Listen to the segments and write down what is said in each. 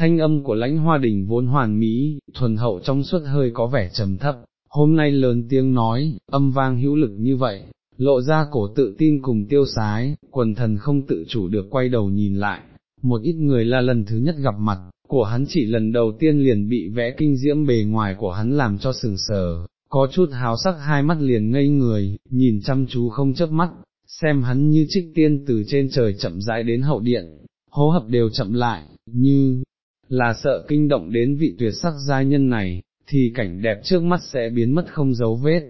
thanh âm của lãnh hoa đình vốn hoàn mỹ, thuần hậu trong suốt hơi có vẻ trầm thấp, hôm nay lớn tiếng nói, âm vang hữu lực như vậy, lộ ra cổ tự tin cùng tiêu sái, quần thần không tự chủ được quay đầu nhìn lại, một ít người là lần thứ nhất gặp mặt, của hắn chỉ lần đầu tiên liền bị vẽ kinh diễm bề ngoài của hắn làm cho sừng sờ, có chút hào sắc hai mắt liền ngây người, nhìn chăm chú không chớp mắt, xem hắn như trích tiên từ trên trời chậm rãi đến hậu điện, hô hấp đều chậm lại, như là sợ kinh động đến vị tuyệt sắc giai nhân này, thì cảnh đẹp trước mắt sẽ biến mất không dấu vết.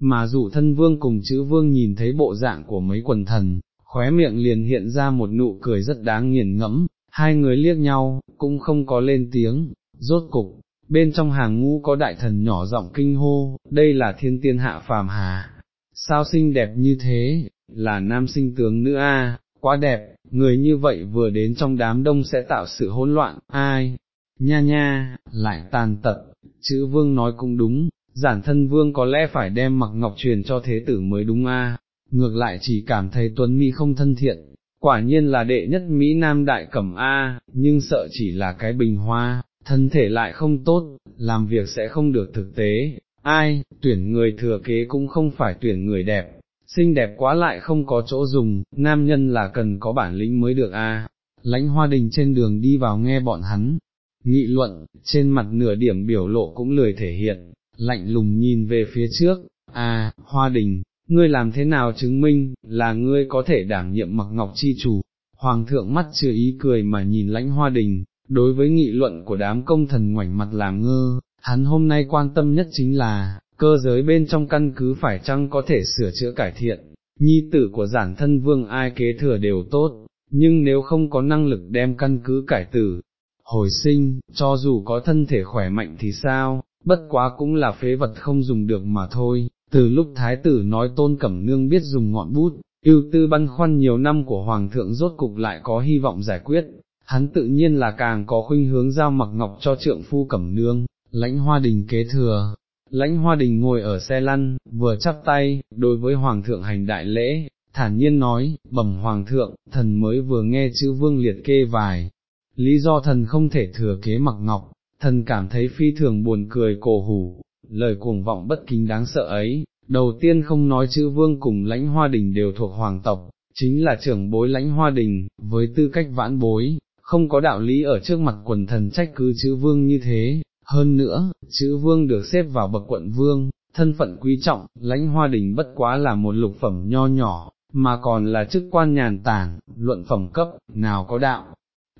Mà dù thân vương cùng chữ vương nhìn thấy bộ dạng của mấy quần thần, khóe miệng liền hiện ra một nụ cười rất đáng nghiền ngẫm, hai người liếc nhau, cũng không có lên tiếng, rốt cục, bên trong hàng ngũ có đại thần nhỏ giọng kinh hô, đây là thiên tiên hạ phàm hà, sao xinh đẹp như thế, là nam sinh tướng nữ a, quá đẹp, người như vậy vừa đến trong đám đông sẽ tạo sự hỗn loạn, ai, nha nha, lại tàn tật, chữ vương nói cũng đúng, giản thân vương có lẽ phải đem mặc ngọc truyền cho thế tử mới đúng a. ngược lại chỉ cảm thấy tuấn mỹ không thân thiện, quả nhiên là đệ nhất Mỹ Nam đại cẩm A, nhưng sợ chỉ là cái bình hoa, thân thể lại không tốt, làm việc sẽ không được thực tế, ai, tuyển người thừa kế cũng không phải tuyển người đẹp, xinh đẹp quá lại không có chỗ dùng, nam nhân là cần có bản lĩnh mới được a. Lãnh hoa đình trên đường đi vào nghe bọn hắn, nghị luận, trên mặt nửa điểm biểu lộ cũng lười thể hiện, lạnh lùng nhìn về phía trước, à, hoa đình, ngươi làm thế nào chứng minh, là ngươi có thể đảm nhiệm mặc ngọc chi chủ, hoàng thượng mắt chưa ý cười mà nhìn lãnh hoa đình, đối với nghị luận của đám công thần ngoảnh mặt làm ngơ, hắn hôm nay quan tâm nhất chính là, cơ giới bên trong căn cứ phải chăng có thể sửa chữa cải thiện, nhi tử của giản thân vương ai kế thừa đều tốt, nhưng nếu không có năng lực đem căn cứ cải tử, hồi sinh, cho dù có thân thể khỏe mạnh thì sao, bất quá cũng là phế vật không dùng được mà thôi, từ lúc thái tử nói tôn cẩm nương biết dùng ngọn bút, ưu tư băn khoăn nhiều năm của hoàng thượng rốt cục lại có hy vọng giải quyết, hắn tự nhiên là càng có khuynh hướng giao mặc ngọc cho trượng phu cẩm nương, lãnh hoa đình kế thừa. Lãnh hoa đình ngồi ở xe lăn, vừa chắp tay, đối với hoàng thượng hành đại lễ, thản nhiên nói, bẩm hoàng thượng, thần mới vừa nghe chữ vương liệt kê vài, lý do thần không thể thừa kế mặc ngọc, thần cảm thấy phi thường buồn cười cổ hủ, lời cuồng vọng bất kính đáng sợ ấy, đầu tiên không nói chữ vương cùng lãnh hoa đình đều thuộc hoàng tộc, chính là trưởng bối lãnh hoa đình, với tư cách vãn bối, không có đạo lý ở trước mặt quần thần trách cứ chữ vương như thế, hơn nữa, chữ vương được xếp vào bậc quận vương, thân phận quý trọng, lãnh hoa đình bất quá là một lục phẩm nho nhỏ, mà còn là chức quan nhàn tản, luận phẩm cấp, nào có đạo.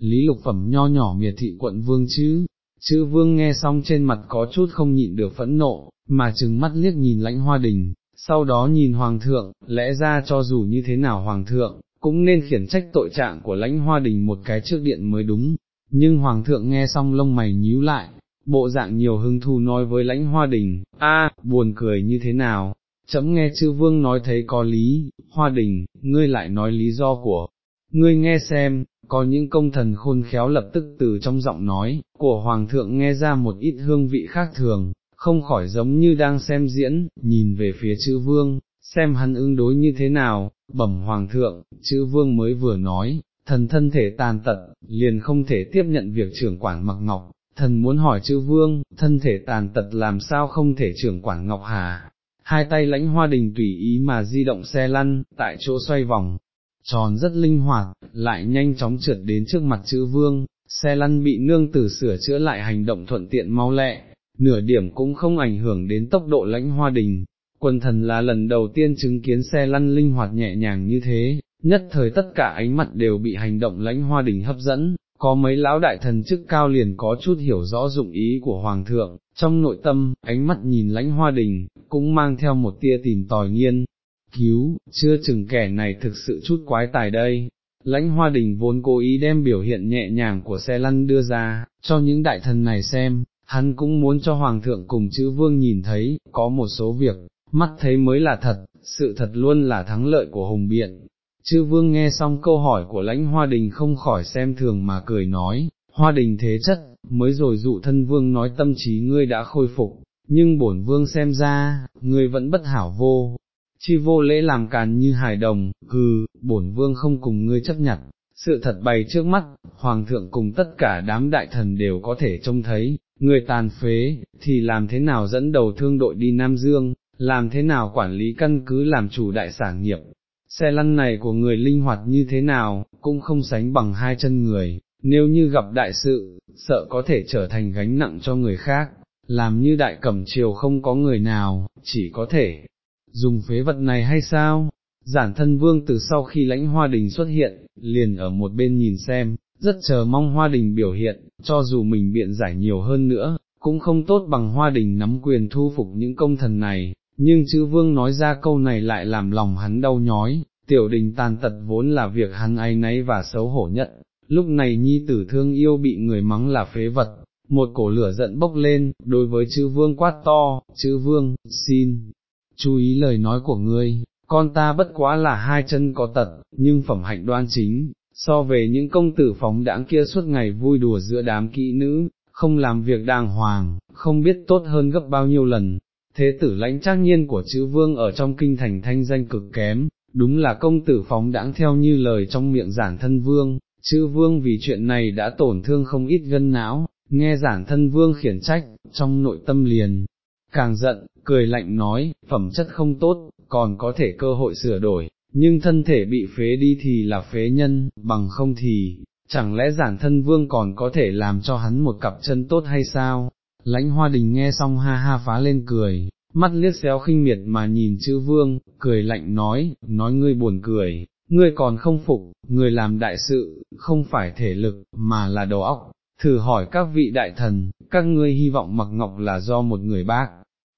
Lý lục phẩm nho nhỏ miệt thị quận vương chứ, chữ vương nghe xong trên mặt có chút không nhịn được phẫn nộ, mà trừng mắt liếc nhìn lãnh hoa đình, sau đó nhìn hoàng thượng, lẽ ra cho dù như thế nào hoàng thượng, cũng nên khiển trách tội trạng của lãnh hoa đình một cái trước điện mới đúng, nhưng hoàng thượng nghe xong lông mày nhíu lại, bộ dạng nhiều hưng thu nói với lãnh hoa đình, a buồn cười như thế nào, chấm nghe chư vương nói thấy có lý, hoa đình, ngươi lại nói lý do của, ngươi nghe xem, có những công thần khôn khéo lập tức từ trong giọng nói, của hoàng thượng nghe ra một ít hương vị khác thường, không khỏi giống như đang xem diễn, nhìn về phía chữ vương, xem hắn ứng đối như thế nào, bẩm hoàng thượng, chữ vương mới vừa nói, thần thân thể tàn tật, liền không thể tiếp nhận việc trưởng quản mặc ngọc, thần muốn hỏi chư vương, thân thể tàn tật làm sao không thể trưởng quản ngọc hà. Hai tay lãnh hoa đình tùy ý mà di động xe lăn, tại chỗ xoay vòng, tròn rất linh hoạt, lại nhanh chóng trượt đến trước mặt chữ vương, xe lăn bị nương tử sửa chữa lại hành động thuận tiện mau lẹ, nửa điểm cũng không ảnh hưởng đến tốc độ lãnh hoa đình. Quần thần là lần đầu tiên chứng kiến xe lăn linh hoạt nhẹ nhàng như thế, nhất thời tất cả ánh mặt đều bị hành động lãnh hoa đình hấp dẫn, có mấy lão đại thần chức cao liền có chút hiểu rõ dụng ý của Hoàng thượng, trong nội tâm, ánh mắt nhìn lãnh hoa đình, cũng mang theo một tia tìm tòi nghiên, cứu, chưa chừng kẻ này thực sự chút quái tài đây. Lãnh hoa đình vốn cố ý đem biểu hiện nhẹ nhàng của xe lăn đưa ra, cho những đại thần này xem, hắn cũng muốn cho hoàng thượng cùng chữ vương nhìn thấy, có một số việc, mắt thấy mới là thật, sự thật luôn là thắng lợi của hùng biện. Chư vương nghe xong câu hỏi của lãnh hoa đình không khỏi xem thường mà cười nói, hoa đình thế chất, mới rồi dụ thân vương nói tâm trí ngươi đã khôi phục, nhưng bổn vương xem ra, ngươi vẫn bất hảo vô, chi vô lễ làm càn như hài đồng, hừ, bổn vương không cùng ngươi chấp nhận, sự thật bày trước mắt, hoàng thượng cùng tất cả đám đại thần đều có thể trông thấy, người tàn phế, thì làm thế nào dẫn đầu thương đội đi Nam Dương, làm thế nào quản lý căn cứ làm chủ đại sản nghiệp. Xe lăn này của người linh hoạt như thế nào, cũng không sánh bằng hai chân người, nếu như gặp đại sự, sợ có thể trở thành gánh nặng cho người khác, làm như đại cẩm triều không có người nào, chỉ có thể dùng phế vật này hay sao? Giản thân vương từ sau khi lãnh hoa đình xuất hiện, liền ở một bên nhìn xem, rất chờ mong hoa đình biểu hiện, cho dù mình biện giải nhiều hơn nữa, cũng không tốt bằng hoa đình nắm quyền thu phục những công thần này, nhưng chữ vương nói ra câu này lại làm lòng hắn đau nhói, tiểu đình tàn tật vốn là việc hắn ai nấy và xấu hổ nhất, lúc này nhi tử thương yêu bị người mắng là phế vật, một cổ lửa giận bốc lên, đối với chữ vương quát to, chữ vương, xin, chú ý lời nói của ngươi, con ta bất quá là hai chân có tật, nhưng phẩm hạnh đoan chính, so về những công tử phóng đãng kia suốt ngày vui đùa giữa đám kỹ nữ, không làm việc đàng hoàng, không biết tốt hơn gấp bao nhiêu lần. Thế tử lãnh trác nhiên của chữ vương ở trong kinh thành thanh danh cực kém, đúng là công tử phóng đãng theo như lời trong miệng giản thân vương, chữ vương vì chuyện này đã tổn thương không ít gân não, nghe giản thân vương khiển trách, trong nội tâm liền, càng giận, cười lạnh nói, phẩm chất không tốt, còn có thể cơ hội sửa đổi, nhưng thân thể bị phế đi thì là phế nhân, bằng không thì, chẳng lẽ giản thân vương còn có thể làm cho hắn một cặp chân tốt hay sao? Lãnh hoa đình nghe xong ha ha phá lên cười, mắt liếc xéo khinh miệt mà nhìn chữ vương, cười lạnh nói, nói ngươi buồn cười, ngươi còn không phục, người làm đại sự, không phải thể lực, mà là đầu óc, thử hỏi các vị đại thần, các ngươi hy vọng mặc ngọc là do một người bác,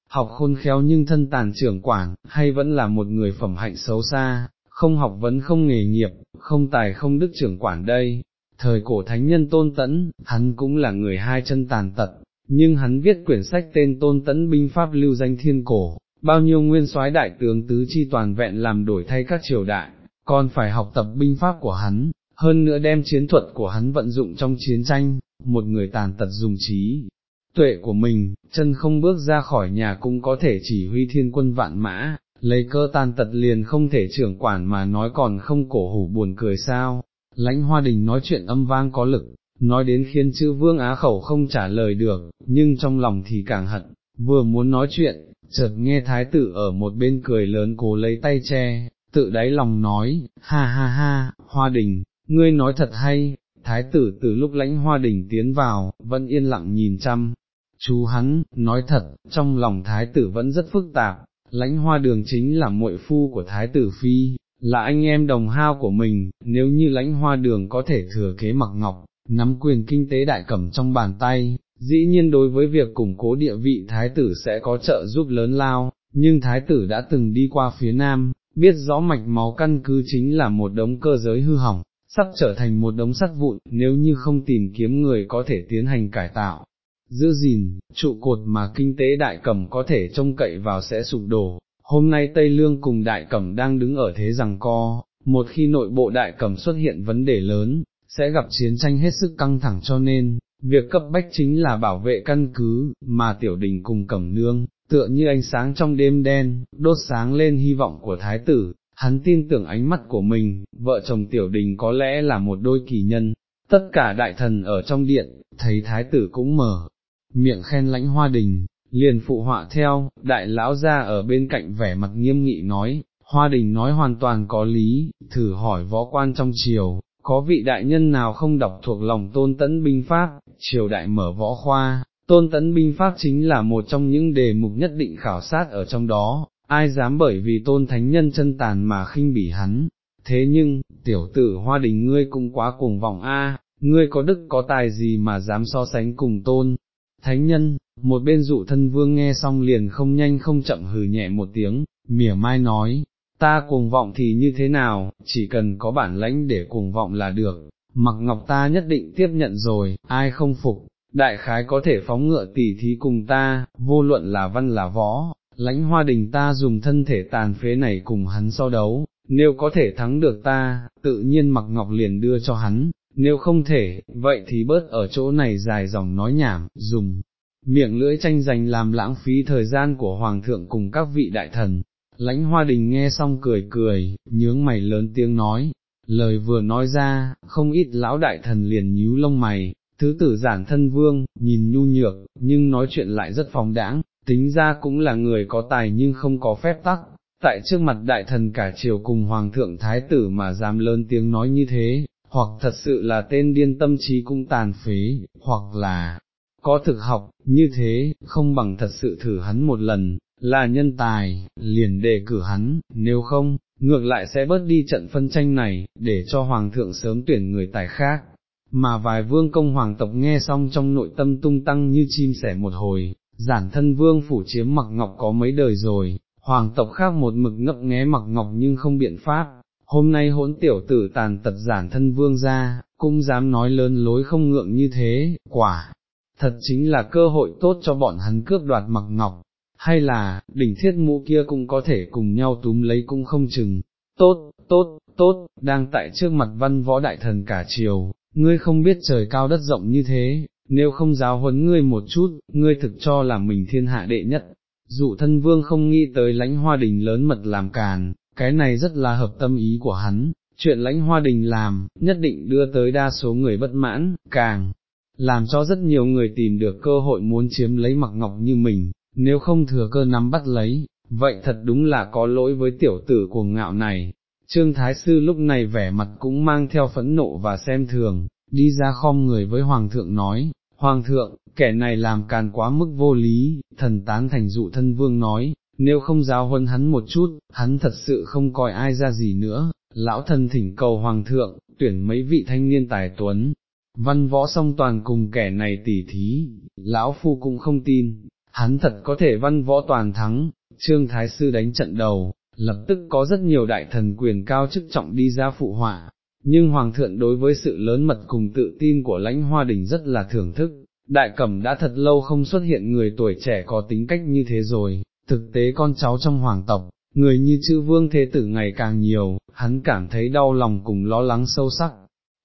học khôn khéo nhưng thân tàn trưởng quản, hay vẫn là một người phẩm hạnh xấu xa, không học vấn không nghề nghiệp, không tài không đức trưởng quản đây. Thời cổ thánh nhân tôn tẫn, hắn cũng là người hai chân tàn tật, nhưng hắn viết quyển sách tên tôn tẫn binh pháp lưu danh thiên cổ, bao nhiêu nguyên soái đại tướng tứ chi toàn vẹn làm đổi thay các triều đại, còn phải học tập binh pháp của hắn, hơn nữa đem chiến thuật của hắn vận dụng trong chiến tranh, một người tàn tật dùng trí, tuệ của mình, chân không bước ra khỏi nhà cũng có thể chỉ huy thiên quân vạn mã, lấy cơ tàn tật liền không thể trưởng quản mà nói còn không cổ hủ buồn cười sao, lãnh hoa đình nói chuyện âm vang có lực, nói đến khiến chữ vương á khẩu không trả lời được, nhưng trong lòng thì càng hận, vừa muốn nói chuyện, chợt nghe thái tử ở một bên cười lớn cố lấy tay che, tự đáy lòng nói, ha ha ha, hoa đình, ngươi nói thật hay, thái tử từ lúc lãnh hoa đình tiến vào, vẫn yên lặng nhìn chăm, chú hắn, nói thật, trong lòng thái tử vẫn rất phức tạp, lãnh hoa đường chính là muội phu của thái tử phi, là anh em đồng hao của mình, nếu như lãnh hoa đường có thể thừa kế mặc ngọc, nắm quyền kinh tế đại cẩm trong bàn tay, dĩ nhiên đối với việc củng cố địa vị thái tử sẽ có trợ giúp lớn lao, nhưng thái tử đã từng đi qua phía nam, biết rõ mạch máu căn cứ chính là một đống cơ giới hư hỏng, sắp trở thành một đống sắt vụn, nếu như không tìm kiếm người có thể tiến hành cải tạo. Giữ gìn, trụ cột mà kinh tế đại cẩm có thể trông cậy vào sẽ sụp đổ, hôm nay Tây Lương cùng đại cẩm đang đứng ở thế rằng co, một khi nội bộ đại cẩm xuất hiện vấn đề lớn, sẽ gặp chiến tranh hết sức căng thẳng cho nên, việc cấp bách chính là bảo vệ căn cứ, mà tiểu đình cùng cẩm nương, tựa như ánh sáng trong đêm đen, đốt sáng lên hy vọng của thái tử, hắn tin tưởng ánh mắt của mình, vợ chồng tiểu đình có lẽ là một đôi kỳ nhân, tất cả đại thần ở trong điện, thấy thái tử cũng mở, miệng khen lãnh hoa đình, liền phụ họa theo, đại lão ra ở bên cạnh vẻ mặt nghiêm nghị nói, hoa đình nói hoàn toàn có lý, thử hỏi võ quan trong triều, có vị đại nhân nào không đọc thuộc lòng tôn tẫn binh pháp, triều đại mở võ khoa, tôn tẫn binh pháp chính là một trong những đề mục nhất định khảo sát ở trong đó, ai dám bởi vì tôn thánh nhân chân tàn mà khinh bỉ hắn, thế nhưng, tiểu tử hoa đình ngươi cũng quá cuồng vọng a, ngươi có đức có tài gì mà dám so sánh cùng tôn. Thánh nhân, một bên dụ thân vương nghe xong liền không nhanh không chậm hừ nhẹ một tiếng, mỉa mai nói, ta cuồng vọng thì như thế nào, chỉ cần có bản lãnh để cuồng vọng là được, mặc ngọc ta nhất định tiếp nhận rồi, ai không phục, đại khái có thể phóng ngựa tỉ thí cùng ta, vô luận là văn là võ, lãnh hoa đình ta dùng thân thể tàn phế này cùng hắn so đấu, nếu có thể thắng được ta, tự nhiên mặc ngọc liền đưa cho hắn, nếu không thể, vậy thì bớt ở chỗ này dài dòng nói nhảm, dùng miệng lưỡi tranh giành làm lãng phí thời gian của hoàng thượng cùng các vị đại thần. Lãnh hoa đình nghe xong cười cười, nhướng mày lớn tiếng nói, lời vừa nói ra, không ít lão đại thần liền nhíu lông mày, thứ tử giản thân vương, nhìn nhu nhược, nhưng nói chuyện lại rất phóng đãng, tính ra cũng là người có tài nhưng không có phép tắc, tại trước mặt đại thần cả triều cùng hoàng thượng thái tử mà dám lớn tiếng nói như thế, hoặc thật sự là tên điên tâm trí cũng tàn phế, hoặc là có thực học, như thế, không bằng thật sự thử hắn một lần, là nhân tài, liền đề cử hắn, nếu không, ngược lại sẽ bớt đi trận phân tranh này, để cho hoàng thượng sớm tuyển người tài khác. Mà vài vương công hoàng tộc nghe xong trong nội tâm tung tăng như chim sẻ một hồi, giản thân vương phủ chiếm mặc ngọc có mấy đời rồi, hoàng tộc khác một mực ngậm nghé mặc ngọc nhưng không biện pháp, hôm nay hỗn tiểu tử tàn tật giản thân vương ra, cũng dám nói lớn lối không ngượng như thế, quả, thật chính là cơ hội tốt cho bọn hắn cướp đoạt mặc ngọc, hay là, đỉnh thiết mũ kia cũng có thể cùng nhau túm lấy cũng không chừng, tốt, tốt, tốt, đang tại trước mặt văn võ đại thần cả chiều, ngươi không biết trời cao đất rộng như thế, nếu không giáo huấn ngươi một chút, ngươi thực cho là mình thiên hạ đệ nhất. Dụ thân vương không nghĩ tới lãnh hoa đình lớn mật làm càn, cái này rất là hợp tâm ý của hắn, chuyện lãnh hoa đình làm, nhất định đưa tới đa số người bất mãn, càng làm cho rất nhiều người tìm được cơ hội muốn chiếm lấy mặc ngọc như mình, nếu không thừa cơ nắm bắt lấy, vậy thật đúng là có lỗi với tiểu tử cuồng ngạo này. Trương Thái Sư lúc này vẻ mặt cũng mang theo phẫn nộ và xem thường, đi ra khom người với Hoàng thượng nói, Hoàng thượng, kẻ này làm càn quá mức vô lý, thần tán thành dụ thân vương nói, nếu không giáo huấn hắn một chút, hắn thật sự không coi ai ra gì nữa, lão thần thỉnh cầu Hoàng thượng, tuyển mấy vị thanh niên tài tuấn, văn võ song toàn cùng kẻ này tỉ thí, lão phu cũng không tin, hắn thật có thể văn võ toàn thắng, trương thái sư đánh trận đầu, lập tức có rất nhiều đại thần quyền cao chức trọng đi ra phụ họa, nhưng hoàng thượng đối với sự lớn mật cùng tự tin của lãnh hoa đình rất là thưởng thức, đại cẩm đã thật lâu không xuất hiện người tuổi trẻ có tính cách như thế rồi, thực tế con cháu trong hoàng tộc, người như chữ vương thế tử ngày càng nhiều, hắn cảm thấy đau lòng cùng lo lắng sâu sắc.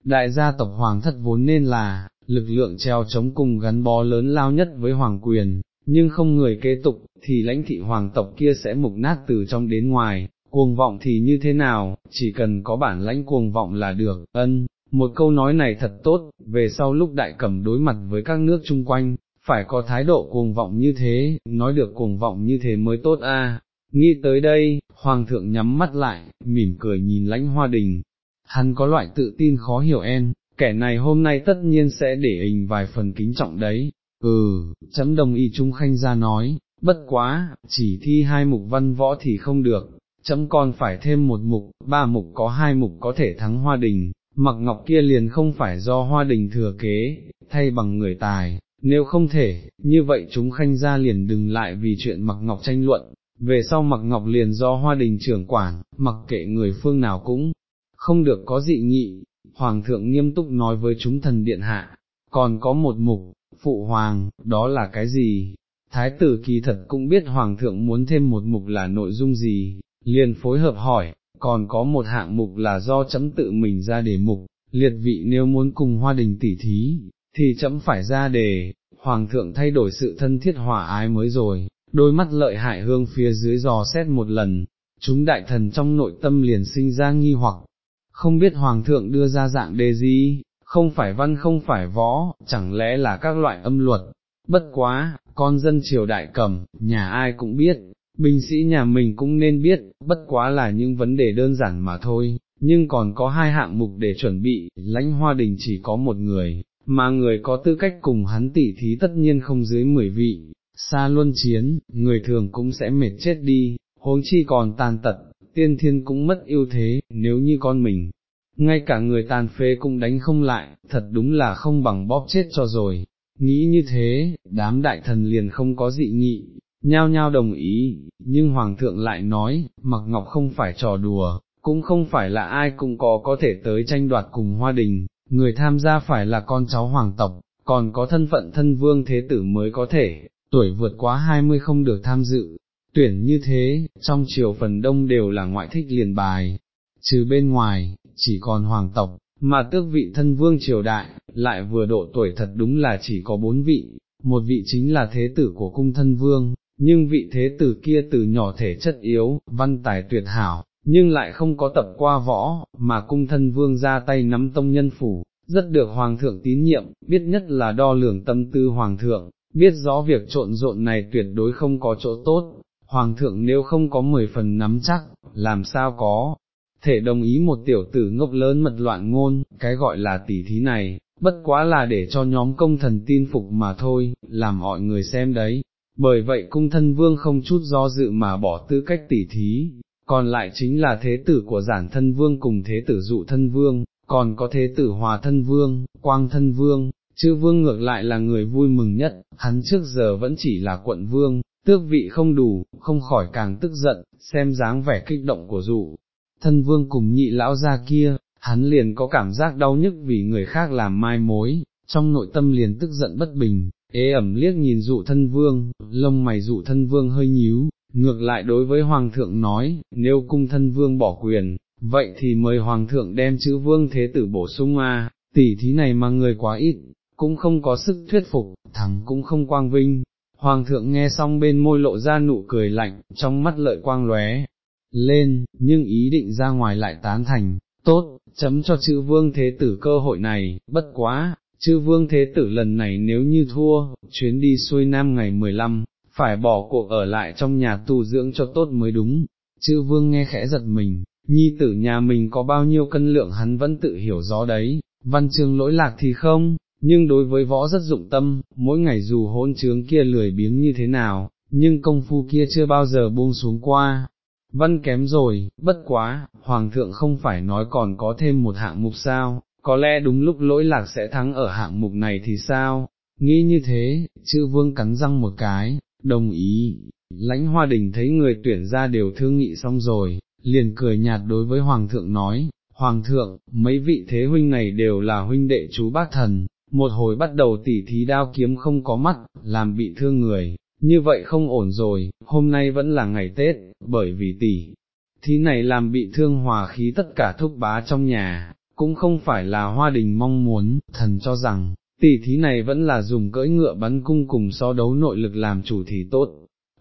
Đại gia tộc hoàng thất vốn nên là, lực lượng treo chống cùng gắn bó lớn lao nhất với hoàng quyền, nhưng không người kế tục, thì lãnh thị hoàng tộc kia sẽ mục nát từ trong đến ngoài, cuồng vọng thì như thế nào, chỉ cần có bản lãnh cuồng vọng là được, ân, một câu nói này thật tốt, về sau lúc đại cẩm đối mặt với các nước chung quanh, phải có thái độ cuồng vọng như thế, nói được cuồng vọng như thế mới tốt a. Nghĩ tới đây, hoàng thượng nhắm mắt lại, mỉm cười nhìn lãnh hoa đình, hắn có loại tự tin khó hiểu en, kẻ này hôm nay tất nhiên sẽ để hình vài phần kính trọng đấy, ừ, chấm đồng ý Trung Khanh ra nói, bất quá, chỉ thi hai mục văn võ thì không được, chấm còn phải thêm một mục, ba mục có hai mục có thể thắng hoa đình, mặc ngọc kia liền không phải do hoa đình thừa kế, thay bằng người tài, nếu không thể, như vậy chúng khanh ra liền đừng lại vì chuyện mặc ngọc tranh luận, về sau mặc ngọc liền do hoa đình trưởng quản, mặc kệ người phương nào cũng không được có dị nghị, hoàng thượng nghiêm túc nói với chúng thần điện hạ, còn có một mục, phụ hoàng, đó là cái gì? Thái tử kỳ thật cũng biết hoàng thượng muốn thêm một mục là nội dung gì, liền phối hợp hỏi, còn có một hạng mục là do chấm tự mình ra đề mục, liệt vị nếu muốn cùng hoa đình tỉ thí, thì chấm phải ra đề, hoàng thượng thay đổi sự thân thiết hòa ái mới rồi, đôi mắt lợi hại hương phía dưới dò xét một lần, chúng đại thần trong nội tâm liền sinh ra nghi hoặc, không biết hoàng thượng đưa ra dạng đề gì, không phải văn không phải võ, chẳng lẽ là các loại âm luật, bất quá, con dân triều đại cầm, nhà ai cũng biết, binh sĩ nhà mình cũng nên biết, bất quá là những vấn đề đơn giản mà thôi, nhưng còn có hai hạng mục để chuẩn bị, lãnh hoa đình chỉ có một người, mà người có tư cách cùng hắn tỉ thí tất nhiên không dưới mười vị, xa luân chiến, người thường cũng sẽ mệt chết đi, huống chi còn tàn tật, tiên thiên cũng mất ưu thế, nếu như con mình, ngay cả người tàn phế cũng đánh không lại, thật đúng là không bằng bóp chết cho rồi, nghĩ như thế, đám đại thần liền không có dị nghị, nhao nhao đồng ý, nhưng Hoàng thượng lại nói, mặc ngọc không phải trò đùa, cũng không phải là ai cũng có có thể tới tranh đoạt cùng hoa đình, người tham gia phải là con cháu hoàng tộc, còn có thân phận thân vương thế tử mới có thể, tuổi vượt quá 20 không được tham dự, tuyển như thế, trong triều phần đông đều là ngoại thích liền bài, trừ bên ngoài, chỉ còn hoàng tộc, mà tước vị thân vương triều đại, lại vừa độ tuổi thật đúng là chỉ có bốn vị, một vị chính là thế tử của cung thân vương, nhưng vị thế tử kia từ nhỏ thể chất yếu, văn tài tuyệt hảo, nhưng lại không có tập qua võ, mà cung thân vương ra tay nắm tông nhân phủ, rất được hoàng thượng tín nhiệm, biết nhất là đo lường tâm tư hoàng thượng, biết rõ việc trộn rộn này tuyệt đối không có chỗ tốt, hoàng thượng nếu không có mười phần nắm chắc, làm sao có, thể đồng ý một tiểu tử ngốc lớn mật loạn ngôn, cái gọi là tỷ thí này, bất quá là để cho nhóm công thần tin phục mà thôi, làm mọi người xem đấy. Bởi vậy cung thân vương không chút do dự mà bỏ tư cách tỷ thí, còn lại chính là thế tử của giản thân vương cùng thế tử dụ thân vương, còn có thế tử hòa thân vương, quang thân vương, chư vương ngược lại là người vui mừng nhất, hắn trước giờ vẫn chỉ là quận vương, tước vị không đủ, không khỏi càng tức giận, xem dáng vẻ kích động của dụ. Thân vương cùng nhị lão ra kia, hắn liền có cảm giác đau nhức vì người khác làm mai mối, trong nội tâm liền tức giận bất bình, ế ẩm liếc nhìn dụ thân vương, lông mày dụ thân vương hơi nhíu, ngược lại đối với hoàng thượng nói, nếu cung thân vương bỏ quyền, vậy thì mời hoàng thượng đem chữ vương thế tử bổ sung a, tỷ thí này mà người quá ít, cũng không có sức thuyết phục, thằng cũng không quang vinh. Hoàng thượng nghe xong bên môi lộ ra nụ cười lạnh, trong mắt lợi quang lóe lên, nhưng ý định ra ngoài lại tán thành, tốt, chấm cho chữ vương thế tử cơ hội này, bất quá, chữ vương thế tử lần này nếu như thua, chuyến đi xuôi nam ngày 15, phải bỏ cuộc ở lại trong nhà tu dưỡng cho tốt mới đúng, chữ vương nghe khẽ giật mình, nhi tử nhà mình có bao nhiêu cân lượng hắn vẫn tự hiểu rõ đấy, văn chương lỗi lạc thì không, nhưng đối với võ rất dụng tâm, mỗi ngày dù hôn trướng kia lười biếng như thế nào, nhưng công phu kia chưa bao giờ buông xuống qua. Văn kém rồi, bất quá, Hoàng thượng không phải nói còn có thêm một hạng mục sao, có lẽ đúng lúc lỗi lạc sẽ thắng ở hạng mục này thì sao, nghĩ như thế, chư vương cắn răng một cái, đồng ý, lãnh hoa đình thấy người tuyển ra đều thương nghị xong rồi, liền cười nhạt đối với Hoàng thượng nói, Hoàng thượng, mấy vị thế huynh này đều là huynh đệ chú bác thần, một hồi bắt đầu tỉ thí đao kiếm không có mắt, làm bị thương người, như vậy không ổn rồi, hôm nay vẫn là ngày Tết, bởi vì tỷ thí này làm bị thương hòa khí tất cả thúc bá trong nhà, cũng không phải là hoa đình mong muốn, thần cho rằng, tỷ thí này vẫn là dùng cưỡi ngựa bắn cung cùng so đấu nội lực làm chủ thì tốt.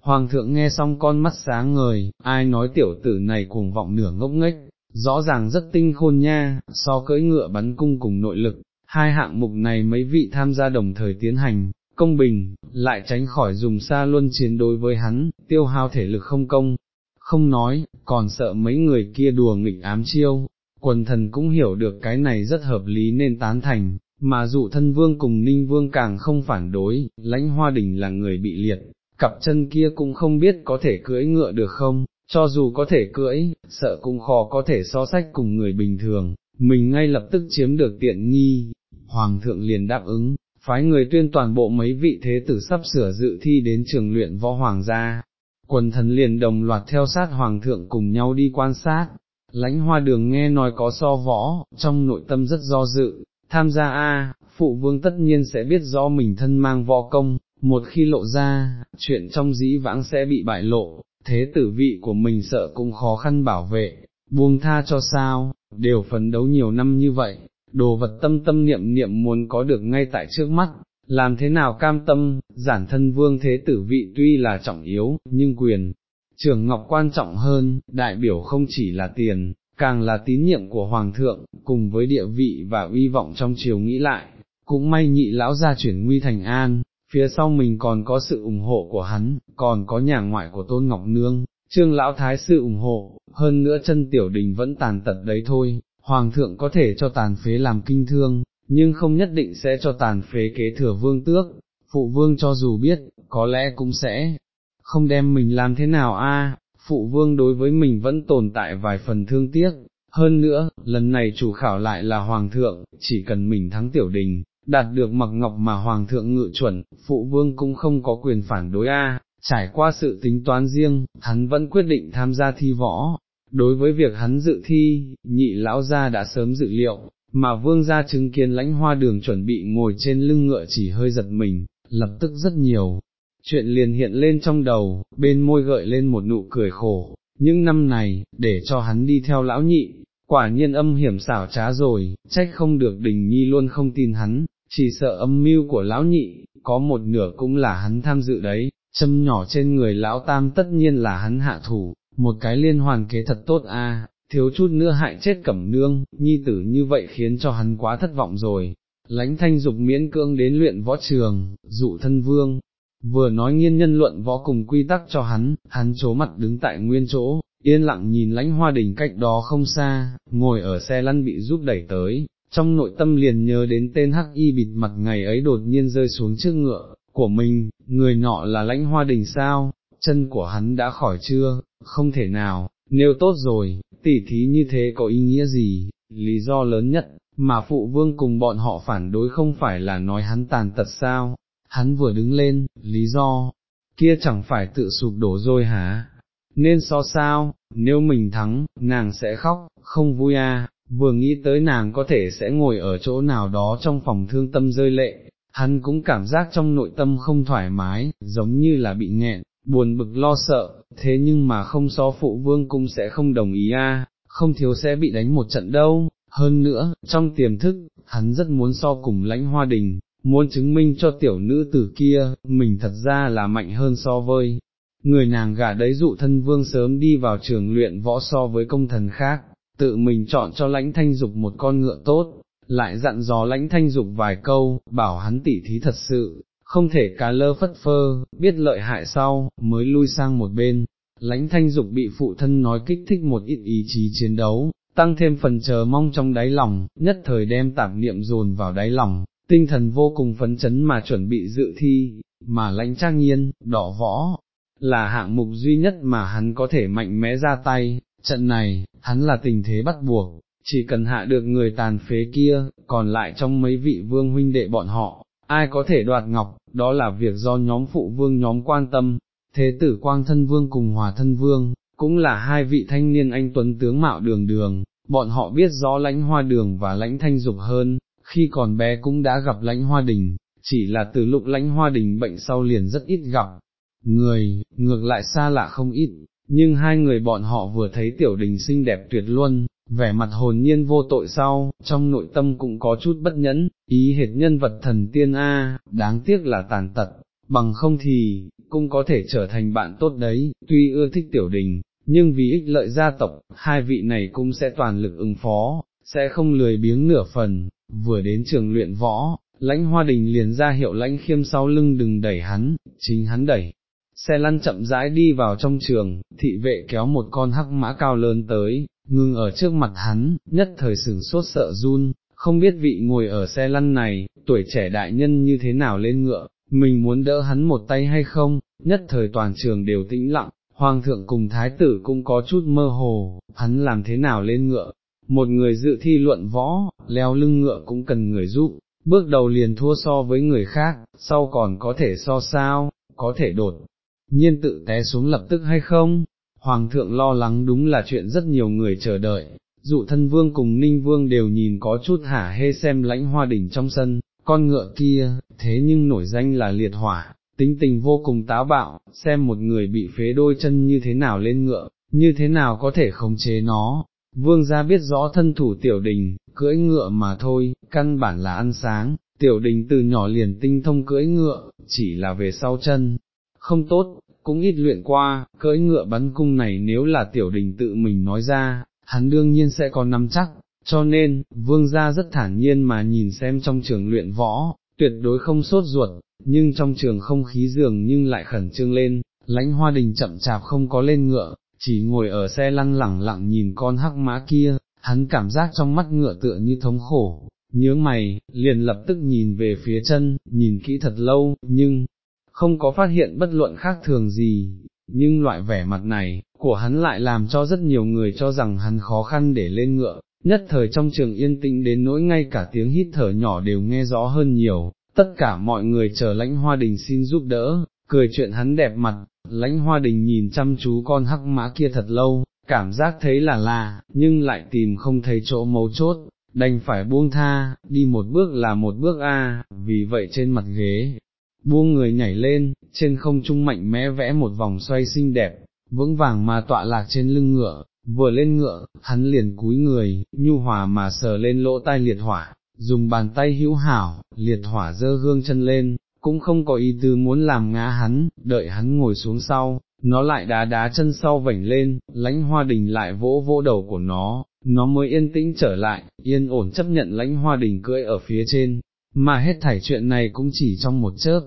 Hoàng thượng nghe xong con mắt sáng ngời, ai nói tiểu tử này cuồng vọng nửa ngốc nghếch, rõ ràng rất tinh khôn nha, so cưỡi ngựa bắn cung cùng nội lực, hai hạng mục này mấy vị tham gia đồng thời tiến hành, công bình, lại tránh khỏi dùng xa luân chiến đối với hắn, tiêu hao thể lực không công, không nói, còn sợ mấy người kia đùa nghịch ám chiêu, quần thần cũng hiểu được cái này rất hợp lý nên tán thành, mà dụ thân vương cùng ninh vương càng không phản đối, lãnh hoa đình là người bị liệt, cặp chân kia cũng không biết có thể cưỡi ngựa được không, cho dù có thể cưỡi, sợ cũng khó có thể so sách cùng người bình thường, mình ngay lập tức chiếm được tiện nghi, hoàng thượng liền đáp ứng, phái người tuyên toàn bộ mấy vị thế tử sắp sửa dự thi đến trường luyện võ hoàng gia. Quần thần liền đồng loạt theo sát hoàng thượng cùng nhau đi quan sát, lãnh hoa đường nghe nói có so võ, trong nội tâm rất do dự, tham gia A, phụ vương tất nhiên sẽ biết rõ mình thân mang võ công, một khi lộ ra, chuyện trong dĩ vãng sẽ bị bại lộ, thế tử vị của mình sợ cũng khó khăn bảo vệ, buông tha cho sao, đều phấn đấu nhiều năm như vậy, đồ vật tâm tâm niệm niệm muốn có được ngay tại trước mắt, làm thế nào cam tâm, giản thân vương thế tử vị tuy là trọng yếu, nhưng quyền, trường ngọc quan trọng hơn, đại biểu không chỉ là tiền, càng là tín nhiệm của hoàng thượng, cùng với địa vị và uy vọng trong triều nghĩ lại, cũng may nhị lão ra chuyển nguy thành an, phía sau mình còn có sự ủng hộ của hắn, còn có nhà ngoại của Tôn Ngọc Nương, trương lão thái sư ủng hộ, hơn nữa chân tiểu đình vẫn tàn tật đấy thôi, hoàng thượng có thể cho tàn phế làm kinh thương, nhưng không nhất định sẽ cho tàn phế kế thừa vương tước, phụ vương cho dù biết, có lẽ cũng sẽ không đem mình làm thế nào a. phụ vương đối với mình vẫn tồn tại vài phần thương tiếc, hơn nữa, lần này chủ khảo lại là hoàng thượng, chỉ cần mình thắng tiểu đình, đạt được mặc ngọc mà hoàng thượng ngự chuẩn, phụ vương cũng không có quyền phản đối a. Trải qua sự tính toán riêng, hắn vẫn quyết định tham gia thi võ, Đối với việc hắn dự thi, nhị lão gia đã sớm dự liệu, mà vương gia chứng kiến lãnh hoa đường chuẩn bị ngồi trên lưng ngựa chỉ hơi giật mình, lập tức rất nhiều. Chuyện liền hiện lên trong đầu, bên môi gợi lên một nụ cười khổ, những năm này, để cho hắn đi theo lão nhị, quả nhiên âm hiểm xảo trá rồi, trách không được đình nhi luôn không tin hắn, chỉ sợ âm mưu của lão nhị, có một nửa cũng là hắn tham dự đấy, châm nhỏ trên người lão tam tất nhiên là hắn hạ thủ, một cái liên hoàn kế thật tốt a, thiếu chút nữa hại chết cẩm nương, nhi tử như vậy khiến cho hắn quá thất vọng rồi. Lãnh thanh dục miễn cưỡng đến luyện võ trường, dụ thân vương, vừa nói nghiên nhân luận võ cùng quy tắc cho hắn, hắn chố mặt đứng tại nguyên chỗ, yên lặng nhìn lãnh hoa đình cách đó không xa, ngồi ở xe lăn bị giúp đẩy tới, trong nội tâm liền nhớ đến tên hắc y bịt mặt ngày ấy đột nhiên rơi xuống trước ngựa, của mình, người nọ là lãnh hoa đình sao, chân của hắn đã khỏi chưa, không thể nào, nếu tốt rồi, tỉ thí như thế có ý nghĩa gì, lý do lớn nhất, mà phụ vương cùng bọn họ phản đối không phải là nói hắn tàn tật sao, hắn vừa đứng lên, lý do, kia chẳng phải tự sụp đổ rồi hả, nên so sao, nếu mình thắng, nàng sẽ khóc, không vui à, vừa nghĩ tới nàng có thể sẽ ngồi ở chỗ nào đó trong phòng thương tâm rơi lệ, hắn cũng cảm giác trong nội tâm không thoải mái, giống như là bị nghẹn, buồn bực lo sợ, thế nhưng mà không so phụ vương cung sẽ không đồng ý a, à, không thiếu sẽ bị đánh một trận đâu, hơn nữa, trong tiềm thức, hắn rất muốn so cùng lãnh hoa đình, muốn chứng minh cho tiểu nữ tử kia, mình thật ra là mạnh hơn so với, người nàng gả đấy dụ thân vương sớm đi vào trường luyện võ so với công thần khác, tự mình chọn cho lãnh thanh dục một con ngựa tốt, lại dặn dò lãnh thanh dục vài câu, bảo hắn tỉ thí thật sự, không thể cá lơ phất phơ, biết lợi hại sau, mới lui sang một bên. Lãnh thanh dục bị phụ thân nói kích thích một ít ý chí chiến đấu, tăng thêm phần chờ mong trong đáy lòng, nhất thời đem tạp niệm dồn vào đáy lòng, tinh thần vô cùng phấn chấn mà chuẩn bị dự thi, mà lãnh trang nhiên, đỏ võ, là hạng mục duy nhất mà hắn có thể mạnh mẽ ra tay, trận này, hắn là tình thế bắt buộc, chỉ cần hạ được người tàn phế kia, còn lại trong mấy vị vương huynh đệ bọn họ, ai có thể đoạt ngọc, đó là việc do nhóm phụ vương nhóm quan tâm, thế tử quang thân vương cùng hòa thân vương, cũng là hai vị thanh niên anh tuấn tướng mạo đường đường, bọn họ biết rõ lãnh hoa đường và lãnh thanh dục hơn, khi còn bé cũng đã gặp lãnh hoa đình, chỉ là từ lúc lãnh hoa đình bệnh sau liền rất ít gặp, người, ngược lại xa lạ không ít, nhưng hai người bọn họ vừa thấy tiểu đình xinh đẹp tuyệt luôn, vẻ mặt hồn nhiên vô tội sau, trong nội tâm cũng có chút bất nhẫn, ý hệt nhân vật thần tiên A, đáng tiếc là tàn tật, bằng không thì, cũng có thể trở thành bạn tốt đấy, tuy ưa thích tiểu đình, nhưng vì ích lợi gia tộc, hai vị này cũng sẽ toàn lực ứng phó, sẽ không lười biếng nửa phần, vừa đến trường luyện võ, lãnh hoa đình liền ra hiệu lãnh khiêm sau lưng đừng đẩy hắn, chính hắn đẩy. Xe lăn chậm rãi đi vào trong trường, thị vệ kéo một con hắc mã cao lớn tới, ngưng ở trước mặt hắn, nhất thời sửng sốt sợ run, không biết vị ngồi ở xe lăn này, tuổi trẻ đại nhân như thế nào lên ngựa, mình muốn đỡ hắn một tay hay không, nhất thời toàn trường đều tĩnh lặng, hoàng thượng cùng thái tử cũng có chút mơ hồ, hắn làm thế nào lên ngựa, một người dự thi luận võ, leo lưng ngựa cũng cần người giúp, bước đầu liền thua so với người khác, sau còn có thể so sao, có thể đột, nhiên tự té xuống lập tức hay không, Hoàng thượng lo lắng đúng là chuyện rất nhiều người chờ đợi, dụ thân vương cùng ninh vương đều nhìn có chút hả hê xem lãnh hoa đỉnh trong sân, con ngựa kia, thế nhưng nổi danh là liệt hỏa, tính tình vô cùng táo bạo, xem một người bị phế đôi chân như thế nào lên ngựa, như thế nào có thể khống chế nó. Vương gia biết rõ thân thủ tiểu đình, cưỡi ngựa mà thôi, căn bản là ăn sáng, tiểu đình từ nhỏ liền tinh thông cưỡi ngựa, chỉ là về sau chân, không tốt, cũng ít luyện qua, cưỡi ngựa bắn cung này nếu là tiểu đình tự mình nói ra, hắn đương nhiên sẽ có nắm chắc, cho nên, vương gia rất thản nhiên mà nhìn xem trong trường luyện võ, tuyệt đối không sốt ruột, nhưng trong trường không khí dường nhưng lại khẩn trương lên, lãnh hoa đình chậm chạp không có lên ngựa, chỉ ngồi ở xe lăn lẳng lặng nhìn con hắc mã kia, hắn cảm giác trong mắt ngựa tựa như thống khổ, nhớ mày, liền lập tức nhìn về phía chân, nhìn kỹ thật lâu, nhưng, không có phát hiện bất luận khác thường gì, nhưng loại vẻ mặt này, của hắn lại làm cho rất nhiều người cho rằng hắn khó khăn để lên ngựa, nhất thời trong trường yên tĩnh đến nỗi ngay cả tiếng hít thở nhỏ đều nghe rõ hơn nhiều, tất cả mọi người chờ lãnh hoa đình xin giúp đỡ, cười chuyện hắn đẹp mặt, lãnh hoa đình nhìn chăm chú con hắc mã kia thật lâu, cảm giác thấy là là, nhưng lại tìm không thấy chỗ mấu chốt, đành phải buông tha, đi một bước là một bước a, vì vậy trên mặt ghế, buông người nhảy lên, trên không trung mạnh mẽ vẽ một vòng xoay xinh đẹp, vững vàng mà tọa lạc trên lưng ngựa, vừa lên ngựa, hắn liền cúi người, nhu hòa mà sờ lên lỗ tai liệt hỏa, dùng bàn tay hữu hảo, liệt hỏa dơ gương chân lên, cũng không có ý tư muốn làm ngã hắn, đợi hắn ngồi xuống sau, nó lại đá đá chân sau vảnh lên, lãnh hoa đình lại vỗ vỗ đầu của nó, nó mới yên tĩnh trở lại, yên ổn chấp nhận lãnh hoa đình cưỡi ở phía trên, mà hết thảy chuyện này cũng chỉ trong một chớp.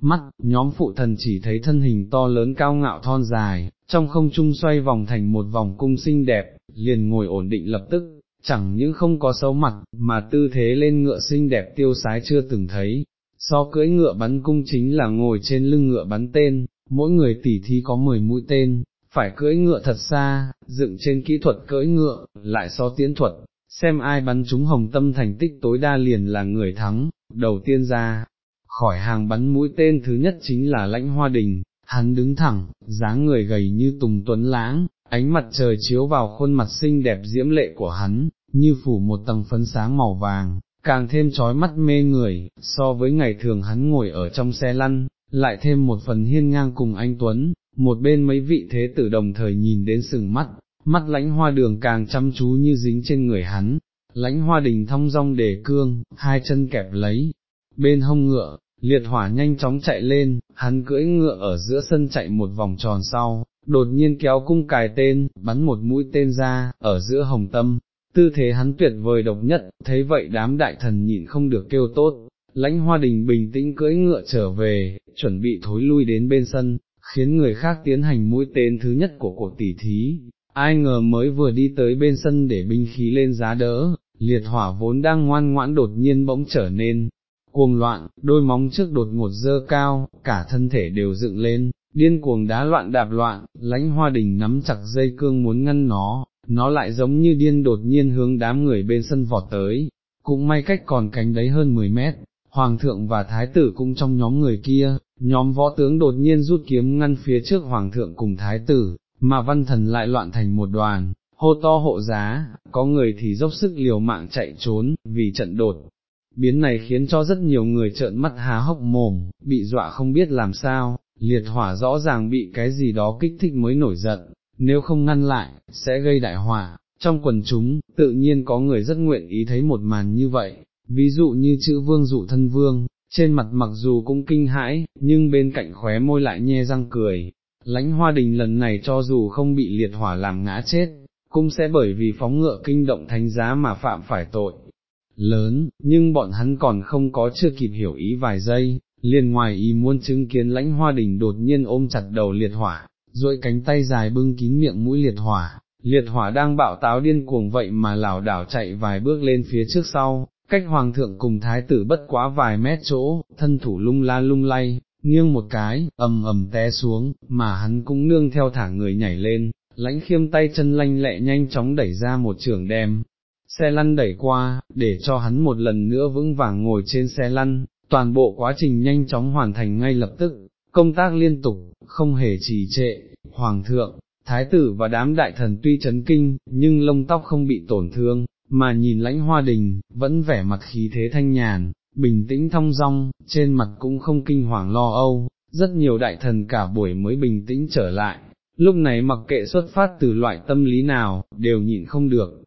Mắt, nhóm phụ thần chỉ thấy thân hình to lớn cao ngạo thon dài, trong không trung xoay vòng thành một vòng cung xinh đẹp, liền ngồi ổn định lập tức, chẳng những không có xấu mặt, mà tư thế lên ngựa xinh đẹp tiêu sái chưa từng thấy. So cưỡi ngựa bắn cung chính là ngồi trên lưng ngựa bắn tên, mỗi người tỉ thi có 10 mũi tên, phải cưỡi ngựa thật xa, dựng trên kỹ thuật cưỡi ngựa, lại so tiến thuật, xem ai bắn trúng hồng tâm thành tích tối đa liền là người thắng, đầu tiên ra, khỏi hàng bắn mũi tên thứ nhất chính là lãnh hoa đình, hắn đứng thẳng, dáng người gầy như tùng tuấn lãng, ánh mặt trời chiếu vào khuôn mặt xinh đẹp diễm lệ của hắn, như phủ một tầng phấn sáng màu vàng, càng thêm trói mắt mê người, so với ngày thường hắn ngồi ở trong xe lăn, lại thêm một phần hiên ngang cùng anh Tuấn, một bên mấy vị thế tử đồng thời nhìn đến sừng mắt, mắt lãnh hoa đường càng chăm chú như dính trên người hắn, lãnh hoa đình thong dong đề cương, hai chân kẹp lấy, bên hông ngựa, liệt hỏa nhanh chóng chạy lên, hắn cưỡi ngựa ở giữa sân chạy một vòng tròn sau, đột nhiên kéo cung cài tên, bắn một mũi tên ra, ở giữa hồng tâm, tư thế hắn tuyệt vời độc nhất, thấy vậy đám đại thần nhịn không được kêu tốt, lãnh hoa đình bình tĩnh cưỡi ngựa trở về, chuẩn bị thối lui đến bên sân, khiến người khác tiến hành mũi tên thứ nhất của cuộc tỷ thí, ai ngờ mới vừa đi tới bên sân để binh khí lên giá đỡ, liệt hỏa vốn đang ngoan ngoãn đột nhiên bỗng trở nên cuồng loạn, đôi móng trước đột ngột dơ cao, cả thân thể đều dựng lên, điên cuồng đá loạn đạp loạn, lãnh hoa đình nắm chặt dây cương muốn ngăn nó, nó lại giống như điên đột nhiên hướng đám người bên sân vọt tới, cũng may cách còn cánh đấy hơn 10 mét, hoàng thượng và thái tử cũng trong nhóm người kia, nhóm võ tướng đột nhiên rút kiếm ngăn phía trước hoàng thượng cùng thái tử, mà văn thần lại loạn thành một đoàn, hô to hộ giá, có người thì dốc sức liều mạng chạy trốn, vì trận đột. Biến này khiến cho rất nhiều người trợn mắt há hốc mồm, bị dọa không biết làm sao, liệt hỏa rõ ràng bị cái gì đó kích thích mới nổi giận, nếu không ngăn lại, sẽ gây đại hỏa. Trong quần chúng, tự nhiên có người rất nguyện ý thấy một màn như vậy, ví dụ như chữ vương dụ thân vương, trên mặt mặc dù cũng kinh hãi, nhưng bên cạnh khóe môi lại nhe răng cười lãnh hoa đình lần này cho dù không bị liệt hỏa làm ngã chết, cũng sẽ bởi vì phóng ngựa kinh động thánh giá mà phạm phải tội. Lớn, nhưng bọn hắn còn không có chưa kịp hiểu ý vài giây, liền ngoài ý muốn chứng kiến lãnh hoa đình đột nhiên ôm chặt đầu liệt hỏa, duỗi cánh tay dài bưng kín miệng mũi liệt hỏa, liệt hỏa đang bạo táo điên cuồng vậy mà lảo đảo chạy vài bước lên phía trước sau, cách hoàng thượng cùng thái tử bất quá vài mét chỗ, thân thủ lung la lung lay, nghiêng một cái, ầm ầm té xuống, mà hắn cũng nương theo thả người nhảy lên, lãnh khiêm tay chân lanh lẹ nhanh chóng đẩy ra một trường đem, xe lăn đẩy qua, để cho hắn một lần nữa vững vàng ngồi trên xe lăn, toàn bộ quá trình nhanh chóng hoàn thành ngay lập tức, công tác liên tục, không hề trì trệ, hoàng thượng, thái tử và đám đại thần tuy chấn kinh, nhưng lông tóc không bị tổn thương, mà nhìn lãnh hoa đình, vẫn vẻ mặt khí thế thanh nhàn, bình tĩnh thong dong, trên mặt cũng không kinh hoàng lo âu, rất nhiều đại thần cả buổi mới bình tĩnh trở lại, lúc này mặc kệ xuất phát từ loại tâm lý nào, đều nhịn không được.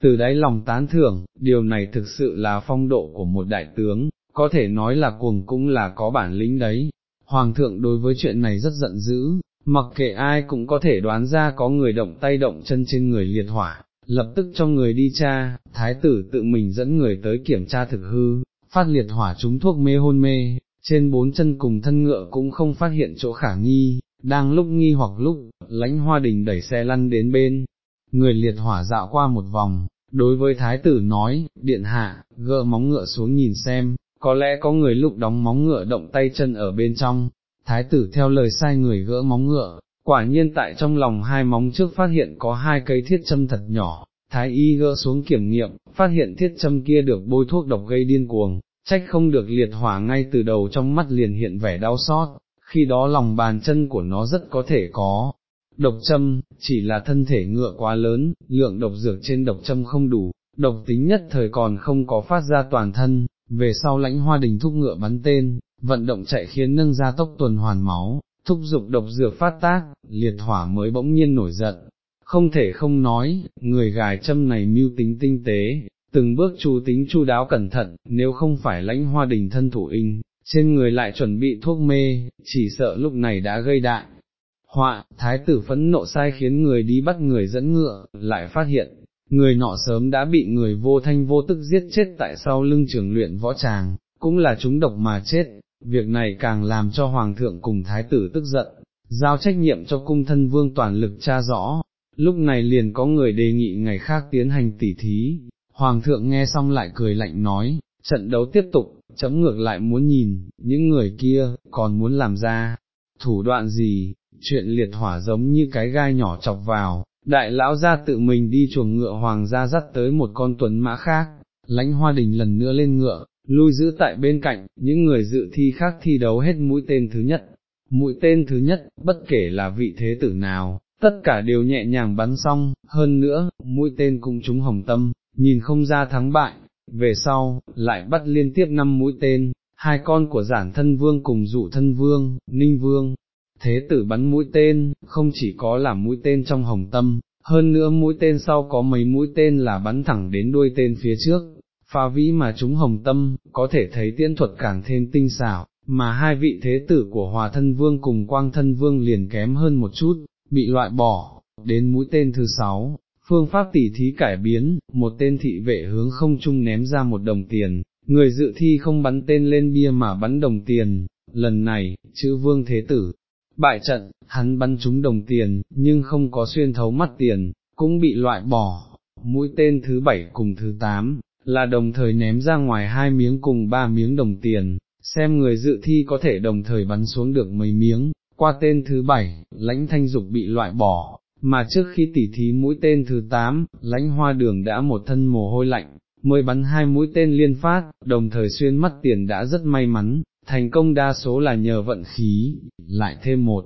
Từ đáy lòng tán thưởng, điều này thực sự là phong độ của một đại tướng, có thể nói là cuồng cũng là có bản lĩnh đấy. Hoàng thượng đối với chuyện này rất giận dữ, mặc kệ ai cũng có thể đoán ra có người động tay động chân trên người liệt hỏa, lập tức cho người đi tra, thái tử tự mình dẫn người tới kiểm tra thực hư, phát liệt hỏa chúng thuốc mê hôn mê, trên bốn chân cùng thân ngựa cũng không phát hiện chỗ khả nghi, đang lúc nghi hoặc lúc, lãnh hoa đình đẩy xe lăn đến bên, người liệt hỏa dạo qua một vòng, đối với thái tử nói, điện hạ, gỡ móng ngựa xuống nhìn xem, có lẽ có người lúc đóng móng ngựa động tay chân ở bên trong, thái tử theo lời sai người gỡ móng ngựa, quả nhiên tại trong lòng hai móng trước phát hiện có hai cây thiết châm thật nhỏ, thái y gỡ xuống kiểm nghiệm, phát hiện thiết châm kia được bôi thuốc độc gây điên cuồng, trách không được liệt hỏa ngay từ đầu trong mắt liền hiện vẻ đau xót, khi đó lòng bàn chân của nó rất có thể có. Độc châm, chỉ là thân thể ngựa quá lớn, lượng độc dược trên độc châm không đủ, độc tính nhất thời còn không có phát ra toàn thân, về sau lãnh hoa đình thúc ngựa bắn tên, vận động chạy khiến nâng ra tốc tuần hoàn máu, thúc dục độc dược phát tác, liệt hỏa mới bỗng nhiên nổi giận, không thể không nói, người gài châm này mưu tính tinh tế, từng bước chú tính chu đáo cẩn thận, nếu không phải lãnh hoa đình thân thủ in, trên người lại chuẩn bị thuốc mê, chỉ sợ lúc này đã gây đại. họa, thái tử phẫn nộ sai khiến người đi bắt người dẫn ngựa, lại phát hiện, người nọ sớm đã bị người vô thanh vô tức giết chết tại sau lưng trường luyện võ tràng, cũng là chúng độc mà chết, việc này càng làm cho hoàng thượng cùng thái tử tức giận, giao trách nhiệm cho cung thân vương toàn lực tra rõ, lúc này liền có người đề nghị ngày khác tiến hành tỉ thí, hoàng thượng nghe xong lại cười lạnh nói, trận đấu tiếp tục, chấm ngược lại muốn nhìn, những người kia, còn muốn làm ra, thủ đoạn gì, chuyện liệt hỏa giống như cái gai nhỏ chọc vào, đại lão ra tự mình đi chuồng ngựa hoàng gia dắt tới một con tuấn mã khác, lãnh hoa đình lần nữa lên ngựa, lui giữ tại bên cạnh, những người dự thi khác thi đấu hết mũi tên thứ nhất. Mũi tên thứ nhất, bất kể là vị thế tử nào, tất cả đều nhẹ nhàng bắn xong, hơn nữa, mũi tên cũng trúng hồng tâm, nhìn không ra thắng bại, về sau, lại bắt liên tiếp năm mũi tên, hai con của giản thân vương cùng dụ thân vương, ninh vương, thế tử bắn mũi tên, không chỉ có là mũi tên trong hồng tâm, hơn nữa mũi tên sau có mấy mũi tên là bắn thẳng đến đuôi tên phía trước, pha vĩ mà chúng hồng tâm, có thể thấy tiễn thuật càng thêm tinh xảo, mà hai vị thế tử của hòa thân vương cùng quang thân vương liền kém hơn một chút, bị loại bỏ, đến mũi tên thứ sáu. Phương pháp tỉ thí cải biến, một tên thị vệ hướng không trung ném ra một đồng tiền, người dự thi không bắn tên lên bia mà bắn đồng tiền, lần này, chữ vương thế tử, bại trận, hắn bắn trúng đồng tiền, nhưng không có xuyên thấu mắt tiền, cũng bị loại bỏ, mũi tên thứ bảy cùng thứ tám, là đồng thời ném ra ngoài hai miếng cùng ba miếng đồng tiền, xem người dự thi có thể đồng thời bắn xuống được mấy miếng, qua tên thứ bảy, lãnh thanh dục bị loại bỏ, mà trước khi tỉ thí mũi tên thứ tám, lãnh hoa đường đã một thân mồ hôi lạnh, mới bắn hai mũi tên liên phát, đồng thời xuyên mắt tiền đã rất may mắn, thành công đa số là nhờ vận khí, lại thêm một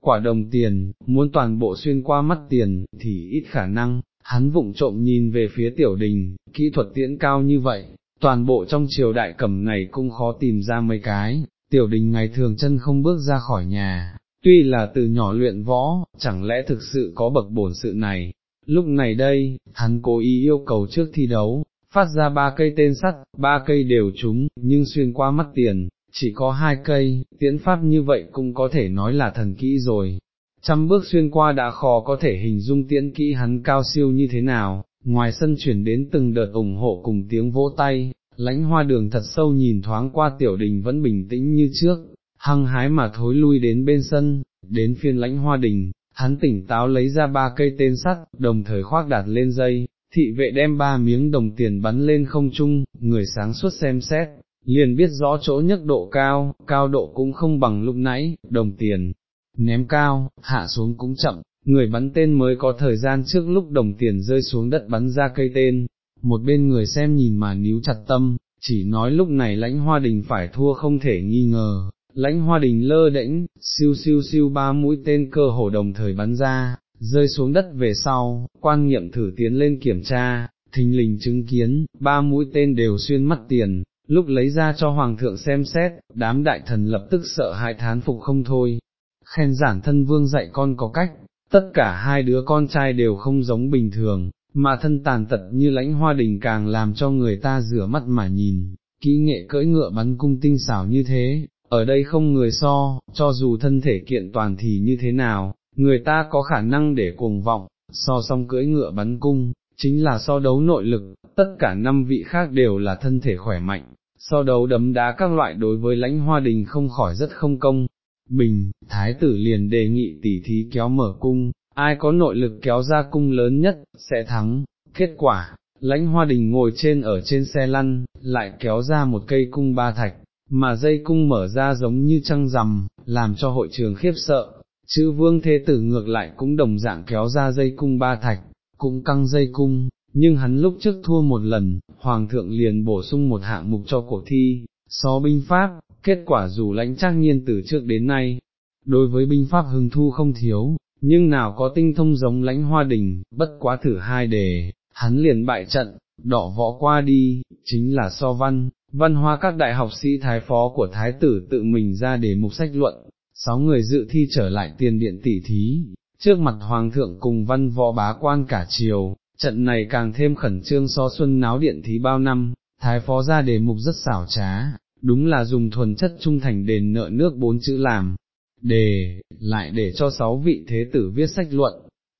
quả đồng tiền, muốn toàn bộ xuyên qua mắt tiền, thì ít khả năng, hắn vụng trộm nhìn về phía tiểu đình, kỹ thuật tiễn cao như vậy, toàn bộ trong triều đại cẩm này cũng khó tìm ra mấy cái, tiểu đình ngày thường chân không bước ra khỏi nhà, tuy là từ nhỏ luyện võ, chẳng lẽ thực sự có bậc bổn sự này, lúc này đây, hắn cố ý yêu cầu trước thi đấu, phát ra ba cây tên sắt, ba cây đều trúng, nhưng xuyên qua mắt tiền, chỉ có hai cây, tiễn pháp như vậy cũng có thể nói là thần kỹ rồi. Trăm bước xuyên qua đã khó có thể hình dung tiễn kỹ hắn cao siêu như thế nào, ngoài sân chuyển đến từng đợt ủng hộ cùng tiếng vỗ tay, lãnh hoa đường thật sâu nhìn thoáng qua tiểu đình vẫn bình tĩnh như trước, hăng hái mà thối lui đến bên sân, đến phiên lãnh hoa đình, hắn tỉnh táo lấy ra ba cây tên sắt, đồng thời khoác đạt lên dây, thị vệ đem ba miếng đồng tiền bắn lên không trung, người sáng suốt xem xét, liền biết rõ chỗ nhất độ cao, cao độ cũng không bằng lúc nãy, đồng tiền, ném cao, hạ xuống cũng chậm, người bắn tên mới có thời gian trước lúc đồng tiền rơi xuống đất bắn ra cây tên, một bên người xem nhìn mà níu chặt tâm, chỉ nói lúc này lãnh hoa đình phải thua không thể nghi ngờ, lãnh hoa đình lơ đễnh, siêu siêu siêu ba mũi tên cơ hồ đồng thời bắn ra, rơi xuống đất về sau, quan nghiệm thử tiến lên kiểm tra, thình lình chứng kiến, ba mũi tên đều xuyên mắt tiền, lúc lấy ra cho hoàng thượng xem xét, đám đại thần lập tức sợ hãi thán phục không thôi, khen giản thân vương dạy con có cách, tất cả hai đứa con trai đều không giống bình thường, mà thân tàn tật như lãnh hoa đình càng làm cho người ta rửa mắt mà nhìn, kỹ nghệ cưỡi ngựa bắn cung tinh xảo như thế, ở đây không người so, cho dù thân thể kiện toàn thì như thế nào, người ta có khả năng để cuồng vọng, so song cưỡi ngựa bắn cung, chính là so đấu nội lực, tất cả năm vị khác đều là thân thể khỏe mạnh, so đấu đấm đá các loại đối với lãnh hoa đình không khỏi rất không công. Bình, thái tử liền đề nghị tỷ thí kéo mở cung, ai có nội lực kéo ra cung lớn nhất, sẽ thắng, kết quả, lãnh hoa đình ngồi trên ở trên xe lăn, lại kéo ra một cây cung ba thạch, mà dây cung mở ra giống như trăng rằm, làm cho hội trường khiếp sợ, chữ vương thế tử ngược lại cũng đồng dạng kéo ra dây cung ba thạch, cũng căng dây cung, nhưng hắn lúc trước thua một lần, hoàng thượng liền bổ sung một hạng mục cho cuộc thi, so binh pháp, kết quả dù lãnh trác nhiên từ trước đến nay, đối với binh pháp hưng thu không thiếu, nhưng nào có tinh thông giống lãnh hoa đình, bất quá thử hai đề, hắn liền bại trận, đỏ võ qua đi, chính là so văn, văn hoa các đại học sĩ thái phó của thái tử tự mình ra đề mục sách luận, sáu người dự thi trở lại tiền điện tỷ thí, trước mặt hoàng thượng cùng văn võ bá quan cả triều, trận này càng thêm khẩn trương so xuân náo điện thí bao năm, thái phó ra đề mục rất xảo trá, đúng là dùng thuần chất trung thành đền nợ nước bốn chữ làm đề, lại để cho sáu vị thế tử viết sách luận,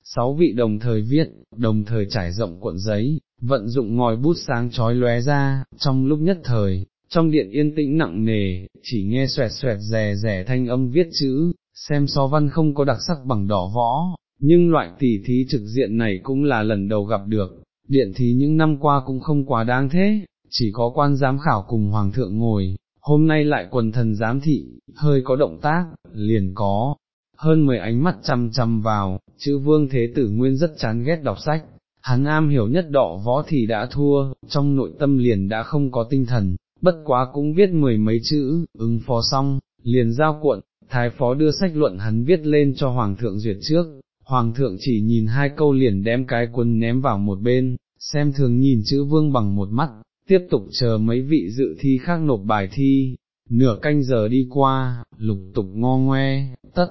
sáu vị đồng thời viết, đồng thời trải rộng cuộn giấy, vận dụng ngòi bút sáng chói lóe ra, trong lúc nhất thời, trong điện yên tĩnh nặng nề, chỉ nghe xoẹt xoẹt rè rè thanh âm viết chữ, xem so văn không có đặc sắc bằng đỏ võ, nhưng loại tỉ thí trực diện này cũng là lần đầu gặp được, điện thí những năm qua cũng không quá đáng thế, chỉ có quan giám khảo cùng hoàng thượng ngồi, hôm nay lại quần thần giám thị, hơi có động tác, liền có, hơn mười ánh mắt chăm chăm vào, chữ vương thế tử nguyên rất chán ghét đọc sách, hắn am hiểu nhất đỏ võ thì đã thua, trong nội tâm liền đã không có tinh thần, bất quá cũng viết mười mấy chữ, ứng phó xong, liền giao cuộn, thái phó đưa sách luận hắn viết lên cho hoàng thượng duyệt trước, hoàng thượng chỉ nhìn hai câu liền đem cái quân ném vào một bên, xem thường nhìn chữ vương bằng một mắt, tiếp tục chờ mấy vị dự thi khác nộp bài thi, nửa canh giờ đi qua, lục tục ngo ngoe, tất,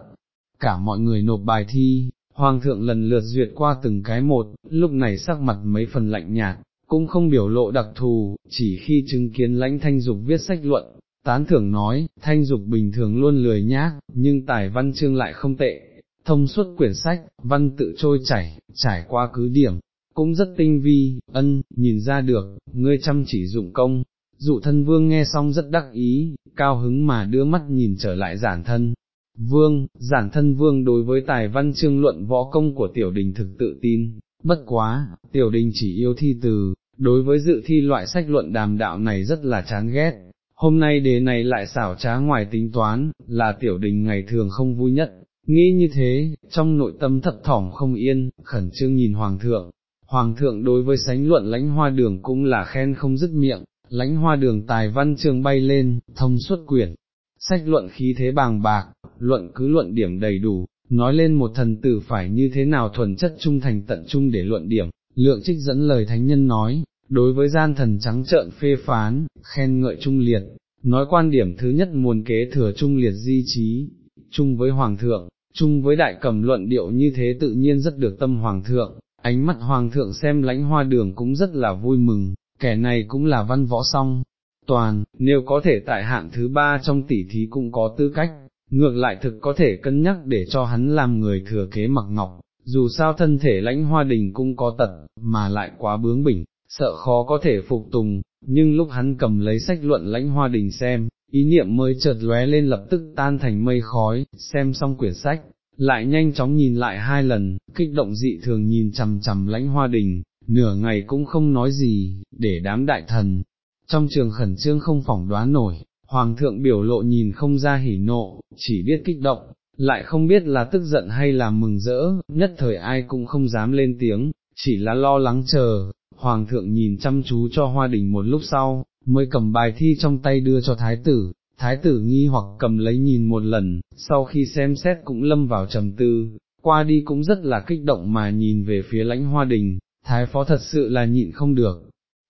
cả mọi người nộp bài thi, hoàng thượng lần lượt duyệt qua từng cái một, lúc này sắc mặt mấy phần lạnh nhạt, cũng không biểu lộ đặc thù, chỉ khi chứng kiến lãnh thanh dục viết sách luận, tán thưởng nói, thanh dục bình thường luôn lười nhác, nhưng tài văn chương lại không tệ, thông suốt quyển sách, văn tự trôi chảy, trải qua cứ điểm, cũng rất tinh vi, ân, nhìn ra được, ngươi chăm chỉ dụng công. Dụ thân vương nghe xong rất đắc ý, cao hứng mà đưa mắt nhìn trở lại giản thân. Vương, giản thân vương đối với tài văn chương luận võ công của tiểu đình thực tự tin, bất quá, tiểu đình chỉ yêu thi từ, đối với dự thi loại sách luận đàm đạo này rất là chán ghét. Hôm nay đề này lại xảo trá ngoài tính toán, là tiểu đình ngày thường không vui nhất, nghĩ như thế, trong nội tâm thập thỏm không yên, khẩn trương nhìn hoàng thượng, Hoàng thượng đối với sánh luận lãnh hoa đường cũng là khen không dứt miệng, lãnh hoa đường tài văn trường bay lên, thông suốt quyển, sách luận khí thế bàng bạc, luận cứ luận điểm đầy đủ, nói lên một thần tử phải như thế nào thuần chất trung thành tận trung để luận điểm, lượng trích dẫn lời thánh nhân nói, đối với gian thần trắng trợn phê phán, khen ngợi trung liệt, nói quan điểm thứ nhất muôn kế thừa trung liệt di trí, chung với hoàng thượng, chung với đại cầm luận điệu như thế tự nhiên rất được tâm hoàng thượng, ánh mắt hoàng thượng xem lãnh hoa đường cũng rất là vui mừng, kẻ này cũng là văn võ song. Toàn, nếu có thể tại hạng thứ ba trong tỷ thí cũng có tư cách, ngược lại thực có thể cân nhắc để cho hắn làm người thừa kế mặc ngọc, dù sao thân thể lãnh hoa đình cũng có tật, mà lại quá bướng bỉnh, sợ khó có thể phục tùng, nhưng lúc hắn cầm lấy sách luận lãnh hoa đình xem, ý niệm mới chợt lóe lên lập tức tan thành mây khói, xem xong quyển sách, lại nhanh chóng nhìn lại hai lần, kích động dị thường nhìn chằm chằm lãnh hoa đình, nửa ngày cũng không nói gì, để đám đại thần, trong trường khẩn trương không phỏng đoán nổi, hoàng thượng biểu lộ nhìn không ra hỉ nộ, chỉ biết kích động, lại không biết là tức giận hay là mừng rỡ, nhất thời ai cũng không dám lên tiếng, chỉ là lo lắng chờ, hoàng thượng nhìn chăm chú cho hoa đình một lúc sau, mới cầm bài thi trong tay đưa cho thái tử, thái tử nghi hoặc cầm lấy nhìn một lần, sau khi xem xét cũng lâm vào trầm tư, qua đi cũng rất là kích động mà nhìn về phía lãnh hoa đình, thái phó thật sự là nhịn không được.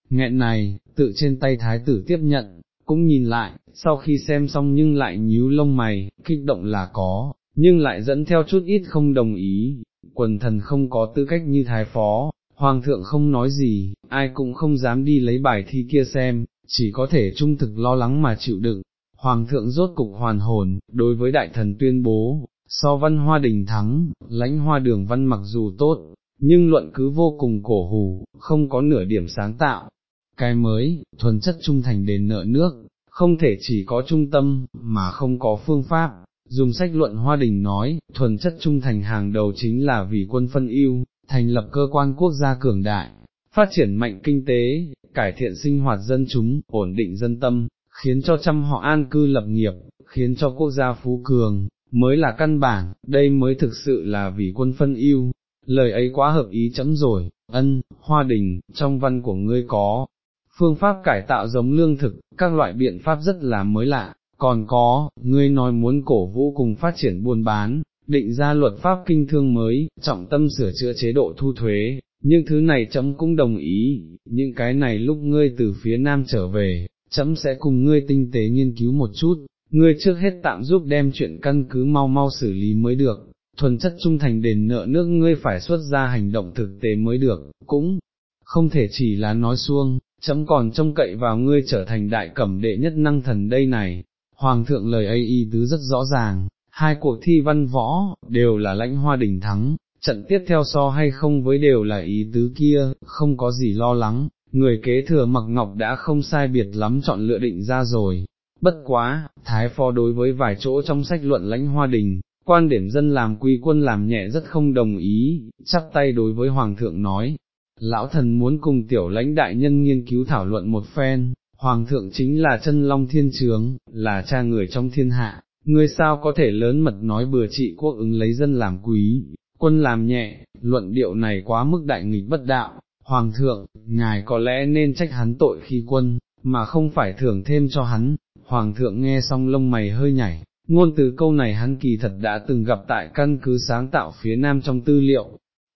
Nghẹn này, tự trên tay thái tử tiếp nhận, cũng nhìn lại, sau khi xem xong nhưng lại nhíu lông mày, kích động là có, nhưng lại dẫn theo chút ít không đồng ý, quần thần không có tư cách như thái phó, hoàng thượng không nói gì, ai cũng không dám đi lấy bài thi kia xem, chỉ có thể trung thực lo lắng mà chịu đựng, Hoàng thượng rốt cục hoàn hồn, đối với đại thần tuyên bố, so văn hoa đình thắng, lãnh hoa đường văn mặc dù tốt, nhưng luận cứ vô cùng cổ hù, không có nửa điểm sáng tạo. Cái mới, thuần chất trung thành đền nợ nước, không thể chỉ có trung tâm, mà không có phương pháp. Dùng sách luận Hoa Đình nói, thuần chất trung thành hàng đầu chính là vì quân phân ưu, thành lập cơ quan quốc gia cường đại, phát triển mạnh kinh tế, cải thiện sinh hoạt dân chúng, ổn định dân tâm, khiến cho trăm họ an cư lập nghiệp, khiến cho quốc gia phú cường, mới là căn bản, đây mới thực sự là vì quân phân ưu. Lời ấy quá hợp ý chấm rồi, ân, hoa đình, trong văn của ngươi có, phương pháp cải tạo giống lương thực, các loại biện pháp rất là mới lạ, còn có, ngươi nói muốn cổ vũ cùng phát triển buôn bán, định ra luật pháp kinh thương mới, trọng tâm sửa chữa chế độ thu thuế, nhưng thứ này chấm cũng đồng ý, những cái này lúc ngươi từ phía nam trở về, chấm sẽ cùng ngươi tinh tế nghiên cứu một chút, ngươi trước hết tạm giúp đem chuyện căn cứ mau mau xử lý mới được, thuần chất trung thành đền nợ nước ngươi phải xuất ra hành động thực tế mới được, cũng không thể chỉ là nói xuông, chấm còn trông cậy vào ngươi trở thành đại cẩm đệ nhất năng thần đây này. Hoàng thượng lời ấy y tứ rất rõ ràng, hai cuộc thi văn võ, đều là lãnh hoa đỉnh thắng, trận tiếp theo so hay không với đều là ý tứ kia, không có gì lo lắng, người kế thừa mặc ngọc đã không sai biệt lắm chọn lựa định ra rồi. Bất quá, Thái Phó đối với vài chỗ trong sách luận lãnh hoa đình, quan điểm dân làm quy quân làm nhẹ rất không đồng ý, chắp tay đối với Hoàng thượng nói, lão thần muốn cùng tiểu lãnh đại nhân nghiên cứu thảo luận một phen, Hoàng thượng chính là chân long thiên trướng, là cha người trong thiên hạ, ngươi sao có thể lớn mật nói bừa trị quốc ứng lấy dân làm quý, quân làm nhẹ, luận điệu này quá mức đại nghịch bất đạo, Hoàng thượng, ngài có lẽ nên trách hắn tội khi quân, mà không phải thưởng thêm cho hắn, Hoàng thượng nghe xong lông mày hơi nhảy, ngôn từ câu này hắn kỳ thật đã từng gặp tại căn cứ sáng tạo phía nam trong tư liệu,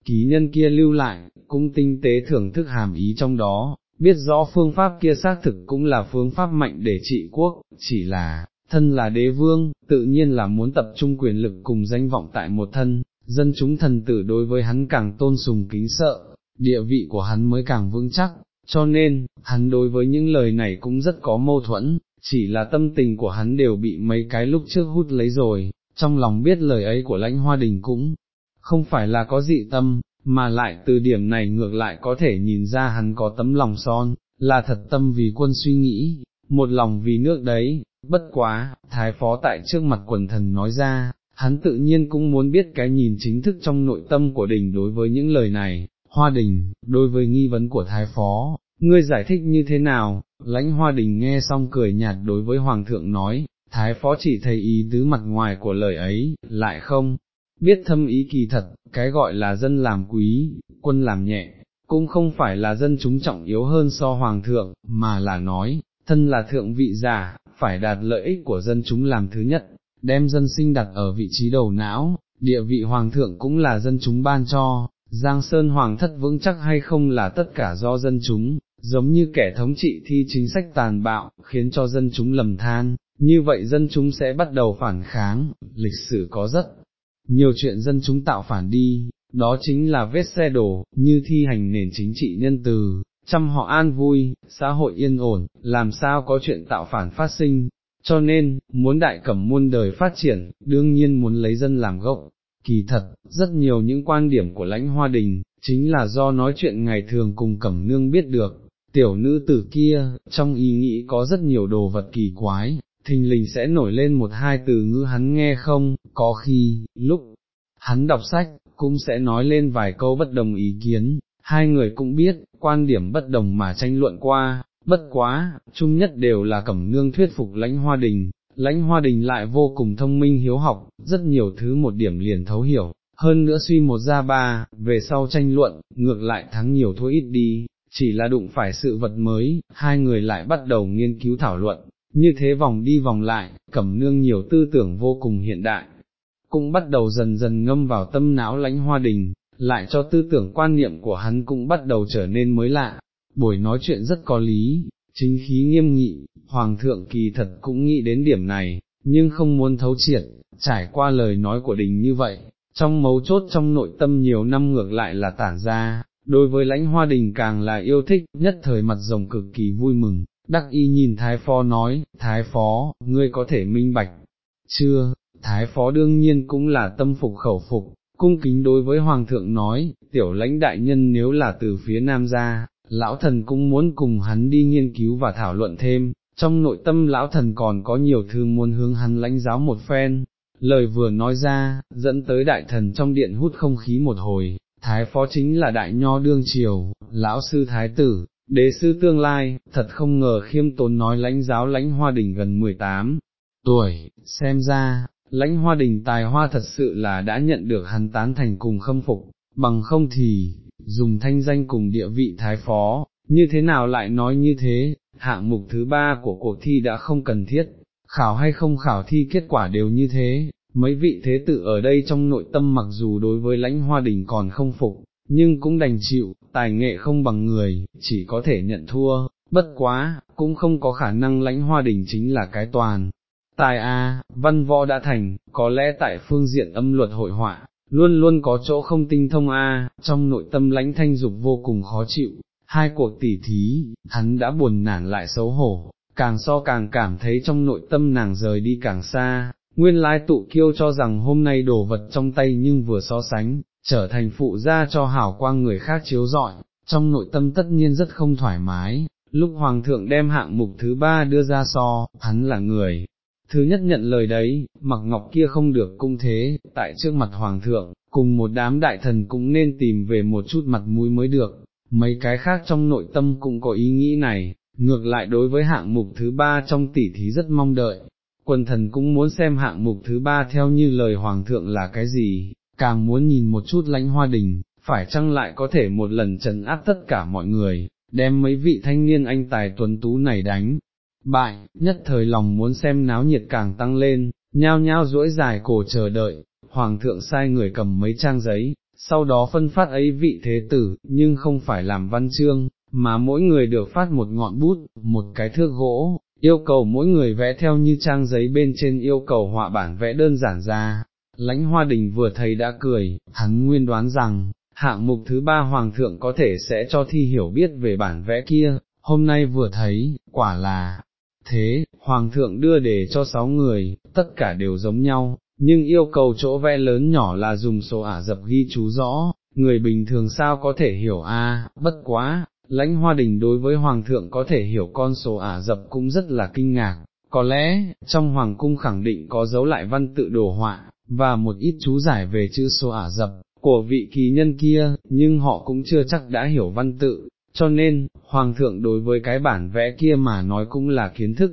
ký nhân kia lưu lại, cũng tinh tế thưởng thức hàm ý trong đó, biết rõ phương pháp kia xác thực cũng là phương pháp mạnh để trị quốc, chỉ là, thân là đế vương, tự nhiên là muốn tập trung quyền lực cùng danh vọng tại một thân, dân chúng thần tử đối với hắn càng tôn sùng kính sợ, địa vị của hắn mới càng vững chắc, cho nên, hắn đối với những lời này cũng rất có mâu thuẫn, chỉ là tâm tình của hắn đều bị mấy cái lúc trước hút lấy rồi, trong lòng biết lời ấy của lãnh hoa đình cũng không phải là có dị tâm, mà lại từ điểm này ngược lại có thể nhìn ra hắn có tấm lòng son, là thật tâm vì quân suy nghĩ, một lòng vì nước đấy, bất quá, thái phó tại trước mặt quần thần nói ra, hắn tự nhiên cũng muốn biết cái nhìn chính thức trong nội tâm của đình đối với những lời này, hoa đình, đối với nghi vấn của thái phó, ngươi giải thích như thế nào, lãnh hoa đình nghe xong cười nhạt đối với hoàng thượng nói, thái phó chỉ thấy ý tứ mặt ngoài của lời ấy, lại không, biết thâm ý kỳ thật, cái gọi là dân làm quý, quân làm nhẹ, cũng không phải là dân chúng trọng yếu hơn so hoàng thượng, mà là nói, thân là thượng vị giả, phải đạt lợi ích của dân chúng làm thứ nhất, đem dân sinh đặt ở vị trí đầu não, địa vị hoàng thượng cũng là dân chúng ban cho, Giang Sơn Hoàng thất vững chắc hay không là tất cả do dân chúng, giống như kẻ thống trị thi chính sách tàn bạo, khiến cho dân chúng lầm than, như vậy dân chúng sẽ bắt đầu phản kháng, lịch sử có rất nhiều chuyện dân chúng tạo phản đi, đó chính là vết xe đổ, như thi hành nền chính trị nhân từ, chăm họ an vui, xã hội yên ổn, làm sao có chuyện tạo phản phát sinh, cho nên, muốn đại cẩm muôn đời phát triển, đương nhiên muốn lấy dân làm gốc. Kỳ thật, rất nhiều những quan điểm của lãnh hoa đình, chính là do nói chuyện ngày thường cùng cẩm nương biết được, tiểu nữ tử kia, trong ý nghĩ có rất nhiều đồ vật kỳ quái, thình lình sẽ nổi lên một hai từ ngữ hắn nghe không, có khi, lúc hắn đọc sách, cũng sẽ nói lên vài câu bất đồng ý kiến, hai người cũng biết, quan điểm bất đồng mà tranh luận qua, bất quá, chung nhất đều là cẩm nương thuyết phục lãnh hoa đình, lãnh hoa đình lại vô cùng thông minh hiếu học, rất nhiều thứ một điểm liền thấu hiểu, hơn nữa suy một ra ba, về sau tranh luận, ngược lại thắng nhiều thua ít đi, chỉ là đụng phải sự vật mới, hai người lại bắt đầu nghiên cứu thảo luận, như thế vòng đi vòng lại, cẩm nương nhiều tư tưởng vô cùng hiện đại, cũng bắt đầu dần dần ngâm vào tâm não lãnh hoa đình, lại cho tư tưởng quan niệm của hắn cũng bắt đầu trở nên mới lạ, buổi nói chuyện rất có lý, chính khí nghiêm nghị, hoàng thượng kỳ thật cũng nghĩ đến điểm này, nhưng không muốn thấu triệt, trải qua lời nói của đình như vậy, trong mấu chốt trong nội tâm nhiều năm ngược lại là tản ra, đối với lãnh hoa đình càng là yêu thích, nhất thời mặt rồng cực kỳ vui mừng, đắc y nhìn thái phó nói, thái phó, ngươi có thể minh bạch, chưa, thái phó đương nhiên cũng là tâm phục khẩu phục, cung kính đối với hoàng thượng nói, tiểu lãnh đại nhân nếu là từ phía nam ra, lão thần cũng muốn cùng hắn đi nghiên cứu và thảo luận thêm, trong nội tâm lão thần còn có nhiều thứ muốn hướng hắn lãnh giáo một phen, lời vừa nói ra, dẫn tới đại thần trong điện hút không khí một hồi, thái phó chính là đại nho đương triều, lão sư thái tử, đế sư tương lai, thật không ngờ khiêm tốn nói lãnh giáo lãnh hoa đỉnh gần 18 tuổi, xem ra, lãnh hoa đình tài hoa thật sự là đã nhận được hắn tán thành cùng khâm phục, bằng không thì, dùng thanh danh cùng địa vị thái phó, như thế nào lại nói như thế, hạng mục thứ ba của cuộc thi đã không cần thiết, khảo hay không khảo thi kết quả đều như thế, mấy vị thế tử ở đây trong nội tâm mặc dù đối với lãnh hoa đình còn không phục, nhưng cũng đành chịu, tài nghệ không bằng người, chỉ có thể nhận thua, bất quá, cũng không có khả năng lãnh hoa đình chính là cái toàn. Tài A, văn võ đã thành, có lẽ tại phương diện âm luật hội họa, luôn luôn có chỗ không tinh thông A, trong nội tâm lãnh thanh dục vô cùng khó chịu, hai cuộc tỉ thí, hắn đã buồn nản lại xấu hổ, càng so càng cảm thấy trong nội tâm nàng rời đi càng xa, nguyên lai tụ kiêu cho rằng hôm nay đồ vật trong tay nhưng vừa so sánh, trở thành phụ gia cho hảo quang người khác chiếu rọi, trong nội tâm tất nhiên rất không thoải mái, lúc Hoàng thượng đem hạng mục thứ ba đưa ra so, hắn là người. Thứ nhất nhận lời đấy, mặc ngọc kia không được cung thế, tại trước mặt Hoàng thượng, cùng một đám đại thần cũng nên tìm về một chút mặt mũi mới được, mấy cái khác trong nội tâm cũng có ý nghĩ này, ngược lại đối với hạng mục thứ ba trong tỷ thí rất mong đợi, quần thần cũng muốn xem hạng mục thứ ba theo như lời Hoàng thượng là cái gì, càng muốn nhìn một chút lãnh hoa đình, phải chăng lại có thể một lần trấn áp tất cả mọi người, đem mấy vị thanh niên anh tài tuấn tú này đánh. Bại, nhất thời lòng muốn xem náo nhiệt càng tăng lên, nhao nhao duỗi dài cổ chờ đợi, hoàng thượng sai người cầm mấy trang giấy, sau đó phân phát ấy vị thế tử, nhưng không phải làm văn chương, mà mỗi người được phát một ngọn bút, một cái thước gỗ, yêu cầu mỗi người vẽ theo như trang giấy bên trên yêu cầu họa bản vẽ đơn giản ra. Lãnh hoa đình vừa thấy đã cười, hắn nguyên đoán rằng, hạng mục thứ ba hoàng thượng có thể sẽ cho thi hiểu biết về bản vẽ kia, hôm nay vừa thấy, quả là, thế, hoàng thượng đưa để cho sáu người, tất cả đều giống nhau, nhưng yêu cầu chỗ vẽ lớn nhỏ là dùng số ả dập ghi chú rõ, người bình thường sao có thể hiểu a bất quá, lãnh hoa đình đối với hoàng thượng có thể hiểu con số ả dập cũng rất là kinh ngạc, có lẽ, trong hoàng cung khẳng định có dấu lại văn tự đồ họa, và một ít chú giải về chữ số ả dập, của vị kỳ nhân kia, nhưng họ cũng chưa chắc đã hiểu văn tự, cho nên, Hoàng thượng đối với cái bản vẽ kia mà nói cũng là kiến thức.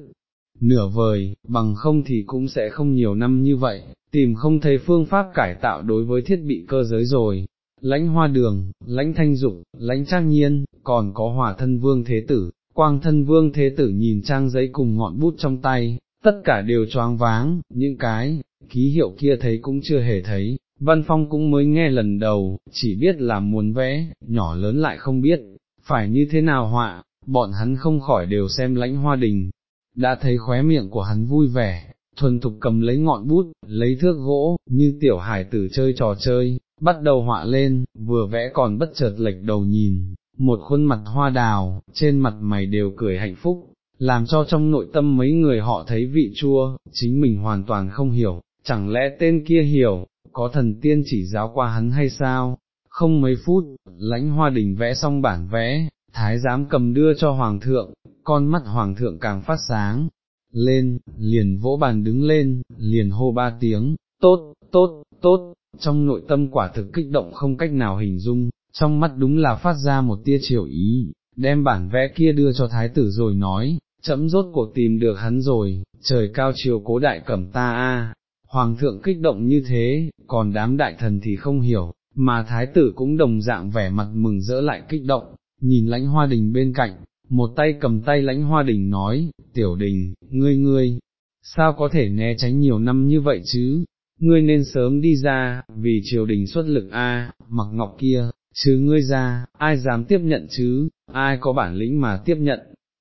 Nửa vời, bằng không thì cũng sẽ không nhiều năm như vậy, tìm không thấy phương pháp cải tạo đối với thiết bị cơ giới rồi. Lãnh hoa đường, lãnh thanh dục, lãnh trang nhiên, còn có hòa thân vương thế tử, quang thân vương thế tử nhìn trang giấy cùng ngọn bút trong tay, tất cả đều choáng váng, những cái, ký hiệu kia thấy cũng chưa hề thấy, Văn Phong cũng mới nghe lần đầu, chỉ biết là muốn vẽ, nhỏ lớn lại không biết, phải như thế nào họa, bọn hắn không khỏi đều xem lãnh hoa đình, đã thấy khóe miệng của hắn vui vẻ, thuần thục cầm lấy ngọn bút, lấy thước gỗ, như tiểu hải tử chơi trò chơi, bắt đầu họa lên, vừa vẽ còn bất chợt lệch đầu nhìn, một khuôn mặt hoa đào, trên mặt mày đều cười hạnh phúc, làm cho trong nội tâm mấy người họ thấy vị chua, chính mình hoàn toàn không hiểu, chẳng lẽ tên kia hiểu, có thần tiên chỉ giáo qua hắn hay sao? Không mấy phút, lãnh hoa đình vẽ xong bản vẽ, thái giám cầm đưa cho hoàng thượng, con mắt hoàng thượng càng phát sáng, lên, liền vỗ bàn đứng lên, liền hô ba tiếng, tốt, tốt, tốt, trong nội tâm quả thực kích động không cách nào hình dung, trong mắt đúng là phát ra một tia chiều ý, đem bản vẽ kia đưa cho thái tử rồi nói, chấm rốt cuộc tìm được hắn rồi, trời cao chiều cố đại cẩm ta a, Hoàng thượng kích động như thế, còn đám đại thần thì không hiểu, mà thái tử cũng đồng dạng vẻ mặt mừng rỡ lại kích động, nhìn lãnh hoa đình bên cạnh, một tay cầm tay lãnh hoa đình nói, tiểu đình, ngươi ngươi, sao có thể né tránh nhiều năm như vậy chứ, ngươi nên sớm đi ra, vì triều đình xuất lực a, mặc ngọc kia, chứ ngươi ra, ai dám tiếp nhận chứ, ai có bản lĩnh mà tiếp nhận.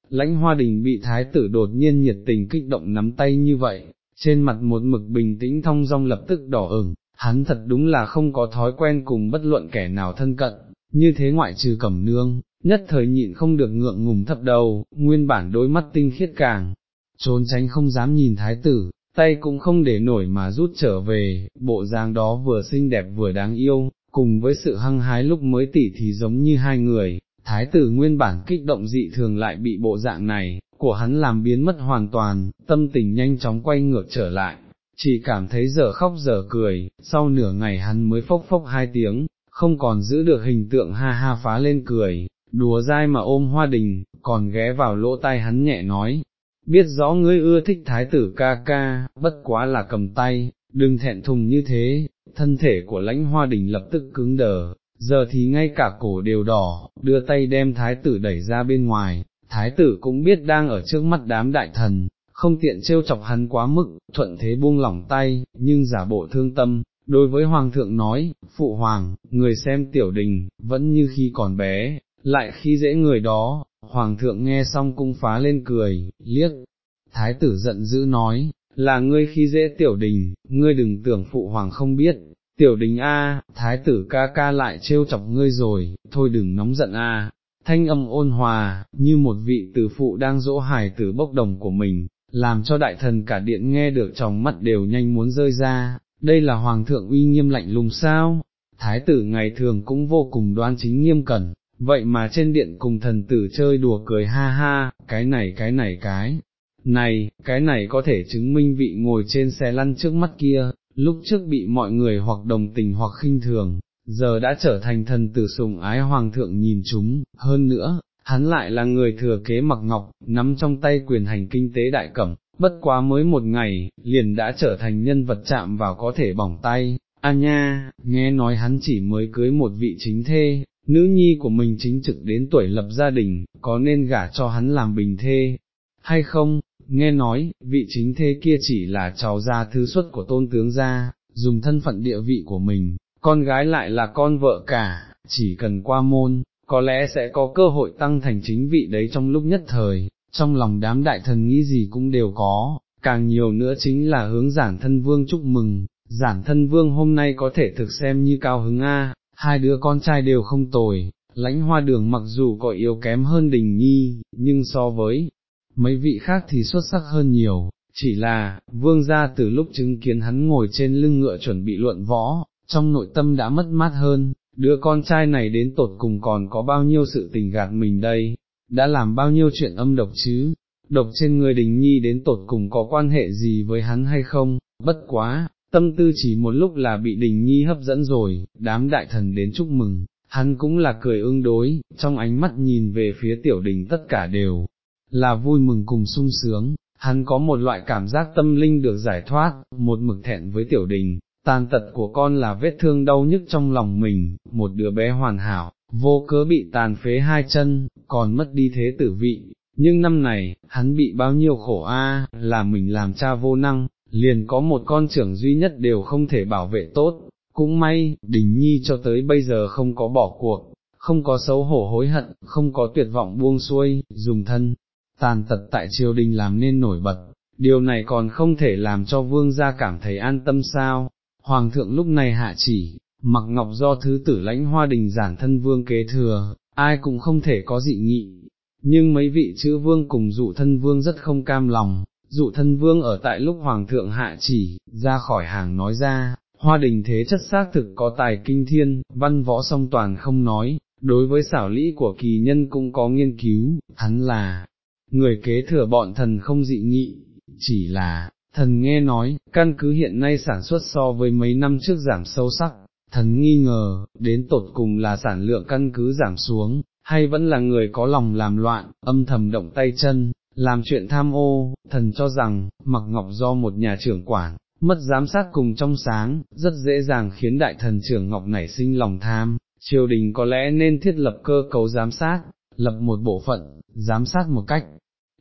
Lãnh hoa đình bị thái tử đột nhiên nhiệt tình kích động nắm tay như vậy, trên mặt một mực bình tĩnh thong dong lập tức đỏ ửng, hắn thật đúng là không có thói quen cùng bất luận kẻ nào thân cận, như thế ngoại trừ cẩm nương, nhất thời nhịn không được ngượng ngùng thấp đầu, nguyên bản đôi mắt tinh khiết càng, trốn tránh không dám nhìn thái tử, tay cũng không để nổi mà rút trở về, bộ dáng đó vừa xinh đẹp vừa đáng yêu, cùng với sự hăng hái lúc mới tỉ thì giống như hai người, thái tử nguyên bản kích động dị thường lại bị bộ dạng này, của hắn làm biến mất hoàn toàn, tâm tình nhanh chóng quay ngược trở lại, chỉ cảm thấy giờ khóc giờ cười, sau nửa ngày hắn mới phốc phốc hai tiếng, không còn giữ được hình tượng ha ha phá lên cười, đùa dai mà ôm hoa đình, còn ghé vào lỗ tai hắn nhẹ nói, biết rõ ngươi ưa thích thái tử ca ca, bất quá là cầm tay, đừng thẹn thùng như thế, thân thể của lãnh hoa đình lập tức cứng đờ, giờ thì ngay cả cổ đều đỏ, đưa tay đem thái tử đẩy ra bên ngoài, thái tử cũng biết đang ở trước mắt đám đại thần, không tiện trêu chọc hắn quá mức, thuận thế buông lỏng tay, nhưng giả bộ thương tâm, đối với hoàng thượng nói, phụ hoàng, người xem tiểu đình, vẫn như khi còn bé, lại khi dễ người đó, hoàng thượng nghe xong cung phá lên cười, liếc, thái tử giận dữ nói, là ngươi khi dễ tiểu đình, ngươi đừng tưởng phụ hoàng không biết, tiểu đình a, thái tử ca ca lại trêu chọc ngươi rồi, thôi đừng nóng giận a, thanh âm ôn hòa, như một vị tử phụ đang dỗ hài tử bốc đồng của mình, làm cho đại thần cả điện nghe được tròng mắt đều nhanh muốn rơi ra, đây là hoàng thượng uy nghiêm lạnh lùng sao, thái tử ngày thường cũng vô cùng đoan chính nghiêm cẩn, vậy mà trên điện cùng thần tử chơi đùa cười ha ha, cái này cái này cái, này, cái này có thể chứng minh vị ngồi trên xe lăn trước mắt kia, lúc trước bị mọi người hoặc đồng tình hoặc khinh thường, giờ đã trở thành thần tử sùng ái hoàng thượng nhìn chúng, hơn nữa, hắn lại là người thừa kế mặc ngọc, nắm trong tay quyền hành kinh tế đại cẩm, bất quá mới một ngày, liền đã trở thành nhân vật chạm vào có thể bỏng tay, a nha, nghe nói hắn chỉ mới cưới một vị chính thê, nữ nhi của mình chính trực đến tuổi lập gia đình, có nên gả cho hắn làm bình thê, hay không, nghe nói, vị chính thê kia chỉ là cháu gia thứ xuất của tôn tướng gia, dùng thân phận địa vị của mình, con gái lại là con vợ cả, chỉ cần qua môn, có lẽ sẽ có cơ hội tăng thành chính vị đấy trong lúc nhất thời, trong lòng đám đại thần nghĩ gì cũng đều có, càng nhiều nữa chính là hướng giản thân vương chúc mừng, giản thân vương hôm nay có thể thực xem như cao hứng A, hai đứa con trai đều không tồi, lãnh hoa đường mặc dù có yếu kém hơn đình nhi, nhưng so với mấy vị khác thì xuất sắc hơn nhiều, chỉ là, vương gia từ lúc chứng kiến hắn ngồi trên lưng ngựa chuẩn bị luận võ, trong nội tâm đã mất mát hơn, đứa con trai này đến tột cùng còn có bao nhiêu sự tình gạt mình đây, đã làm bao nhiêu chuyện âm độc chứ, độc trên người đình nhi đến tột cùng có quan hệ gì với hắn hay không, bất quá, tâm tư chỉ một lúc là bị đình nhi hấp dẫn rồi, đám đại thần đến chúc mừng, hắn cũng là cười ương đối, trong ánh mắt nhìn về phía tiểu đình tất cả đều là vui mừng cùng sung sướng, hắn có một loại cảm giác tâm linh được giải thoát, một mực thẹn với tiểu đình, tàn tật của con là vết thương đau nhức trong lòng mình, một đứa bé hoàn hảo, vô cớ bị tàn phế hai chân, còn mất đi thế tử vị, nhưng năm này, hắn bị bao nhiêu khổ a, là mình làm cha vô năng, liền có một con trưởng duy nhất đều không thể bảo vệ tốt, cũng may, đình nhi cho tới bây giờ không có bỏ cuộc, không có xấu hổ hối hận, không có tuyệt vọng buông xuôi, dùng thân, tàn tật tại triều đình làm nên nổi bật, điều này còn không thể làm cho vương gia cảm thấy an tâm sao, hoàng thượng lúc này hạ chỉ, mặc ngọc do thứ tử lãnh hoa đình giản thân vương kế thừa, ai cũng không thể có dị nghị, nhưng mấy vị chữ vương cùng dụ thân vương rất không cam lòng, dụ thân vương ở tại lúc hoàng thượng hạ chỉ, ra khỏi hàng nói ra, hoa đình thế chất xác thực có tài kinh thiên, văn võ song toàn không nói, đối với xảo lý của kỳ nhân cũng có nghiên cứu, hắn là, người kế thừa bọn thần không dị nghị, chỉ là, thần nghe nói, căn cứ hiện nay sản xuất so với mấy năm trước giảm sâu sắc, thần nghi ngờ, đến tột cùng là sản lượng căn cứ giảm xuống, hay vẫn là người có lòng làm loạn, âm thầm động tay chân, làm chuyện tham ô, thần cho rằng, mặc ngọc do một nhà trưởng quản, mất giám sát cùng trong sáng, rất dễ dàng khiến đại thần trưởng ngọc nảy sinh lòng tham, triều đình có lẽ nên thiết lập cơ cấu giám sát, lập một bộ phận, giám sát một cách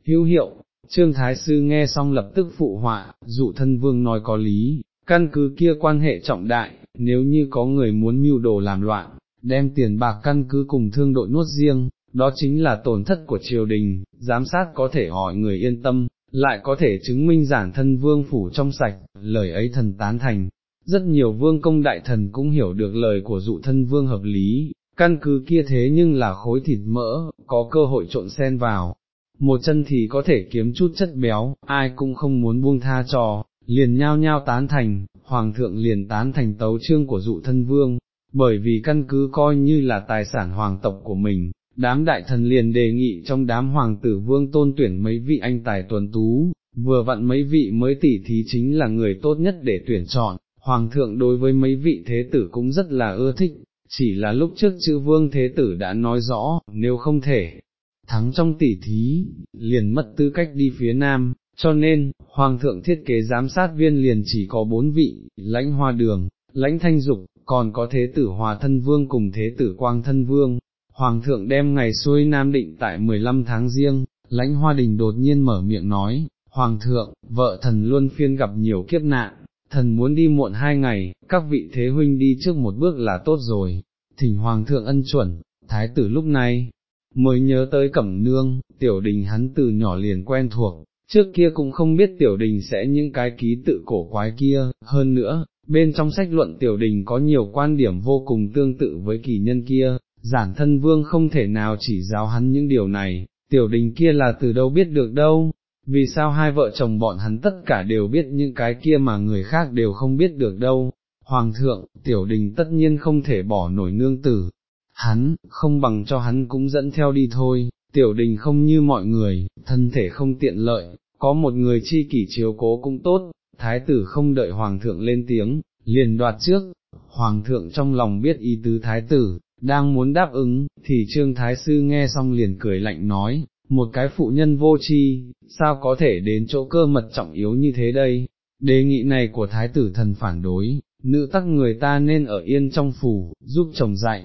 hữu hiệu, Trương Thái Sư nghe xong lập tức phụ họa, dụ thân vương nói có lý, căn cứ kia quan hệ trọng đại, nếu như có người muốn mưu đồ làm loạn, đem tiền bạc căn cứ cùng thương đội nuốt riêng, đó chính là tổn thất của triều đình, giám sát có thể hỏi người yên tâm, lại có thể chứng minh giản thân vương phủ trong sạch, lời ấy thần tán thành. Rất nhiều vương công đại thần cũng hiểu được lời của dụ thân vương hợp lý, căn cứ kia thế nhưng là khối thịt mỡ, có cơ hội trộn sen vào, một chân thì có thể kiếm chút chất béo, ai cũng không muốn buông tha trò, liền nhao nhao tán thành, hoàng thượng liền tán thành tấu trương của dụ thân vương, bởi vì căn cứ coi như là tài sản hoàng tộc của mình, đám đại thần liền đề nghị trong đám hoàng tử vương tôn tuyển mấy vị anh tài tuần tú, vừa vặn mấy vị mới tỉ thí chính là người tốt nhất để tuyển chọn, hoàng thượng đối với mấy vị thế tử cũng rất là ưa thích, chỉ là lúc trước chữ vương thế tử đã nói rõ, nếu không thể, thắng trong tỉ thí, liền mất tư cách đi phía nam, cho nên, Hoàng thượng thiết kế giám sát viên liền chỉ có bốn vị, lãnh hoa đường, lãnh thanh dục, còn có thế tử hòa thân vương cùng thế tử quang thân vương. Hoàng thượng đem ngày xuôi nam định tại 15 tháng riêng, lãnh hoa đình đột nhiên mở miệng nói, Hoàng thượng, vợ thần luôn phiên gặp nhiều kiếp nạn, thần muốn đi muộn hai ngày, các vị thế huynh đi trước một bước là tốt rồi, thỉnh Hoàng thượng ân chuẩn, thái tử lúc này, mới nhớ tới cẩm nương, tiểu đình hắn từ nhỏ liền quen thuộc, trước kia cũng không biết tiểu đình sẽ những cái ký tự cổ quái kia, hơn nữa, bên trong sách luận tiểu đình có nhiều quan điểm vô cùng tương tự với kỳ nhân kia, giản thân vương không thể nào chỉ giáo hắn những điều này, tiểu đình kia là từ đâu biết được đâu, vì sao hai vợ chồng bọn hắn tất cả đều biết những cái kia mà người khác đều không biết được đâu, Hoàng thượng, tiểu đình tất nhiên không thể bỏ nổi nương tử, hắn, không bằng cho hắn cũng dẫn theo đi thôi, tiểu đình không như mọi người, thân thể không tiện lợi, có một người chi kỷ chiếu cố cũng tốt, thái tử không đợi hoàng thượng lên tiếng, liền đoạt trước, hoàng thượng trong lòng biết ý tứ thái tử, đang muốn đáp ứng, thì trương thái sư nghe xong liền cười lạnh nói, một cái phụ nhân vô tri, sao có thể đến chỗ cơ mật trọng yếu như thế đây, đề nghị này của thái tử thần phản đối, nữ tắc người ta nên ở yên trong phủ, giúp chồng dạy,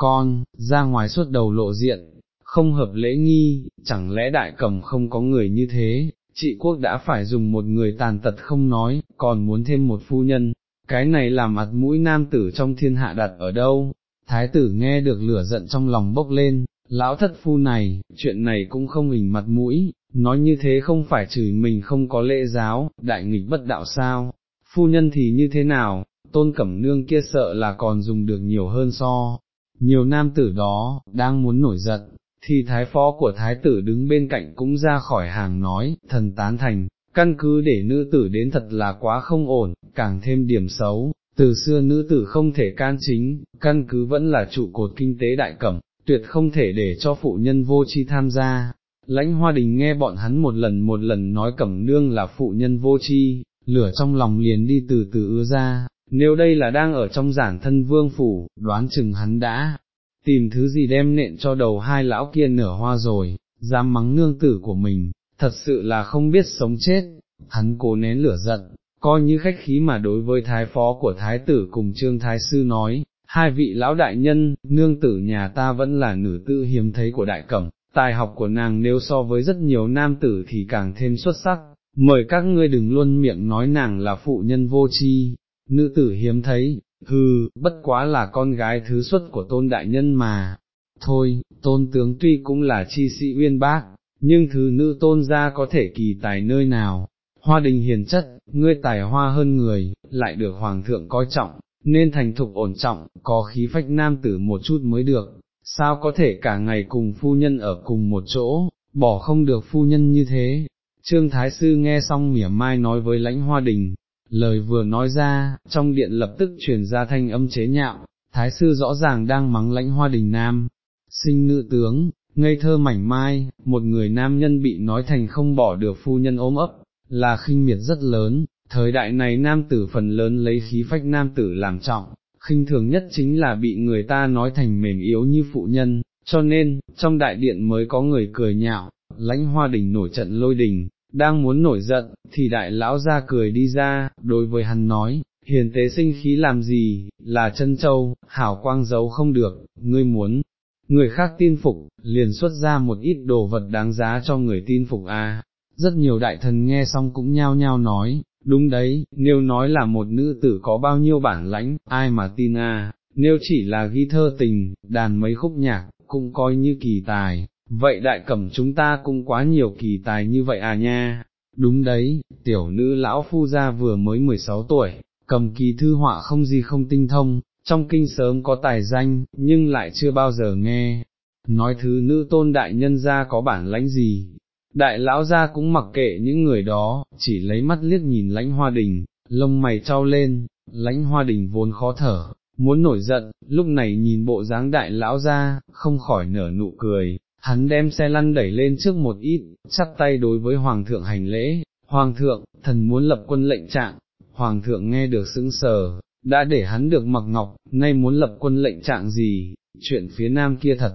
con, ra ngoài suốt đầu lộ diện, không hợp lễ nghi, chẳng lẽ đại cầm không có người như thế, chị quốc đã phải dùng một người tàn tật không nói, còn muốn thêm một phu nhân, cái này làm mặt mũi nam tử trong thiên hạ đặt ở đâu, thái tử nghe được lửa giận trong lòng bốc lên, lão thất phu này, chuyện này cũng không hình mặt mũi, nói như thế không phải chửi mình không có lễ giáo, đại nghịch bất đạo sao, phu nhân thì như thế nào, tôn cẩm nương kia sợ là còn dùng được nhiều hơn so, nhiều nam tử đó, đang muốn nổi giận, thì thái phó của thái tử đứng bên cạnh cũng ra khỏi hàng nói, thần tán thành, căn cứ để nữ tử đến thật là quá không ổn, càng thêm điểm xấu, từ xưa nữ tử không thể can chính, căn cứ vẫn là trụ cột kinh tế đại cẩm, tuyệt không thể để cho phụ nhân vô chi tham gia. Lãnh hoa đình nghe bọn hắn một lần một lần nói cẩm nương là phụ nhân vô chi, lửa trong lòng liền đi từ từ ứa ra, nếu đây là đang ở trong giản thân vương phủ, đoán chừng hắn đã, tìm thứ gì đem nện cho đầu hai lão kia nở hoa rồi, dám mắng nương tử của mình, thật sự là không biết sống chết, hắn cố nén lửa giận, coi như khách khí mà đối với thái phó của thái tử cùng trương thái sư nói, hai vị lão đại nhân, nương tử nhà ta vẫn là nữ tư hiếm thấy của đại cẩm, tài học của nàng nếu so với rất nhiều nam tử thì càng thêm xuất sắc, mời các ngươi đừng luôn miệng nói nàng là phụ nhân vô tri, nữ tử hiếm thấy, hừ, bất quá là con gái thứ xuất của tôn đại nhân mà, thôi, tôn tướng tuy cũng là chi sĩ uyên bác, nhưng thứ nữ tôn gia có thể kỳ tài nơi nào, hoa đình hiền chất, ngươi tài hoa hơn người, lại được hoàng thượng coi trọng, nên thành thục ổn trọng, có khí phách nam tử một chút mới được, sao có thể cả ngày cùng phu nhân ở cùng một chỗ, bỏ không được phu nhân như thế. Trương Thái Sư nghe xong mỉa mai nói với lãnh hoa đình, lời vừa nói ra, trong điện lập tức truyền ra thanh âm chế nhạo, thái sư rõ ràng đang mắng lãnh hoa đình nam, sinh nữ tướng, ngây thơ mảnh mai, một người nam nhân bị nói thành không bỏ được phu nhân ôm ấp, là khinh miệt rất lớn, thời đại này nam tử phần lớn lấy khí phách nam tử làm trọng, khinh thường nhất chính là bị người ta nói thành mềm yếu như phụ nhân, cho nên, trong đại điện mới có người cười nhạo, lãnh hoa đình nổi trận lôi đình, đang muốn nổi giận, thì đại lão ra cười đi ra, đối với hắn nói, hiền tế sinh khí làm gì, là chân châu, hảo quang giấu không được, ngươi muốn, người khác tin phục, liền xuất ra một ít đồ vật đáng giá cho người tin phục à Rất nhiều đại thần nghe xong cũng nhao nhao nói, đúng đấy, nếu nói là một nữ tử có bao nhiêu bản lãnh, ai mà tin à nếu chỉ là ghi thơ tình, đàn mấy khúc nhạc, cũng coi như kỳ tài, vậy đại cẩm chúng ta cũng quá nhiều kỳ tài như vậy à nha, đúng đấy, tiểu nữ lão phu gia vừa mới 16 tuổi, cầm kỳ thư họa không gì không tinh thông, trong kinh sớm có tài danh, nhưng lại chưa bao giờ nghe, nói thứ nữ tôn đại nhân gia có bản lãnh gì. Đại lão gia cũng mặc kệ những người đó, chỉ lấy mắt liếc nhìn lãnh hoa đình, lông mày trao lên, lãnh hoa đình vốn khó thở, muốn nổi giận, lúc này nhìn bộ dáng đại lão gia, không khỏi nở nụ cười, hắn đem xe lăn đẩy lên trước một ít, chắp tay đối với Hoàng thượng hành lễ, Hoàng thượng, thần muốn lập quân lệnh trạng, Hoàng thượng nghe được sững sờ, đã để hắn được mặc ngọc, nay muốn lập quân lệnh trạng gì, chuyện phía nam kia thật,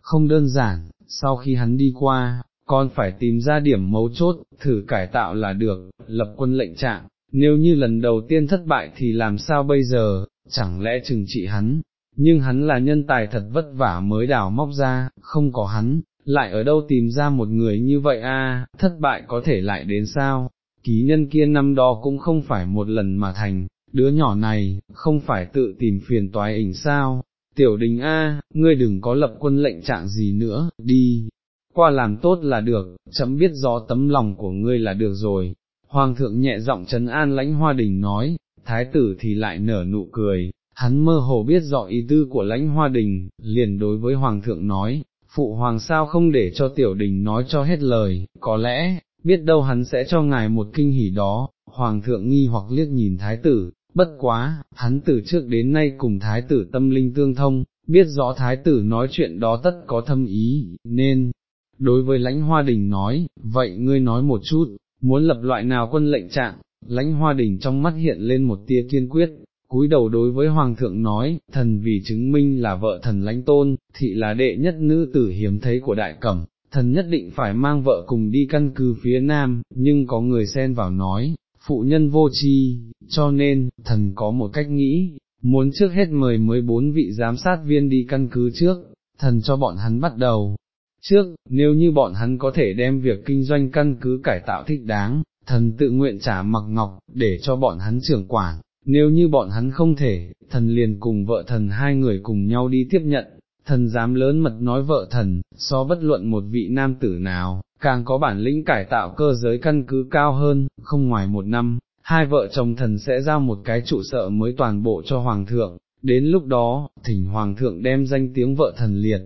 không đơn giản, sau khi hắn đi qua, còn phải tìm ra điểm mấu chốt, thử cải tạo là được, lập quân lệnh trạng, nếu như lần đầu tiên thất bại thì làm sao bây giờ, chẳng lẽ trừng trị hắn, nhưng hắn là nhân tài thật vất vả mới đào móc ra, không có hắn, lại ở đâu tìm ra một người như vậy a? thất bại có thể lại đến sao, ký nhân kia năm đó cũng không phải một lần mà thành, đứa nhỏ này, không phải tự tìm phiền toái ảnh sao, tiểu đình a, ngươi đừng có lập quân lệnh trạng gì nữa, đi, qua làm tốt là được, chấm biết rõ tấm lòng của ngươi là được rồi. Hoàng thượng nhẹ giọng trấn an lãnh hoa đình nói, thái tử thì lại nở nụ cười, hắn mơ hồ biết rõ ý tư của lãnh hoa đình, liền đối với hoàng thượng nói, phụ hoàng sao không để cho tiểu đình nói cho hết lời, có lẽ, biết đâu hắn sẽ cho ngài một kinh hỉ đó, hoàng thượng nghi hoặc liếc nhìn thái tử, bất quá, hắn từ trước đến nay cùng thái tử tâm linh tương thông, biết rõ thái tử nói chuyện đó tất có thâm ý, nên, đối với lãnh hoa đình nói, vậy ngươi nói một chút, muốn lập loại nào quân lệnh trạng, lãnh hoa đình trong mắt hiện lên một tia kiên quyết, cúi đầu đối với hoàng thượng nói, thần vì chứng minh là vợ thần lãnh tôn, thị là đệ nhất nữ tử hiếm thấy của đại cẩm, thần nhất định phải mang vợ cùng đi căn cứ phía nam, nhưng có người xen vào nói, phụ nhân vô tri, cho nên, thần có một cách nghĩ, muốn trước hết mời mới bốn vị giám sát viên đi căn cứ trước, thần cho bọn hắn bắt đầu. Trước, nếu như bọn hắn có thể đem việc kinh doanh căn cứ cải tạo thích đáng, thần tự nguyện trả mặc ngọc, để cho bọn hắn trưởng quản, nếu như bọn hắn không thể, thần liền cùng vợ thần hai người cùng nhau đi tiếp nhận, thần dám lớn mật nói vợ thần, so bất luận một vị nam tử nào, càng có bản lĩnh cải tạo cơ giới căn cứ cao hơn, không ngoài một năm, hai vợ chồng thần sẽ giao một cái trụ sở mới toàn bộ cho hoàng thượng, đến lúc đó, thỉnh hoàng thượng đem danh tiếng vợ thần liệt,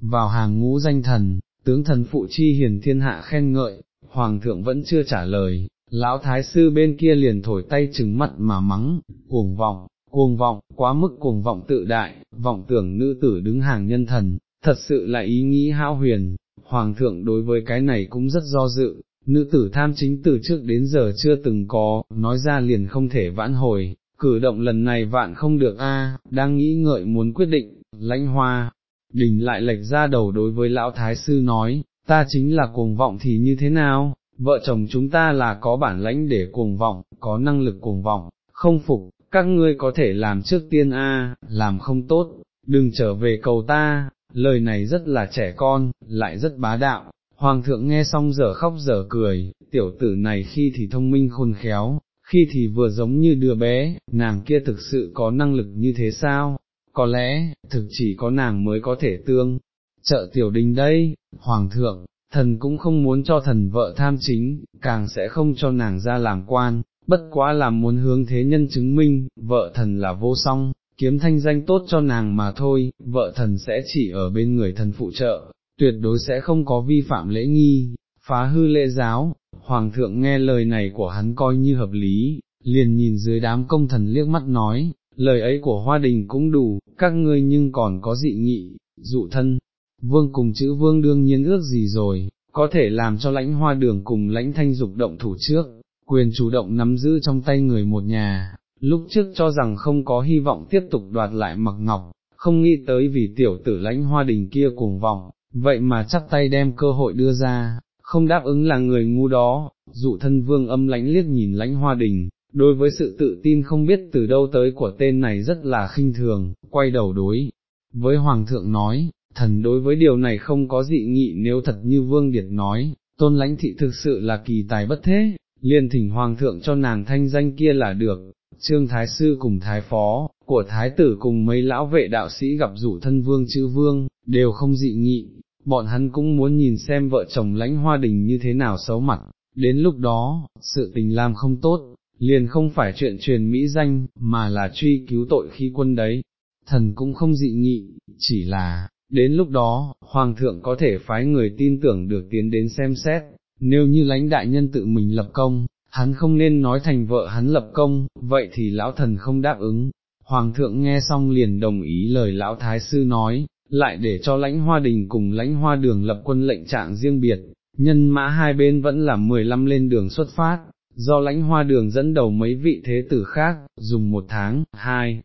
vào hàng ngũ danh thần, tướng thần phụ chi hiền thiên hạ khen ngợi, hoàng thượng vẫn chưa trả lời, lão thái sư bên kia liền thổi tay trừng mặt mà mắng, cuồng vọng, cuồng vọng, quá mức cuồng vọng tự đại, vọng tưởng nữ tử đứng hàng nhân thần, thật sự là ý nghĩ hão huyền, hoàng thượng đối với cái này cũng rất do dự, nữ tử tham chính từ trước đến giờ chưa từng có, nói ra liền không thể vãn hồi, cử động lần này vạn không được a, đang nghĩ ngợi muốn quyết định, lãnh hoa, đình lại lệch ra đầu đối với lão thái sư nói, ta chính là cuồng vọng thì như thế nào, vợ chồng chúng ta là có bản lãnh để cuồng vọng, có năng lực cuồng vọng, không phục, các ngươi có thể làm trước tiên a, làm không tốt, đừng trở về cầu ta, lời này rất là trẻ con, lại rất bá đạo. Hoàng thượng nghe xong giờ khóc giờ cười, tiểu tử này khi thì thông minh khôn khéo, khi thì vừa giống như đứa bé, nàng kia thực sự có năng lực như thế sao? Có lẽ, thực chỉ có nàng mới có thể tương, trợ tiểu đình đây, Hoàng thượng, thần cũng không muốn cho thần vợ tham chính, càng sẽ không cho nàng ra làm quan, bất quá là muốn hướng thế nhân chứng minh, vợ thần là vô song, kiếm thanh danh tốt cho nàng mà thôi, vợ thần sẽ chỉ ở bên người thần phụ trợ, tuyệt đối sẽ không có vi phạm lễ nghi, phá hư lễ giáo, hoàng thượng nghe lời này của hắn coi như hợp lý, liền nhìn dưới đám công thần liếc mắt nói, lời ấy của hoa đình cũng đủ, các ngươi nhưng còn có dị nghị, dụ thân, vương cùng chữ vương đương nhiên ước gì rồi, có thể làm cho lãnh hoa đường cùng lãnh thanh dục động thủ trước, quyền chủ động nắm giữ trong tay người một nhà, lúc trước cho rằng không có hy vọng tiếp tục đoạt lại mặc ngọc, không nghĩ tới vì tiểu tử lãnh hoa đình kia cuồng vọng, vậy mà chắc tay đem cơ hội đưa ra, không đáp ứng là người ngu đó, dụ thân vương âm lãnh liếc nhìn lãnh hoa đình, đối với sự tự tin không biết từ đâu tới của tên này rất là khinh thường, quay đầu đối. Với Hoàng thượng nói, thần đối với điều này không có dị nghị nếu thật như Vương Điệt nói, tôn lãnh thị thực sự là kỳ tài bất thế, liền thỉnh Hoàng thượng cho nàng thanh danh kia là được, Trương Thái Sư cùng Thái Phó, của Thái tử cùng mấy lão vệ đạo sĩ gặp rủ thân vương chữ vương, đều không dị nghị, bọn hắn cũng muốn nhìn xem vợ chồng lãnh hoa đình như thế nào xấu mặt, đến lúc đó, sự tình làm không tốt, liền không phải chuyện truyền mỹ danh, mà là truy cứu tội khi quân đấy, thần cũng không dị nghị, chỉ là, đến lúc đó, Hoàng thượng có thể phái người tin tưởng được tiến đến xem xét, nếu như lãnh đại nhân tự mình lập công, hắn không nên nói thành vợ hắn lập công, vậy thì lão thần không đáp ứng. Hoàng thượng nghe xong liền đồng ý lời lão thái sư nói, lại để cho lãnh hoa đình cùng lãnh hoa đường lập quân lệnh trạng riêng biệt, nhân mã hai bên vẫn là 15 lên đường xuất phát, do lãnh hoa đường dẫn đầu mấy vị thế tử khác, dùng một tháng, hai,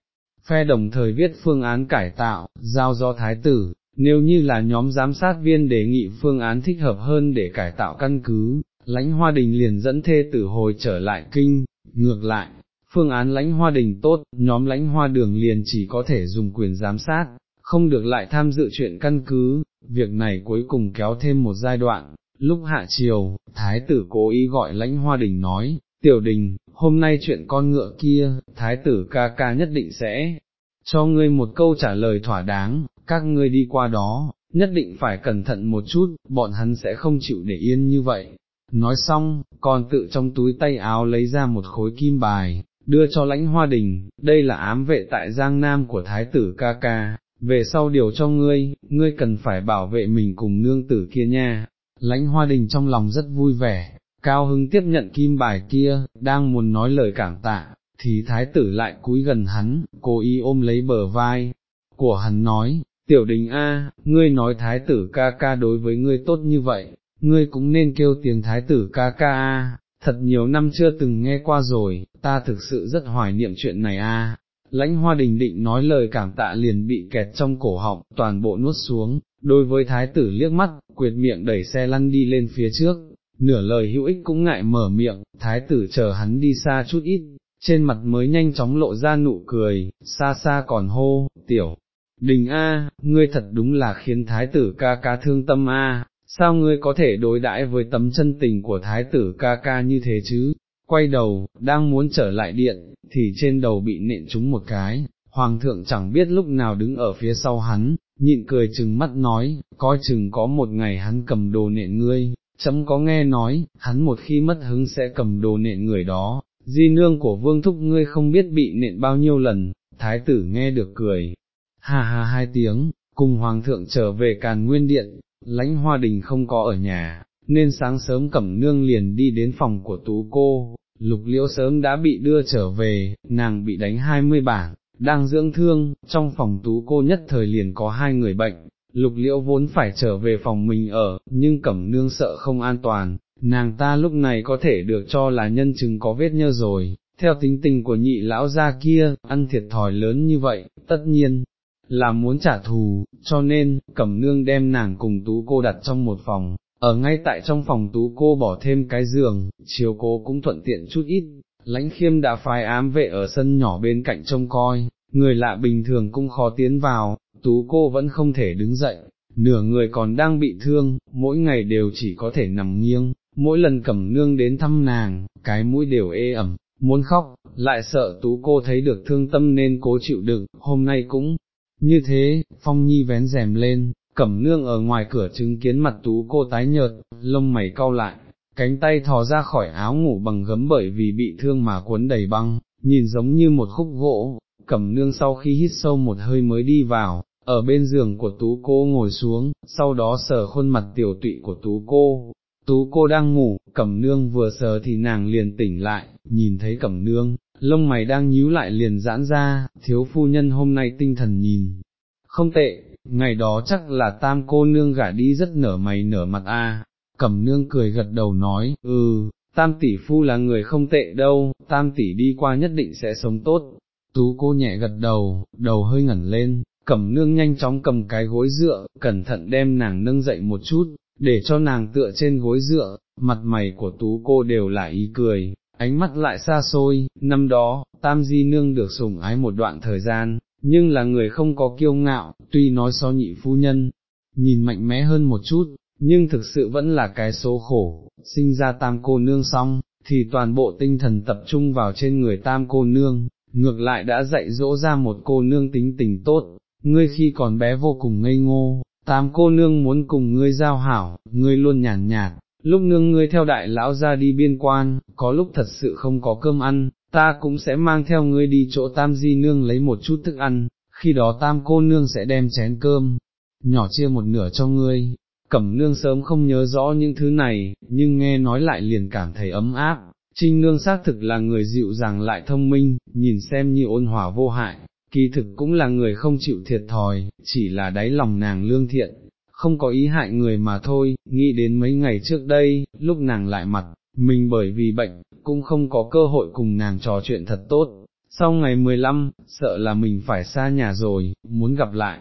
phe đồng thời viết phương án cải tạo, giao do thái tử, nếu như là nhóm giám sát viên đề nghị phương án thích hợp hơn để cải tạo căn cứ, lãnh hoa đình liền dẫn thê tử hồi trở lại kinh, ngược lại, phương án lãnh hoa đình tốt, nhóm lãnh hoa đường liền chỉ có thể dùng quyền giám sát, không được lại tham dự chuyện căn cứ, việc này cuối cùng kéo thêm một giai đoạn, lúc hạ chiều, thái tử cố ý gọi lãnh hoa đình nói, tiểu đình, hôm nay chuyện con ngựa kia, thái tử ca ca nhất định sẽ cho ngươi một câu trả lời thỏa đáng, các ngươi đi qua đó, nhất định phải cẩn thận một chút, bọn hắn sẽ không chịu để yên như vậy. Nói xong, còn tự trong túi tay áo lấy ra một khối kim bài, đưa cho lãnh hoa đình, đây là ám vệ tại Giang Nam của Thái tử ca ca, về sau điều cho ngươi, ngươi cần phải bảo vệ mình cùng nương tử kia nha. Lãnh hoa đình trong lòng rất vui vẻ, cao hứng tiếp nhận kim bài kia, đang muốn nói lời cảm tạ, thì thái tử lại cúi gần hắn, cố ý ôm lấy bờ vai, của hắn nói, tiểu đình A, ngươi nói thái tử ca ca đối với ngươi tốt như vậy, ngươi cũng nên kêu tiếng thái tử ca ca A, thật nhiều năm chưa từng nghe qua rồi, ta thực sự rất hoài niệm chuyện này A. Lãnh hoa đình định nói lời cảm tạ liền bị kẹt trong cổ họng, toàn bộ nuốt xuống, đối với thái tử liếc mắt, quyệt miệng đẩy xe lăn đi lên phía trước, nửa lời hữu ích cũng ngại mở miệng, thái tử chờ hắn đi xa chút ít, trên mặt mới nhanh chóng lộ ra nụ cười, xa xa còn hô, tiểu, đình A, ngươi thật đúng là khiến thái tử ca ca thương tâm A, sao ngươi có thể đối đãi với tấm chân tình của thái tử ca ca như thế chứ, quay đầu, đang muốn trở lại điện, thì trên đầu bị nện trúng một cái, hoàng thượng chẳng biết lúc nào đứng ở phía sau hắn, nhịn cười chừng mắt nói, coi chừng có một ngày hắn cầm đồ nện ngươi, chấm có nghe nói, hắn một khi mất hứng sẽ cầm đồ nện người đó, di nương của vương thúc ngươi không biết bị nện bao nhiêu lần, thái tử nghe được cười, ha ha hai tiếng, cùng hoàng thượng trở về càn nguyên điện, lãnh hoa đình không có ở nhà, nên sáng sớm cẩm nương liền đi đến phòng của tú cô, lục liễu sớm đã bị đưa trở về, nàng bị đánh hai mươi bảng, đang dưỡng thương, trong phòng tú cô nhất thời liền có hai người bệnh, lục liễu vốn phải trở về phòng mình ở, nhưng cẩm nương sợ không an toàn, nàng ta lúc này có thể được cho là nhân chứng có vết nhơ rồi, theo tính tình của nhị lão gia kia, ăn thiệt thòi lớn như vậy, tất nhiên, là muốn trả thù, cho nên, cẩm nương đem nàng cùng tú cô đặt trong một phòng, ở ngay tại trong phòng tú cô bỏ thêm cái giường, chiều cô cũng thuận tiện chút ít, lãnh khiêm đã phái ám vệ ở sân nhỏ bên cạnh trông coi, người lạ bình thường cũng khó tiến vào, tú cô vẫn không thể đứng dậy, nửa người còn đang bị thương, mỗi ngày đều chỉ có thể nằm nghiêng, mỗi lần cẩm nương đến thăm nàng, cái mũi đều ê ẩm, muốn khóc, lại sợ tú cô thấy được thương tâm nên cố chịu đựng, hôm nay cũng như thế, phong nhi vén rèm lên, cẩm nương ở ngoài cửa chứng kiến mặt tú cô tái nhợt, lông mày cau lại, cánh tay thò ra khỏi áo ngủ bằng gấm bởi vì bị thương mà cuốn đầy băng, nhìn giống như một khúc gỗ, cẩm nương sau khi hít sâu một hơi mới đi vào, ở bên giường của tú cô ngồi xuống, sau đó sờ khuôn mặt tiểu tụy của tú cô. Tú cô đang ngủ, cẩm nương vừa sờ thì nàng liền tỉnh lại, nhìn thấy cẩm nương, lông mày đang nhíu lại liền giãn ra, thiếu phu nhân hôm nay tinh thần nhìn, không tệ, ngày đó chắc là tam cô nương gả đi rất nở mày nở mặt a. cẩm nương cười gật đầu nói, ừ, tam tỷ phu là người không tệ đâu, tam tỷ đi qua nhất định sẽ sống tốt, tú cô nhẹ gật đầu, đầu hơi ngẩn lên, cẩm nương nhanh chóng cầm cái gối dựa, cẩn thận đem nàng nâng dậy một chút, để cho nàng tựa trên gối dựa, mặt mày của tú cô đều là ý cười, ánh mắt lại xa xôi, năm đó, tam di nương được sủng ái một đoạn thời gian, nhưng là người không có kiêu ngạo, tuy nói so nhị phu nhân, nhìn mạnh mẽ hơn một chút, nhưng thực sự vẫn là cái số khổ, sinh ra tam cô nương xong, thì toàn bộ tinh thần tập trung vào trên người tam cô nương, ngược lại đã dạy dỗ ra một cô nương tính tình tốt, ngươi khi còn bé vô cùng ngây ngô, tam cô nương muốn cùng ngươi giao hảo, ngươi luôn nhàn nhạt, lúc nương ngươi theo đại lão ra đi biên quan, có lúc thật sự không có cơm ăn, ta cũng sẽ mang theo ngươi đi chỗ tam di nương lấy một chút thức ăn, khi đó tam cô nương sẽ đem chén cơm, nhỏ chia một nửa cho ngươi. Cẩm nương sớm không nhớ rõ những thứ này, nhưng nghe nói lại liền cảm thấy ấm áp, trinh nương xác thực là người dịu dàng lại thông minh, nhìn xem như ôn hòa vô hại, kỳ thực cũng là người không chịu thiệt thòi, chỉ là đáy lòng nàng lương thiện, không có ý hại người mà thôi, nghĩ đến mấy ngày trước đây, lúc nàng lại mặt, mình bởi vì bệnh, cũng không có cơ hội cùng nàng trò chuyện thật tốt, sau ngày 15, sợ là mình phải xa nhà rồi, muốn gặp lại,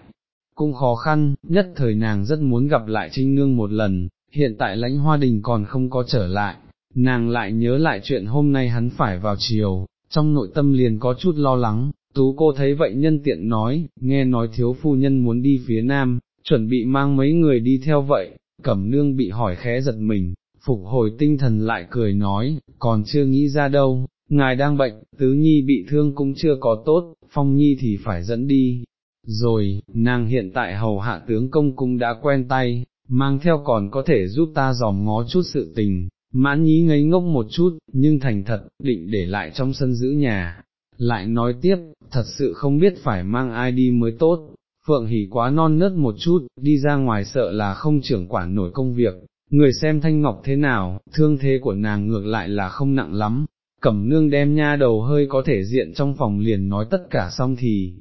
cũng khó khăn, nhất thời nàng rất muốn gặp lại Trinh Nương một lần, hiện tại lãnh hoa đình còn không có trở lại, nàng lại nhớ lại chuyện hôm nay hắn phải vào chiều, trong nội tâm liền có chút lo lắng, tú cô thấy vậy nhân tiện nói, nghe nói thiếu phu nhân muốn đi phía nam, chuẩn bị mang mấy người đi theo vậy, cẩm nương bị hỏi khẽ giật mình, phục hồi tinh thần lại cười nói, còn chưa nghĩ ra đâu, ngài đang bệnh, tứ nhi bị thương cũng chưa có tốt, phong nhi thì phải dẫn đi. Rồi, nàng hiện tại hầu hạ tướng công cũng đã quen tay, mang theo còn có thể giúp ta dòm ngó chút sự tình, mãn nhí ngây ngốc một chút, nhưng thành thật, định để lại trong sân giữ nhà. Lại nói tiếp, thật sự không biết phải mang ai đi mới tốt, Phượng Hỷ quá non nớt một chút, đi ra ngoài sợ là không trưởng quản nổi công việc, người xem thanh ngọc thế nào, thương thế của nàng ngược lại là không nặng lắm, cẩm nương đem nha đầu hơi có thể diện trong phòng liền nói tất cả xong thì,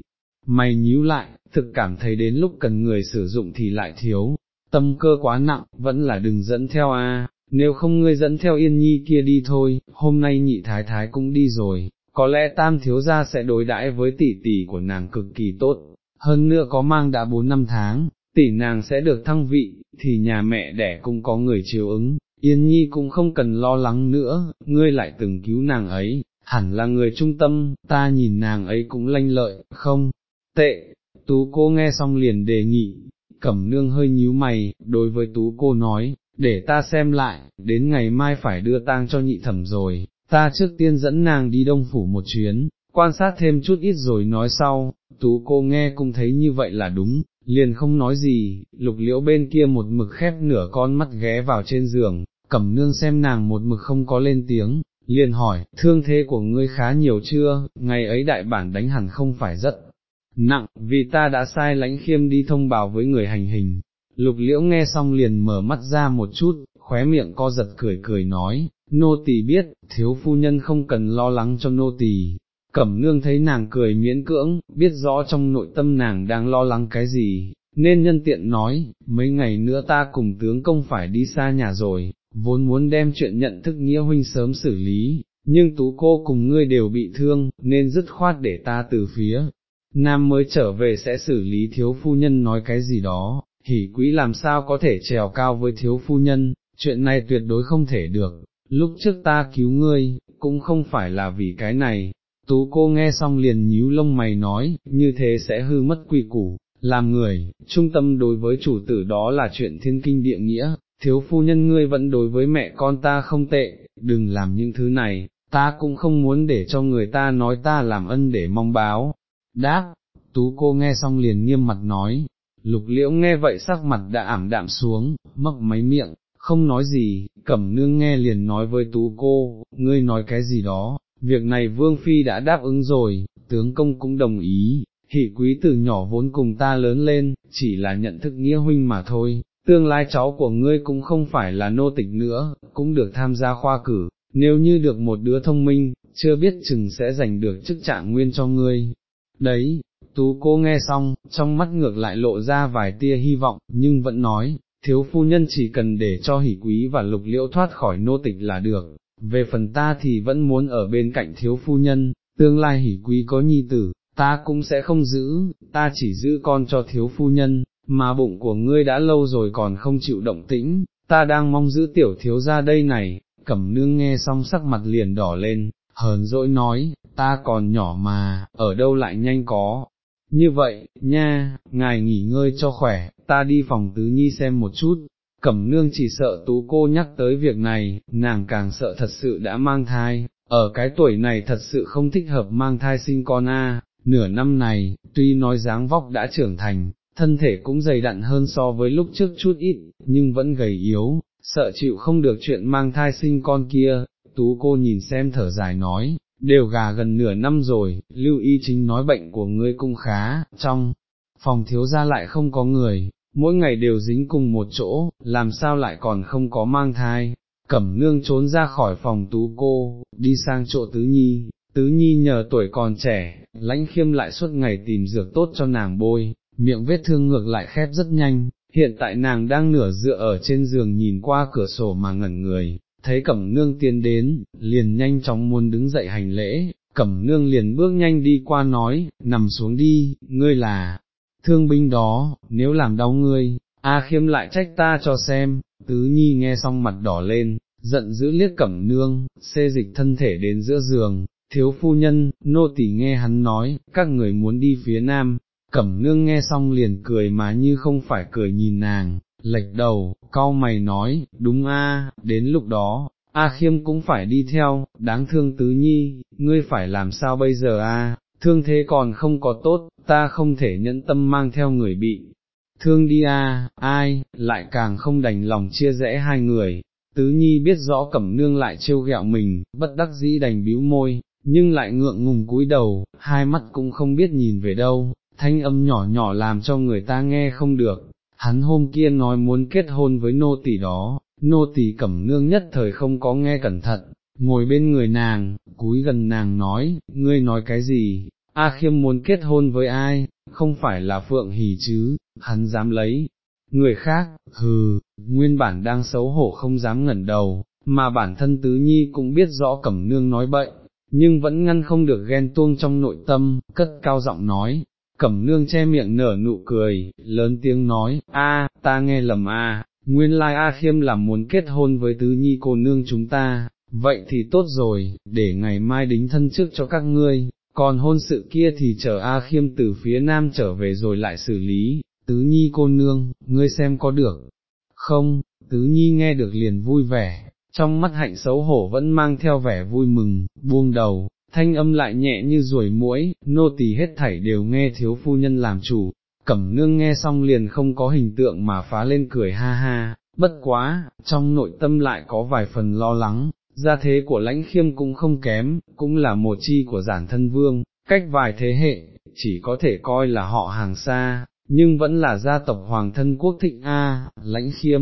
mày nhíu lại, thực cảm thấy đến lúc cần người sử dụng thì lại thiếu, tâm cơ quá nặng, vẫn là đừng dẫn theo a. nếu không ngươi dẫn theo yên nhi kia đi thôi, hôm nay nhị thái thái cũng đi rồi, có lẽ tam thiếu gia sẽ đối đãi với tỷ tỷ của nàng cực kỳ tốt, hơn nữa có mang đã 4 năm tháng, tỷ nàng sẽ được thăng vị, thì nhà mẹ đẻ cũng có người chiều ứng, Yên Nhi cũng không cần lo lắng nữa, ngươi lại từng cứu nàng ấy, hẳn là người trung tâm, ta nhìn nàng ấy cũng lanh lợi, không, tệ, tú cô nghe xong liền đề nghị, cẩm nương hơi nhíu mày, đối với tú cô nói, để ta xem lại, đến ngày mai phải đưa tang cho nhị thẩm rồi, ta trước tiên dẫn nàng đi đông phủ một chuyến, quan sát thêm chút ít rồi nói sau, tú cô nghe cũng thấy như vậy là đúng, liền không nói gì, lục liễu bên kia một mực khép nửa con mắt ghé vào trên giường, cẩm nương xem nàng một mực không có lên tiếng, liền hỏi, thương thế của ngươi khá nhiều chưa, ngày ấy đại bản đánh hẳn không phải rất nặng, vì ta đã sai lãnh khiêm đi thông báo với người hành hình. Lục liễu nghe xong liền mở mắt ra một chút, khóe miệng co giật cười cười nói, nô tỳ biết, thiếu phu nhân không cần lo lắng cho nô tỳ. Cẩm nương thấy nàng cười miễn cưỡng, biết rõ trong nội tâm nàng đang lo lắng cái gì, nên nhân tiện nói, mấy ngày nữa ta cùng tướng công phải đi xa nhà rồi, vốn muốn đem chuyện nhận thức nghĩa huynh sớm xử lý, nhưng tú cô cùng ngươi đều bị thương, nên dứt khoát để ta từ phía. Nam mới trở về sẽ xử lý thiếu phu nhân nói cái gì đó, hỉ quỹ làm sao có thể trèo cao với thiếu phu nhân, chuyện này tuyệt đối không thể được, lúc trước ta cứu ngươi, cũng không phải là vì cái này, tú cô nghe xong liền nhíu lông mày nói, như thế sẽ hư mất quy củ, làm người, trung tâm đối với chủ tử đó là chuyện thiên kinh địa nghĩa, thiếu phu nhân ngươi vẫn đối với mẹ con ta không tệ, đừng làm những thứ này, ta cũng không muốn để cho người ta nói ta làm ân để mong báo. Đáp, tú cô nghe xong liền nghiêm mặt nói, lục liễu nghe vậy sắc mặt đã ảm đạm xuống, mắc máy miệng, không nói gì, cẩm nương nghe liền nói với tú cô, ngươi nói cái gì đó, việc này vương phi đã đáp ứng rồi, tướng công cũng đồng ý, hỷ quý từ nhỏ vốn cùng ta lớn lên, chỉ là nhận thức nghĩa huynh mà thôi, tương lai cháu của ngươi cũng không phải là nô tịch nữa, cũng được tham gia khoa cử, nếu như được một đứa thông minh, chưa biết chừng sẽ giành được chức trạng nguyên cho ngươi. Đấy, tú cô nghe xong, trong mắt ngược lại lộ ra vài tia hy vọng, nhưng vẫn nói, thiếu phu nhân chỉ cần để cho hỷ quý và lục liễu thoát khỏi nô tịch là được, về phần ta thì vẫn muốn ở bên cạnh thiếu phu nhân, tương lai hỷ quý có nhi tử, ta cũng sẽ không giữ, ta chỉ giữ con cho thiếu phu nhân, mà bụng của ngươi đã lâu rồi còn không chịu động tĩnh, ta đang mong giữ tiểu thiếu ra đây này, cẩm nương nghe xong sắc mặt liền đỏ lên, hờn dỗi nói, ta còn nhỏ mà, ở đâu lại nhanh có. Như vậy, nha, ngài nghỉ ngơi cho khỏe, ta đi phòng tứ nhi xem một chút, cẩm nương chỉ sợ tú cô nhắc tới việc này, nàng càng sợ thật sự đã mang thai, ở cái tuổi này thật sự không thích hợp mang thai sinh con a. nửa năm này, tuy nói dáng vóc đã trưởng thành, thân thể cũng dày đặn hơn so với lúc trước chút ít, nhưng vẫn gầy yếu, sợ chịu không được chuyện mang thai sinh con kia, tú cô nhìn xem thở dài nói, đều gà gần nửa năm rồi, lưu y chính nói bệnh của ngươi cũng khá, trong phòng thiếu ra lại không có người, mỗi ngày đều dính cùng một chỗ, làm sao lại còn không có mang thai, cẩm nương trốn ra khỏi phòng tú cô, đi sang chỗ tứ nhi, tứ nhi nhờ tuổi còn trẻ, lãnh khiêm lại suốt ngày tìm dược tốt cho nàng bôi, miệng vết thương ngược lại khép rất nhanh, hiện tại nàng đang nửa dựa ở trên giường nhìn qua cửa sổ mà ngẩn người, thấy cẩm nương tiến đến, liền nhanh chóng muốn đứng dậy hành lễ, cẩm nương liền bước nhanh đi qua nói, nằm xuống đi, ngươi là, thương binh đó, nếu làm đau ngươi, A khiêm lại trách ta cho xem, tứ nhi nghe xong mặt đỏ lên, giận dữ liếc cẩm nương, xê dịch thân thể đến giữa giường, thiếu phu nhân, nô tỳ nghe hắn nói, các người muốn đi phía nam, cẩm nương nghe xong liền cười mà như không phải cười nhìn nàng, lệch đầu, cau mày nói, đúng a, đến lúc đó, A khiêm cũng phải đi theo, đáng thương tứ nhi, ngươi phải làm sao bây giờ a? thương thế còn không có tốt, ta không thể nhẫn tâm mang theo người bị. Thương đi a, ai, lại càng không đành lòng chia rẽ hai người, tứ nhi biết rõ cẩm nương lại trêu ghẹo mình, bất đắc dĩ đành bĩu môi, nhưng lại ngượng ngùng cúi đầu, hai mắt cũng không biết nhìn về đâu, thanh âm nhỏ nhỏ làm cho người ta nghe không được, hắn hôm kia nói muốn kết hôn với nô tỳ đó, nô tỳ cẩm nương nhất thời không có nghe cẩn thận, ngồi bên người nàng, cúi gần nàng nói, ngươi nói cái gì, A khiêm muốn kết hôn với ai, không phải là Phượng Hỷ chứ, hắn dám lấy, người khác, hừ, nguyên bản đang xấu hổ không dám ngẩn đầu, mà bản thân tứ nhi cũng biết rõ cẩm nương nói bậy, nhưng vẫn ngăn không được ghen tuông trong nội tâm, cất cao giọng nói, cẩm nương che miệng nở nụ cười, lớn tiếng nói, a, ta nghe lầm a, nguyên lai A khiêm là muốn kết hôn với tứ nhi cô nương chúng ta, vậy thì tốt rồi, để ngày mai đính thân trước cho các ngươi, còn hôn sự kia thì chờ A khiêm từ phía nam trở về rồi lại xử lý, tứ nhi cô nương, ngươi xem có được, không, tứ nhi nghe được liền vui vẻ, trong mắt hạnh xấu hổ vẫn mang theo vẻ vui mừng, buông đầu, thanh âm lại nhẹ như ruồi muỗi, nô tỳ hết thảy đều nghe thiếu phu nhân làm chủ, cẩm nương nghe xong liền không có hình tượng mà phá lên cười ha ha, bất quá, trong nội tâm lại có vài phần lo lắng, gia thế của lãnh khiêm cũng không kém, cũng là một chi của giản thân vương, cách vài thế hệ, chỉ có thể coi là họ hàng xa, nhưng vẫn là gia tộc hoàng thân quốc thịnh A, lãnh khiêm,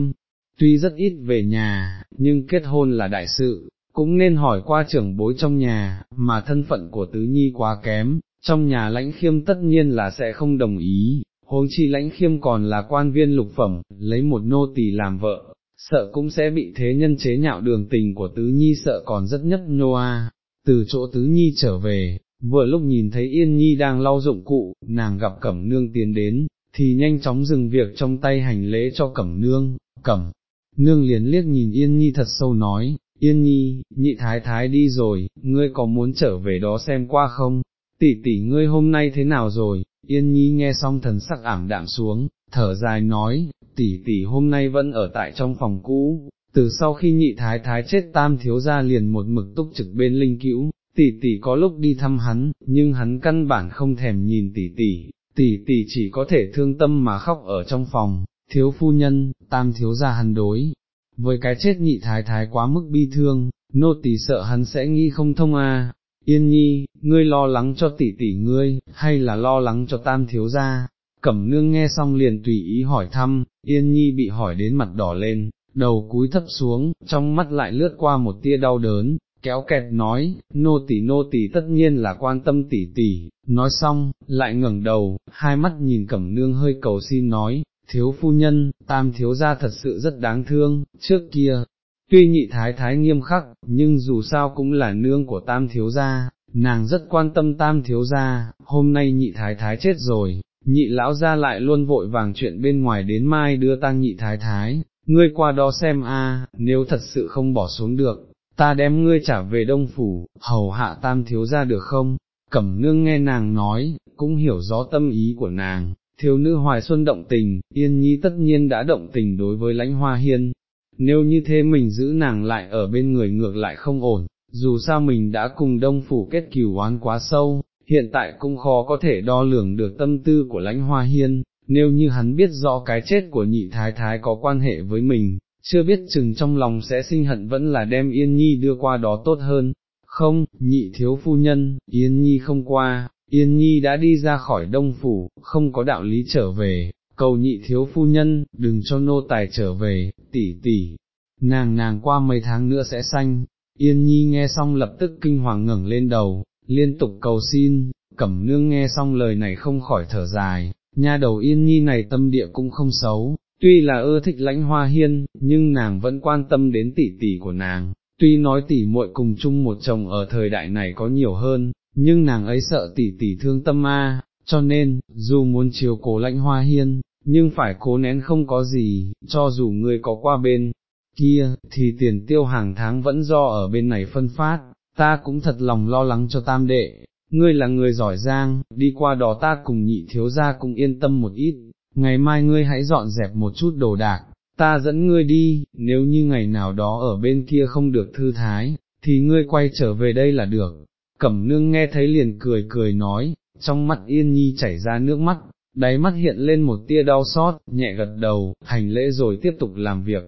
tuy rất ít về nhà, nhưng kết hôn là đại sự, cũng nên hỏi qua trưởng bối trong nhà, mà thân phận của tứ nhi quá kém, trong nhà lãnh khiêm tất nhiên là sẽ không đồng ý, huống chi lãnh khiêm còn là quan viên lục phẩm, lấy một nô tỳ làm vợ, sợ cũng sẽ bị thế nhân chế nhạo đường tình của tứ nhi sợ còn rất nhất nhô a. Từ chỗ tứ nhi trở về, vừa lúc nhìn thấy yên nhi đang lau dụng cụ, nàng gặp cẩm nương tiến đến, thì nhanh chóng dừng việc trong tay hành lễ cho cẩm nương, cẩm, nương liền liếc nhìn yên nhi thật sâu nói, yên nhi, nhị thái thái đi rồi, ngươi có muốn trở về đó xem qua không, tỷ tỷ ngươi hôm nay thế nào rồi, yên nhi nghe xong thần sắc ảm đạm xuống, thở dài nói, tỷ tỷ hôm nay vẫn ở tại trong phòng cũ, từ sau khi nhị thái thái chết tam thiếu ra liền một mực túc trực bên linh cữu, tỷ tỷ có lúc đi thăm hắn, nhưng hắn căn bản không thèm nhìn tỷ tỷ, tỷ tỷ chỉ có thể thương tâm mà khóc ở trong phòng, thiếu phu nhân, tam thiếu ra hắn đối. Với cái chết nhị thái thái quá mức bi thương, nô tỳ sợ hắn sẽ nghi không thông a. Yên nhi, ngươi lo lắng cho tỷ tỷ ngươi, hay là lo lắng cho tam thiếu gia, cẩm nương nghe xong liền tùy ý hỏi thăm, yên nhi bị hỏi đến mặt đỏ lên, đầu cúi thấp xuống, trong mắt lại lướt qua một tia đau đớn, kéo kẹt nói, nô tỳ nô tỳ tất nhiên là quan tâm tỷ tỷ, nói xong, lại ngẩng đầu, hai mắt nhìn cẩm nương hơi cầu xin nói, thiếu phu nhân, tam thiếu gia thật sự rất đáng thương, trước kia, tuy nhị thái thái nghiêm khắc, nhưng dù sao cũng là nương của tam thiếu gia, nàng rất quan tâm tam thiếu gia, hôm nay nhị thái thái chết rồi, nhị lão gia lại luôn vội vàng chuyện bên ngoài đến mai đưa tang nhị thái thái, ngươi qua đó xem a, nếu thật sự không bỏ xuống được, ta đem ngươi trả về đông phủ, hầu hạ tam thiếu gia được không? Cẩm nương nghe nàng nói, cũng hiểu rõ tâm ý của nàng, thiếu nữ hoài xuân động tình, yên nhi tất nhiên đã động tình đối với lãnh hoa hiên, nếu như thế mình giữ nàng lại ở bên người ngược lại không ổn, dù sao mình đã cùng đông phủ kết cửu oán quá sâu, hiện tại cũng khó có thể đo lường được tâm tư của lãnh hoa hiên, nếu như hắn biết rõ cái chết của nhị thái thái có quan hệ với mình, chưa biết chừng trong lòng sẽ sinh hận vẫn là đem Yên Nhi đưa qua đó tốt hơn. Không, nhị thiếu phu nhân, Yên Nhi không qua, Yên Nhi đã đi ra khỏi đông phủ, không có đạo lý trở về, cầu nhị thiếu phu nhân, đừng cho nô tài trở về, tỷ tỷ, nàng nàng qua mấy tháng nữa sẽ sanh, Yên Nhi nghe xong lập tức kinh hoàng ngẩng lên đầu, liên tục cầu xin, cẩm nương nghe xong lời này không khỏi thở dài, nha đầu Yên Nhi này tâm địa cũng không xấu, tuy là ưa thích lãnh hoa hiên, nhưng nàng vẫn quan tâm đến tỷ tỷ của nàng, tuy nói tỷ muội cùng chung một chồng ở thời đại này có nhiều hơn, nhưng nàng ấy sợ tỷ tỷ thương tâm ma, cho nên, dù muốn chiều cố lãnh hoa hiên, nhưng phải cố nén không có gì, cho dù người có qua bên kia, thì tiền tiêu hàng tháng vẫn do ở bên này phân phát, ta cũng thật lòng lo lắng cho tam đệ, ngươi là người giỏi giang, đi qua đó ta cùng nhị thiếu gia cũng yên tâm một ít, ngày mai ngươi hãy dọn dẹp một chút đồ đạc, ta dẫn ngươi đi, nếu như ngày nào đó ở bên kia không được thư thái, thì ngươi quay trở về đây là được. Cẩm nương nghe thấy liền cười cười nói, trong mắt yên nhi chảy ra nước mắt, đáy mắt hiện lên một tia đau xót, nhẹ gật đầu, hành lễ rồi tiếp tục làm việc.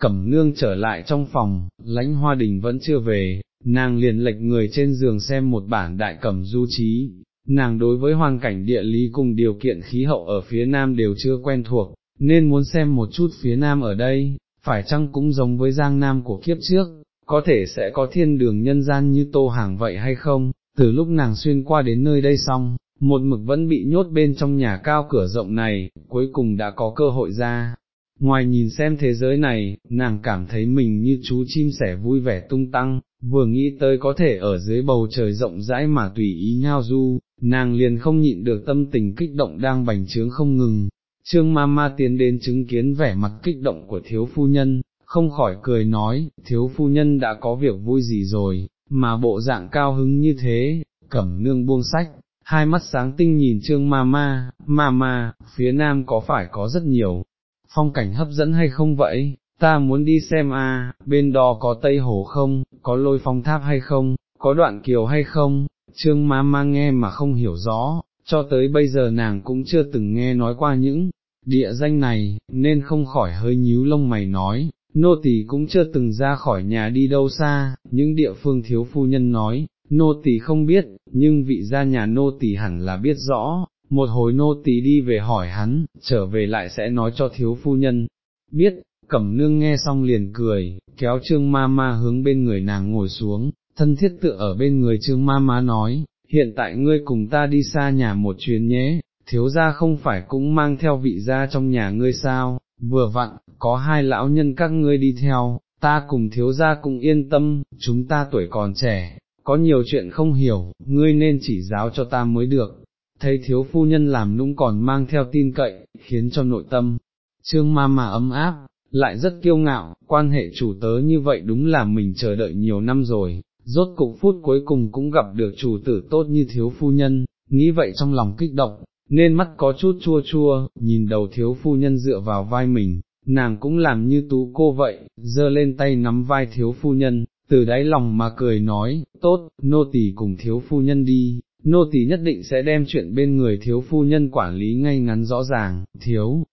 Cẩm nương trở lại trong phòng, lãnh hoa đình vẫn chưa về, nàng liền lệch người trên giường xem một bản đại cẩm du trí, nàng đối với hoàn cảnh địa lý cùng điều kiện khí hậu ở phía nam đều chưa quen thuộc, nên muốn xem một chút phía nam ở đây, phải chăng cũng giống với giang nam của kiếp trước, có thể sẽ có thiên đường nhân gian như tô hàng vậy hay không, từ lúc nàng xuyên qua đến nơi đây xong, một mực vẫn bị nhốt bên trong nhà cao cửa rộng này, cuối cùng đã có cơ hội ra. Ngoài nhìn xem thế giới này, nàng cảm thấy mình như chú chim sẻ vui vẻ tung tăng, vừa nghĩ tới có thể ở dưới bầu trời rộng rãi mà tùy ý nhao du, nàng liền không nhịn được tâm tình kích động đang bành trướng không ngừng. Trương ma ma tiến đến chứng kiến vẻ mặt kích động của thiếu phu nhân, không khỏi cười nói, thiếu phu nhân đã có việc vui gì rồi, mà bộ dạng cao hứng như thế, cẩm nương buông sách, hai mắt sáng tinh nhìn trương ma ma, ma ma, phía nam có phải có rất nhiều, phong cảnh hấp dẫn hay không vậy, ta muốn đi xem a, bên đó có Tây Hồ không, có lôi phong tháp hay không, có đoạn kiều hay không, trương ma ma nghe mà không hiểu rõ, cho tới bây giờ nàng cũng chưa từng nghe nói qua những địa danh này, nên không khỏi hơi nhíu lông mày nói, nô tỳ cũng chưa từng ra khỏi nhà đi đâu xa, những địa phương thiếu phu nhân nói, nô tỳ không biết, nhưng vị gia nhà nô tỳ hẳn là biết rõ, một hồi nô tỳ đi về hỏi hắn, trở về lại sẽ nói cho thiếu phu nhân, biết, cẩm nương nghe xong liền cười, kéo trương ma ma hướng bên người nàng ngồi xuống, thân thiết tựa ở bên người trương ma ma nói, hiện tại ngươi cùng ta đi xa nhà một chuyến nhé, thiếu gia không phải cũng mang theo vị gia trong nhà ngươi sao, vừa vặn, có hai lão nhân các ngươi đi theo, ta cùng thiếu gia cũng yên tâm, chúng ta tuổi còn trẻ, có nhiều chuyện không hiểu, ngươi nên chỉ giáo cho ta mới được. Thấy thiếu phu nhân làm nũng còn mang theo tin cậy, khiến cho nội tâm, trương ma mà ấm áp, lại rất kiêu ngạo, quan hệ chủ tớ như vậy đúng là mình chờ đợi nhiều năm rồi, rốt cục phút cuối cùng cũng gặp được chủ tử tốt như thiếu phu nhân, nghĩ vậy trong lòng kích động, nên mắt có chút chua chua, nhìn đầu thiếu phu nhân dựa vào vai mình, nàng cũng làm như tú cô vậy, giơ lên tay nắm vai thiếu phu nhân, từ đáy lòng mà cười nói, tốt, nô tỳ cùng thiếu phu nhân đi, nô tỳ nhất định sẽ đem chuyện bên người thiếu phu nhân quản lý ngay ngắn rõ ràng, thiếu.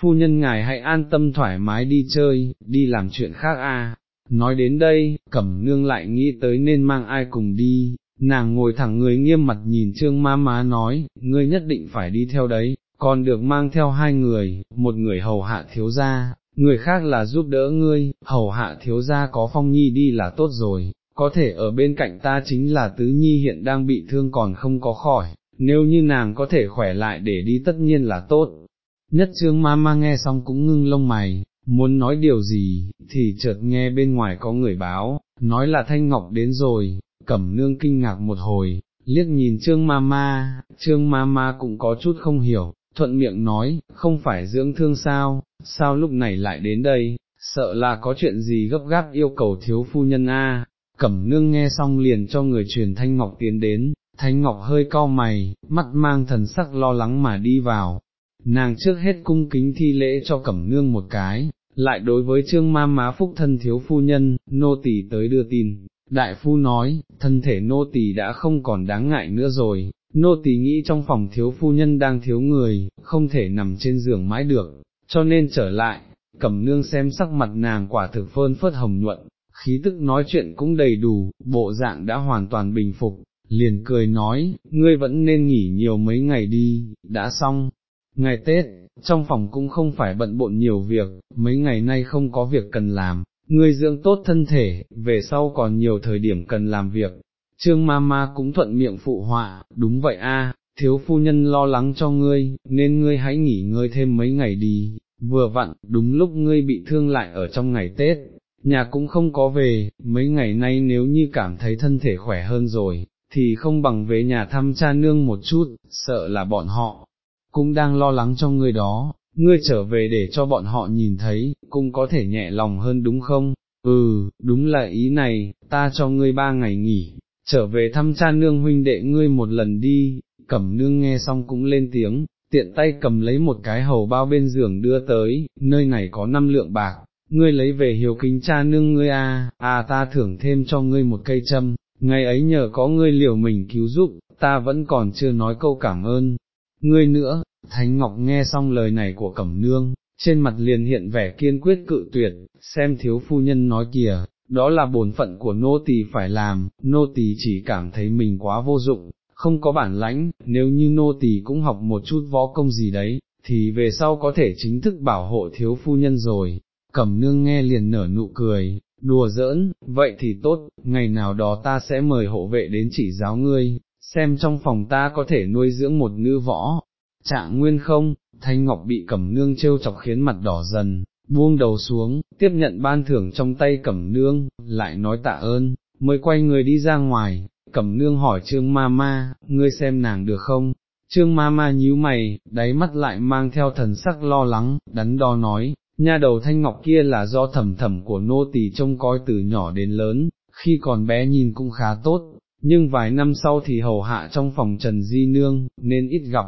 Phu nhân ngài hãy an tâm thoải mái đi chơi, đi làm chuyện khác a. Nói đến đây, cẩm nương lại nghĩ tới nên mang ai cùng đi, nàng ngồi thẳng người nghiêm mặt nhìn trương ma má nói, ngươi nhất định phải đi theo đấy, còn được mang theo hai người, một người hầu hạ thiếu gia, người khác là giúp đỡ ngươi, hầu hạ thiếu gia có phong nhi đi là tốt rồi, có thể ở bên cạnh ta chính là tứ nhi hiện đang bị thương còn không có khỏi, nếu như nàng có thể khỏe lại để đi tất nhiên là tốt. Nhất trương ma ma nghe xong cũng ngưng lông mày, muốn nói điều gì, thì chợt nghe bên ngoài có người báo, nói là Thanh Ngọc đến rồi, cẩm nương kinh ngạc một hồi, liếc nhìn trương ma ma, trương ma ma cũng có chút không hiểu, thuận miệng nói, không phải dưỡng thương sao, sao lúc này lại đến đây, sợ là có chuyện gì gấp gáp yêu cầu thiếu phu nhân a. Cẩm nương nghe xong liền cho người truyền Thanh Ngọc tiến đến, Thanh Ngọc hơi cau mày, mắt mang thần sắc lo lắng mà đi vào, nàng trước hết cung kính thi lễ cho Cẩm nương một cái, lại đối với trương ma má phúc thân thiếu phu nhân, nô tỳ tới đưa tin, đại phu nói, thân thể nô tỳ đã không còn đáng ngại nữa rồi, nô tỳ nghĩ trong phòng thiếu phu nhân đang thiếu người, không thể nằm trên giường mãi được, cho nên trở lại, cẩm nương xem sắc mặt nàng quả thực phơn phớt hồng nhuận, khí tức nói chuyện cũng đầy đủ, bộ dạng đã hoàn toàn bình phục, liền cười nói, ngươi vẫn nên nghỉ nhiều mấy ngày đi, đã xong, ngày Tết, trong phòng cũng không phải bận bộn nhiều việc, mấy ngày nay không có việc cần làm, ngươi dưỡng tốt thân thể, về sau còn nhiều thời điểm cần làm việc. Trương ma ma cũng thuận miệng phụ họa, đúng vậy a, thiếu phu nhân lo lắng cho ngươi, nên ngươi hãy nghỉ ngơi thêm mấy ngày đi, vừa vặn, đúng lúc ngươi bị thương lại ở trong ngày Tết, nhà cũng không có về, mấy ngày nay nếu như cảm thấy thân thể khỏe hơn rồi, thì không bằng về nhà thăm cha nương một chút, sợ là bọn họ, cũng đang lo lắng cho người đó, ngươi trở về để cho bọn họ nhìn thấy, cũng có thể nhẹ lòng hơn đúng không? Ừ, đúng là ý này, ta cho ngươi ba ngày nghỉ, trở về thăm cha nương huynh đệ ngươi một lần đi, cẩm nương nghe xong cũng lên tiếng, tiện tay cầm lấy một cái hầu bao bên giường đưa tới, nơi này có năm lượng bạc, ngươi lấy về hiếu kính cha nương ngươi a, à, ta thưởng thêm cho ngươi một cây châm, ngày ấy nhờ có ngươi liều mình cứu giúp, ta vẫn còn chưa nói câu cảm ơn, ngươi nữa, Thánh Ngọc nghe xong lời này của Cẩm Nương, trên mặt liền hiện vẻ kiên quyết cự tuyệt, xem thiếu phu nhân nói kìa, đó là bổn phận của nô tỳ phải làm, nô tỳ chỉ cảm thấy mình quá vô dụng, không có bản lãnh, nếu như nô tỳ cũng học một chút võ công gì đấy, thì về sau có thể chính thức bảo hộ thiếu phu nhân rồi cẩm nương nghe liền nở nụ cười, đùa giỡn, vậy thì tốt, ngày nào đó ta sẽ mời hộ vệ đến chỉ giáo ngươi, xem trong phòng ta có thể nuôi dưỡng một nữ võ. Trạng nguyên không, thanh ngọc bị cẩm nương trêu chọc khiến mặt đỏ dần, buông đầu xuống, tiếp nhận ban thưởng trong tay cẩm nương, lại nói tạ ơn, mới quay người đi ra ngoài, cẩm nương hỏi trương ma ma, ngươi xem nàng được không? Trương ma ma nhíu mày, đáy mắt lại mang theo thần sắc lo lắng, đắn đo nói, nha đầu thanh ngọc kia là do thẩm thẩm của nô tỳ trông coi từ nhỏ đến lớn, khi còn bé nhìn cũng khá tốt, nhưng vài năm sau thì hầu hạ trong phòng Trần Di Nương, nên ít gặp,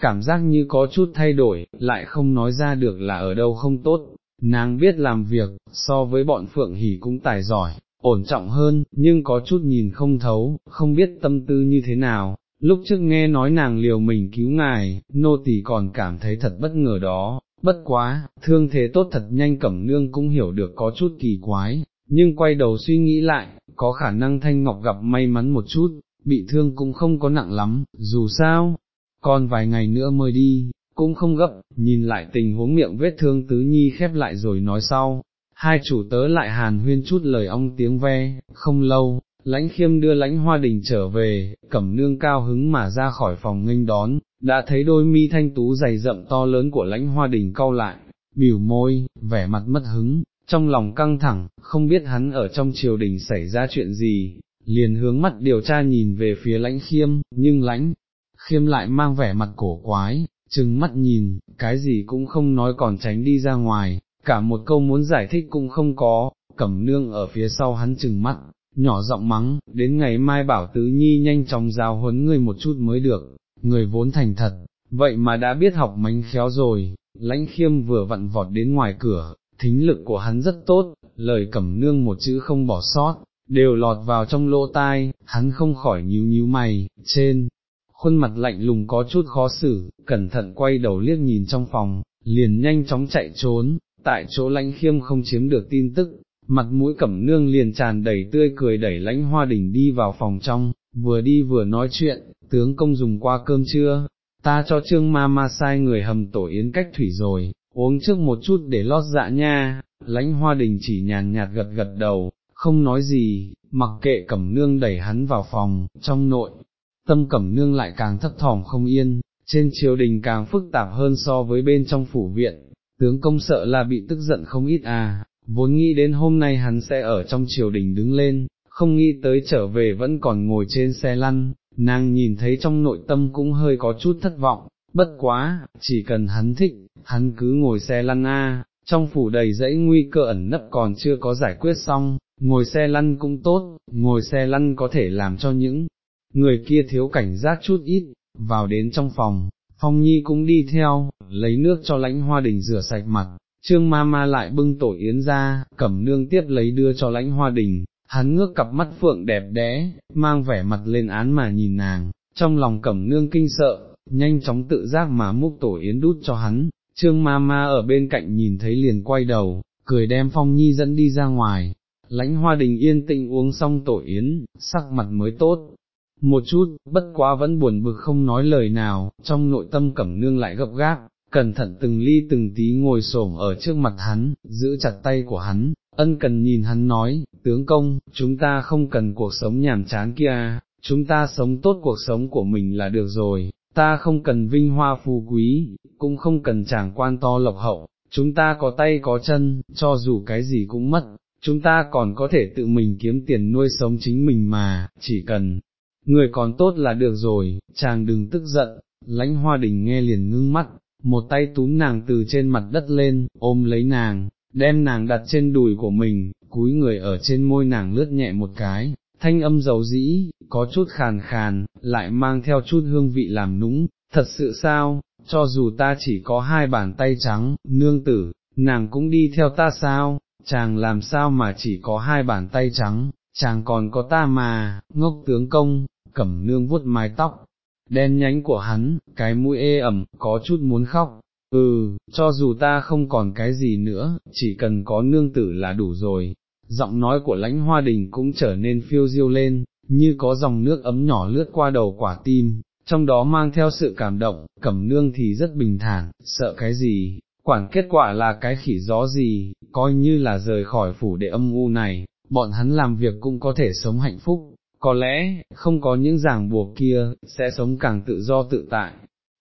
cảm giác như có chút thay đổi, lại không nói ra được là ở đâu không tốt, nàng biết làm việc, so với bọn Phượng Hỷ cũng tài giỏi, ổn trọng hơn, nhưng có chút nhìn không thấu, không biết tâm tư như thế nào. Lúc trước nghe nói nàng liều mình cứu ngài, nô tỳ còn cảm thấy thật bất ngờ đó, bất quá, thương thế tốt thật nhanh cẩm nương cũng hiểu được có chút kỳ quái, nhưng quay đầu suy nghĩ lại, có khả năng Thanh Ngọc gặp may mắn một chút, bị thương cũng không có nặng lắm, dù sao, còn vài ngày nữa mới đi, cũng không gấp, nhìn lại tình huống miệng vết thương tứ nhi khép lại rồi nói sau, hai chủ tớ lại hàn huyên chút lời ong tiếng ve, không lâu, lãnh khiêm đưa lãnh hoa đình trở về, cẩm nương cao hứng mà ra khỏi phòng nghênh đón, đã thấy đôi mi thanh tú dày rậm to lớn của lãnh hoa đình cau lại, biểu môi, vẻ mặt mất hứng, trong lòng căng thẳng, không biết hắn ở trong triều đình xảy ra chuyện gì, liền hướng mắt điều tra nhìn về phía lãnh khiêm, nhưng lãnh khiêm lại mang vẻ mặt cổ quái, chừng mắt nhìn, cái gì cũng không nói còn tránh đi ra ngoài, cả một câu muốn giải thích cũng không có, cẩm nương ở phía sau hắn chừng mắt, nhỏ giọng mắng, đến ngày mai bảo tứ nhi nhanh chóng giáo huấn người một chút mới được, người vốn thành thật, vậy mà đã biết học mánh khéo rồi, lãnh khiêm vừa vặn vọt đến ngoài cửa, thính lực của hắn rất tốt, lời cẩm nương một chữ không bỏ sót, đều lọt vào trong lỗ tai, hắn không khỏi nhíu nhíu mày, trên, khuôn mặt lạnh lùng có chút khó xử, cẩn thận quay đầu liếc nhìn trong phòng, liền nhanh chóng chạy trốn, tại chỗ lãnh khiêm không chiếm được tin tức, mặt mũi cẩm nương liền tràn đầy tươi cười đẩy lãnh hoa đình đi vào phòng trong, vừa đi vừa nói chuyện, tướng công dùng qua cơm trưa, ta cho trương ma ma sai người hầm tổ yến cách thủy rồi, uống trước một chút để lót dạ nha, lãnh hoa đình chỉ nhàn nhạt gật gật đầu, không nói gì, mặc kệ cẩm nương đẩy hắn vào phòng, trong nội, tâm cẩm nương lại càng thấp thỏm không yên, trên triều đình càng phức tạp hơn so với bên trong phủ viện, tướng công sợ là bị tức giận không ít à, vốn nghĩ đến hôm nay hắn sẽ ở trong triều đình đứng lên, không nghĩ tới trở về vẫn còn ngồi trên xe lăn, nàng nhìn thấy trong nội tâm cũng hơi có chút thất vọng, bất quá, chỉ cần hắn thích, hắn cứ ngồi xe lăn a. trong phủ đầy dãy nguy cơ ẩn nấp còn chưa có giải quyết xong, ngồi xe lăn cũng tốt, ngồi xe lăn có thể làm cho những người kia thiếu cảnh giác chút ít, vào đến trong phòng, Phong Nhi cũng đi theo, lấy nước cho lãnh hoa đình rửa sạch mặt, trương ma ma lại bưng tổ yến ra, cẩm nương tiếp lấy đưa cho lãnh hoa đình, hắn ngước cặp mắt phượng đẹp đẽ, mang vẻ mặt lên án mà nhìn nàng, trong lòng cẩm nương kinh sợ, nhanh chóng tự giác mà múc tổ yến đút cho hắn, trương ma ma ở bên cạnh nhìn thấy liền quay đầu, cười đem phong nhi dẫn đi ra ngoài, lãnh hoa đình yên tĩnh uống xong tổ yến, sắc mặt mới tốt. Một chút, bất quá vẫn buồn bực không nói lời nào, trong nội tâm cẩm nương lại gấp gáp, cẩn thận từng ly từng tí ngồi xổm ở trước mặt hắn, giữ chặt tay của hắn, ân cần nhìn hắn nói, tướng công, chúng ta không cần cuộc sống nhàm chán kia, chúng ta sống tốt cuộc sống của mình là được rồi, ta không cần vinh hoa phú quý, cũng không cần chàng quan to lộc hậu, chúng ta có tay có chân, cho dù cái gì cũng mất, chúng ta còn có thể tự mình kiếm tiền nuôi sống chính mình mà, chỉ cần, người còn tốt là được rồi, chàng đừng tức giận, lãnh hoa đình nghe liền ngưng mắt, một tay túm nàng từ trên mặt đất lên, ôm lấy nàng, đem nàng đặt trên đùi của mình, cúi người ở trên môi nàng lướt nhẹ một cái, thanh âm dầu dĩ, có chút khàn khàn, lại mang theo chút hương vị làm nũng, thật sự sao, cho dù ta chỉ có hai bàn tay trắng, nương tử, nàng cũng đi theo ta sao, chàng làm sao mà chỉ có hai bàn tay trắng, chàng còn có ta mà, ngốc tướng công, cẩm nương vuốt mái tóc, đen nhánh của hắn, cái mũi ê ẩm, có chút muốn khóc, ừ, cho dù ta không còn cái gì nữa, chỉ cần có nương tử là đủ rồi, giọng nói của lãnh hoa đình cũng trở nên phiêu diêu lên, như có dòng nước ấm nhỏ lướt qua đầu quả tim, trong đó mang theo sự cảm động, cẩm nương thì rất bình thản, sợ cái gì, quản kết quả là cái khỉ gió gì, coi như là rời khỏi phủ đệ âm u này, bọn hắn làm việc cũng có thể sống hạnh phúc, có lẽ, không có những ràng buộc kia, sẽ sống càng tự do tự tại.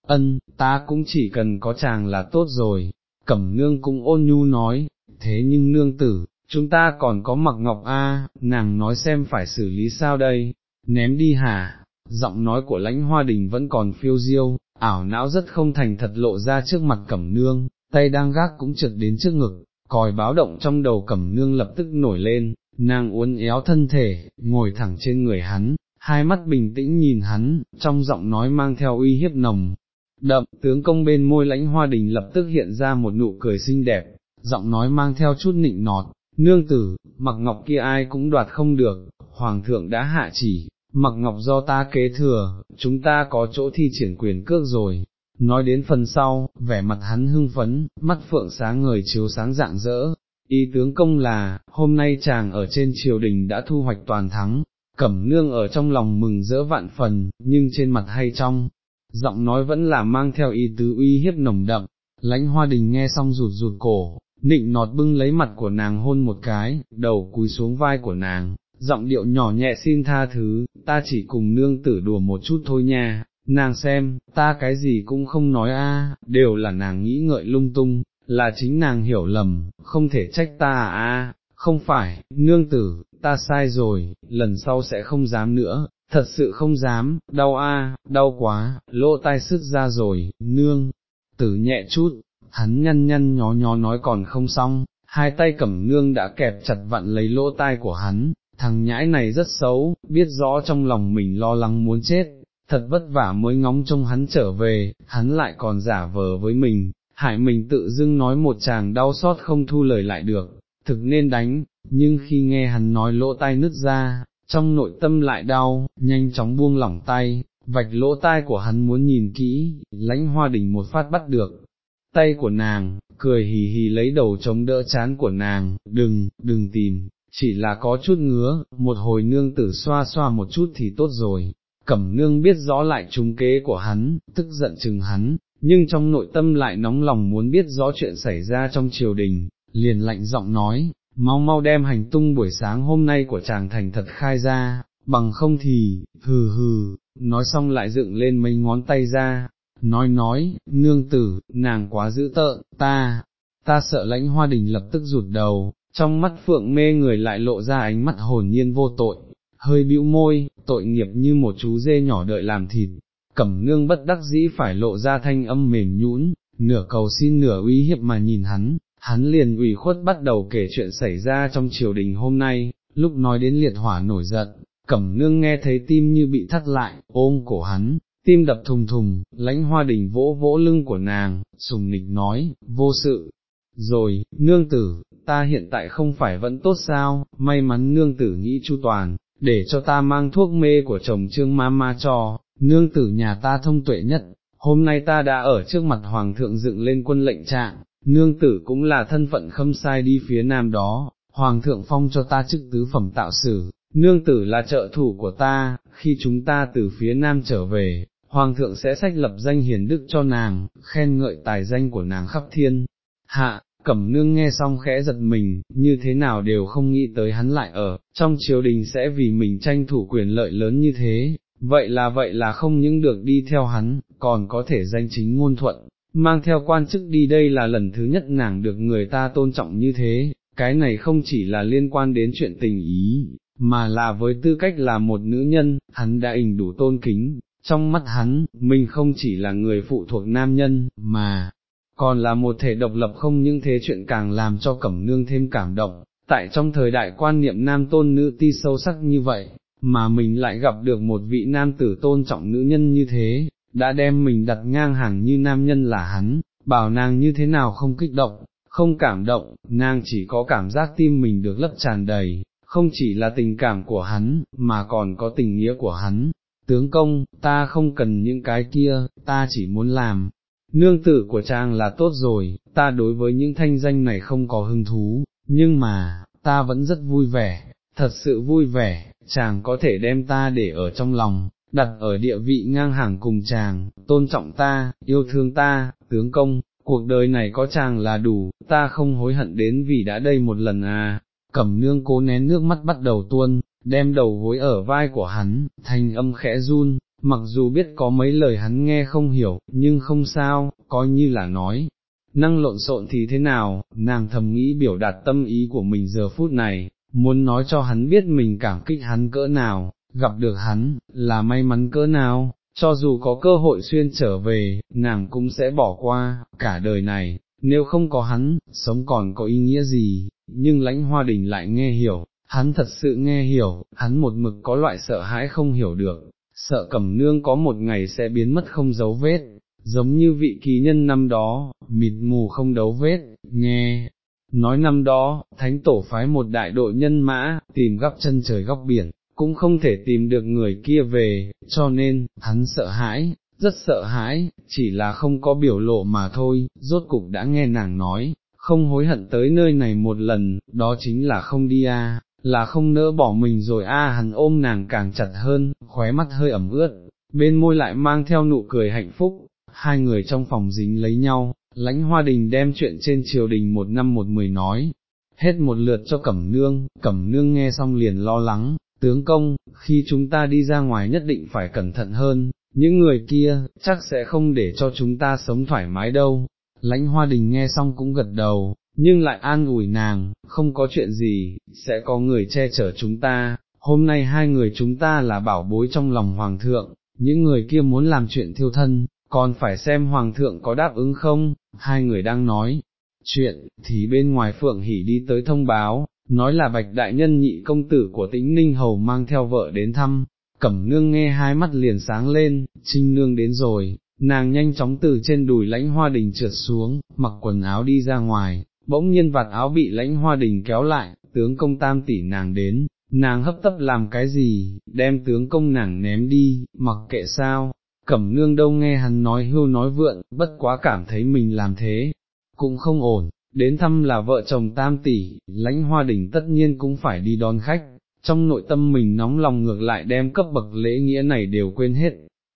Ân, ta cũng chỉ cần có chàng là tốt rồi, cẩm nương cũng ôn nhu nói, thế nhưng nương tử, chúng ta còn có mặc ngọc A, nàng nói xem phải xử lý sao đây, ném đi hả, giọng nói của lãnh hoa đình vẫn còn phiêu diêu, ảo não rất không thành thật lộ ra trước mặt cẩm nương, tay đang gác cũng trượt đến trước ngực, còi báo động trong đầu cẩm nương lập tức nổi lên, nàng uốn éo thân thể, ngồi thẳng trên người hắn, hai mắt bình tĩnh nhìn hắn, trong giọng nói mang theo uy hiếp nồng. Đậm, tướng công bên môi lãnh hoa đình lập tức hiện ra một nụ cười xinh đẹp, giọng nói mang theo chút nịnh nọt, nương tử, mặc ngọc kia ai cũng đoạt không được, hoàng thượng đã hạ chỉ, mặc ngọc do ta kế thừa, chúng ta có chỗ thi triển quyền cước rồi. Nói đến phần sau, vẻ mặt hắn hưng phấn, mắt phượng sáng ngời chiếu sáng rạng rỡ ý tướng công là, hôm nay chàng ở trên triều đình đã thu hoạch toàn thắng, cẩm nương ở trong lòng mừng rỡ vạn phần, nhưng trên mặt hay trong, giọng nói vẫn là mang theo ý tứ uy hiếp nồng đậm, lãnh hoa đình nghe xong rụt rụt cổ, nịnh nọt bưng lấy mặt của nàng hôn một cái, đầu cúi xuống vai của nàng, giọng điệu nhỏ nhẹ xin tha thứ, ta chỉ cùng nương tử đùa một chút thôi nha, nàng xem, ta cái gì cũng không nói a, đều là nàng nghĩ ngợi lung tung, là chính nàng hiểu lầm, không thể trách ta à không phải, nương tử, ta sai rồi, lần sau sẽ không dám nữa, thật sự không dám, đau a, đau quá, lỗ tai sứt ra rồi, nương, tử nhẹ chút, hắn nhăn nhăn nhó nhó nói còn không xong, hai tay cẩm nương đã kẹp chặt vặn lấy lỗ tai của hắn, thằng nhãi này rất xấu, biết rõ trong lòng mình lo lắng muốn chết, thật vất vả mới ngóng trông hắn trở về, hắn lại còn giả vờ với mình, Hải mình tự dưng nói một chàng đau xót không thu lời lại được, thực nên đánh, nhưng khi nghe hắn nói lỗ tai nứt ra, trong nội tâm lại đau, nhanh chóng buông lỏng tay, vạch lỗ tai của hắn muốn nhìn kỹ, lãnh hoa đỉnh một phát bắt được, tay của nàng, cười hì hì lấy đầu chống đỡ chán của nàng, đừng, đừng tìm, chỉ là có chút ngứa, một hồi nương tử xoa xoa một chút thì tốt rồi. Cẩm nương biết rõ lại trúng kế của hắn, tức giận chừng hắn, nhưng trong nội tâm lại nóng lòng muốn biết rõ chuyện xảy ra trong triều đình, liền lạnh giọng nói, mau mau đem hành tung buổi sáng hôm nay của chàng thành thật khai ra, bằng không thì, hừ hừ, nói xong lại dựng lên mấy ngón tay ra, nói nói, nương tử, nàng quá dữ tợn, ta, ta sợ lãnh hoa đình lập tức rụt đầu, trong mắt phượng mê người lại lộ ra ánh mắt hồn nhiên vô tội, hơi bĩu môi, tội nghiệp như một chú dê nhỏ đợi làm thịt, cẩm nương bất đắc dĩ phải lộ ra thanh âm mềm nhũn, nửa cầu xin nửa uy hiếp mà nhìn hắn, hắn liền ủy khuất bắt đầu kể chuyện xảy ra trong triều đình hôm nay, lúc nói đến liệt hỏa nổi giận, cẩm nương nghe thấy tim như bị thắt lại, ôm cổ hắn, tim đập thùng thùng, lãnh hoa đình vỗ vỗ lưng của nàng, sùng nịch nói, vô sự. Rồi, nương tử, ta hiện tại không phải vẫn tốt sao, may mắn nương tử nghĩ chu toàn, để cho ta mang thuốc mê của chồng trương ma ma cho, nương tử nhà ta thông tuệ nhất, hôm nay ta đã ở trước mặt hoàng thượng dựng lên quân lệnh trạng, nương tử cũng là thân phận khâm sai đi phía nam đó, hoàng thượng phong cho ta chức tứ phẩm tạo sử, nương tử là trợ thủ của ta, khi chúng ta từ phía nam trở về, hoàng thượng sẽ sách lập danh hiền đức cho nàng, khen ngợi tài danh của nàng khắp thiên. Hạ, cẩm nương nghe xong khẽ giật mình, như thế nào đều không nghĩ tới hắn lại ở, trong triều đình sẽ vì mình tranh thủ quyền lợi lớn như thế, vậy là vậy là không những được đi theo hắn, còn có thể danh chính ngôn thuận, mang theo quan chức đi đây là lần thứ nhất nàng được người ta tôn trọng như thế, cái này không chỉ là liên quan đến chuyện tình ý, mà là với tư cách là một nữ nhân, hắn đã ảnh đủ tôn kính, trong mắt hắn, mình không chỉ là người phụ thuộc nam nhân, mà còn là một thể độc lập không những thế chuyện càng làm cho cẩm nương thêm cảm động, tại trong thời đại quan niệm nam tôn nữ ti sâu sắc như vậy, mà mình lại gặp được một vị nam tử tôn trọng nữ nhân như thế, đã đem mình đặt ngang hàng như nam nhân là hắn, bảo nàng như thế nào không kích động, không cảm động, nàng chỉ có cảm giác tim mình được lấp tràn đầy, không chỉ là tình cảm của hắn, mà còn có tình nghĩa của hắn. Tướng công, ta không cần những cái kia, ta chỉ muốn làm, nương tử của chàng là tốt rồi, ta đối với những thanh danh này không có hứng thú, nhưng mà, ta vẫn rất vui vẻ, thật sự vui vẻ, chàng có thể đem ta để ở trong lòng, đặt ở địa vị ngang hàng cùng chàng, tôn trọng ta, yêu thương ta, tướng công, cuộc đời này có chàng là đủ, ta không hối hận đến vì đã đây một lần à, cẩm nương cố nén nước mắt bắt đầu tuôn, đem đầu gối ở vai của hắn, thanh âm khẽ run, mặc dù biết có mấy lời hắn nghe không hiểu, nhưng không sao, coi như là nói. Năng lộn xộn thì thế nào, nàng thầm nghĩ biểu đạt tâm ý của mình giờ phút này, muốn nói cho hắn biết mình cảm kích hắn cỡ nào, gặp được hắn, là may mắn cỡ nào, cho dù có cơ hội xuyên trở về, nàng cũng sẽ bỏ qua, cả đời này, nếu không có hắn, sống còn có ý nghĩa gì, nhưng lãnh hoa đình lại nghe hiểu, hắn thật sự nghe hiểu, hắn một mực có loại sợ hãi không hiểu được, sợ cẩm nương có một ngày sẽ biến mất không dấu vết, giống như vị kỳ nhân năm đó, mịt mù không đấu vết, nghe. Nói năm đó, thánh tổ phái một đại đội nhân mã, tìm góc chân trời góc biển, cũng không thể tìm được người kia về, cho nên, hắn sợ hãi, rất sợ hãi, chỉ là không có biểu lộ mà thôi, rốt cục đã nghe nàng nói, không hối hận tới nơi này một lần, đó chính là không đi a, là không nỡ bỏ mình rồi a hắn ôm nàng càng chặt hơn, khóe mắt hơi ẩm ướt, bên môi lại mang theo nụ cười hạnh phúc, hai người trong phòng dính lấy nhau, lãnh hoa đình đem chuyện trên triều đình một năm một mười nói, hết một lượt cho cẩm nương, cẩm nương nghe xong liền lo lắng, tướng công, khi chúng ta đi ra ngoài nhất định phải cẩn thận hơn, những người kia, chắc sẽ không để cho chúng ta sống thoải mái đâu. Lãnh hoa đình nghe xong cũng gật đầu, nhưng lại an ủi nàng, không có chuyện gì, sẽ có người che chở chúng ta, hôm nay hai người chúng ta là bảo bối trong lòng hoàng thượng, những người kia muốn làm chuyện thiêu thân, còn phải xem hoàng thượng có đáp ứng không, hai người đang nói. Chuyện, thì bên ngoài phượng hỉ đi tới thông báo, nói là bạch đại nhân nhị công tử của tĩnh ninh hầu mang theo vợ đến thăm, cẩm nương nghe hai mắt liền sáng lên, trinh nương đến rồi, nàng nhanh chóng từ trên đùi lãnh hoa đình trượt xuống, mặc quần áo đi ra ngoài, bỗng nhiên vạt áo bị lãnh hoa đình kéo lại, tướng công tam tỷ nàng đến, nàng hấp tấp làm cái gì, đem tướng công nàng ném đi, mặc kệ sao, cẩm nương đâu nghe hắn nói hưu nói vượn, bất quá cảm thấy mình làm thế, cũng không ổn, đến thăm là vợ chồng tam tỷ, lãnh hoa đình tất nhiên cũng phải đi đón khách, trong nội tâm mình nóng lòng ngược lại đem cấp bậc lễ nghĩa này đều quên hết.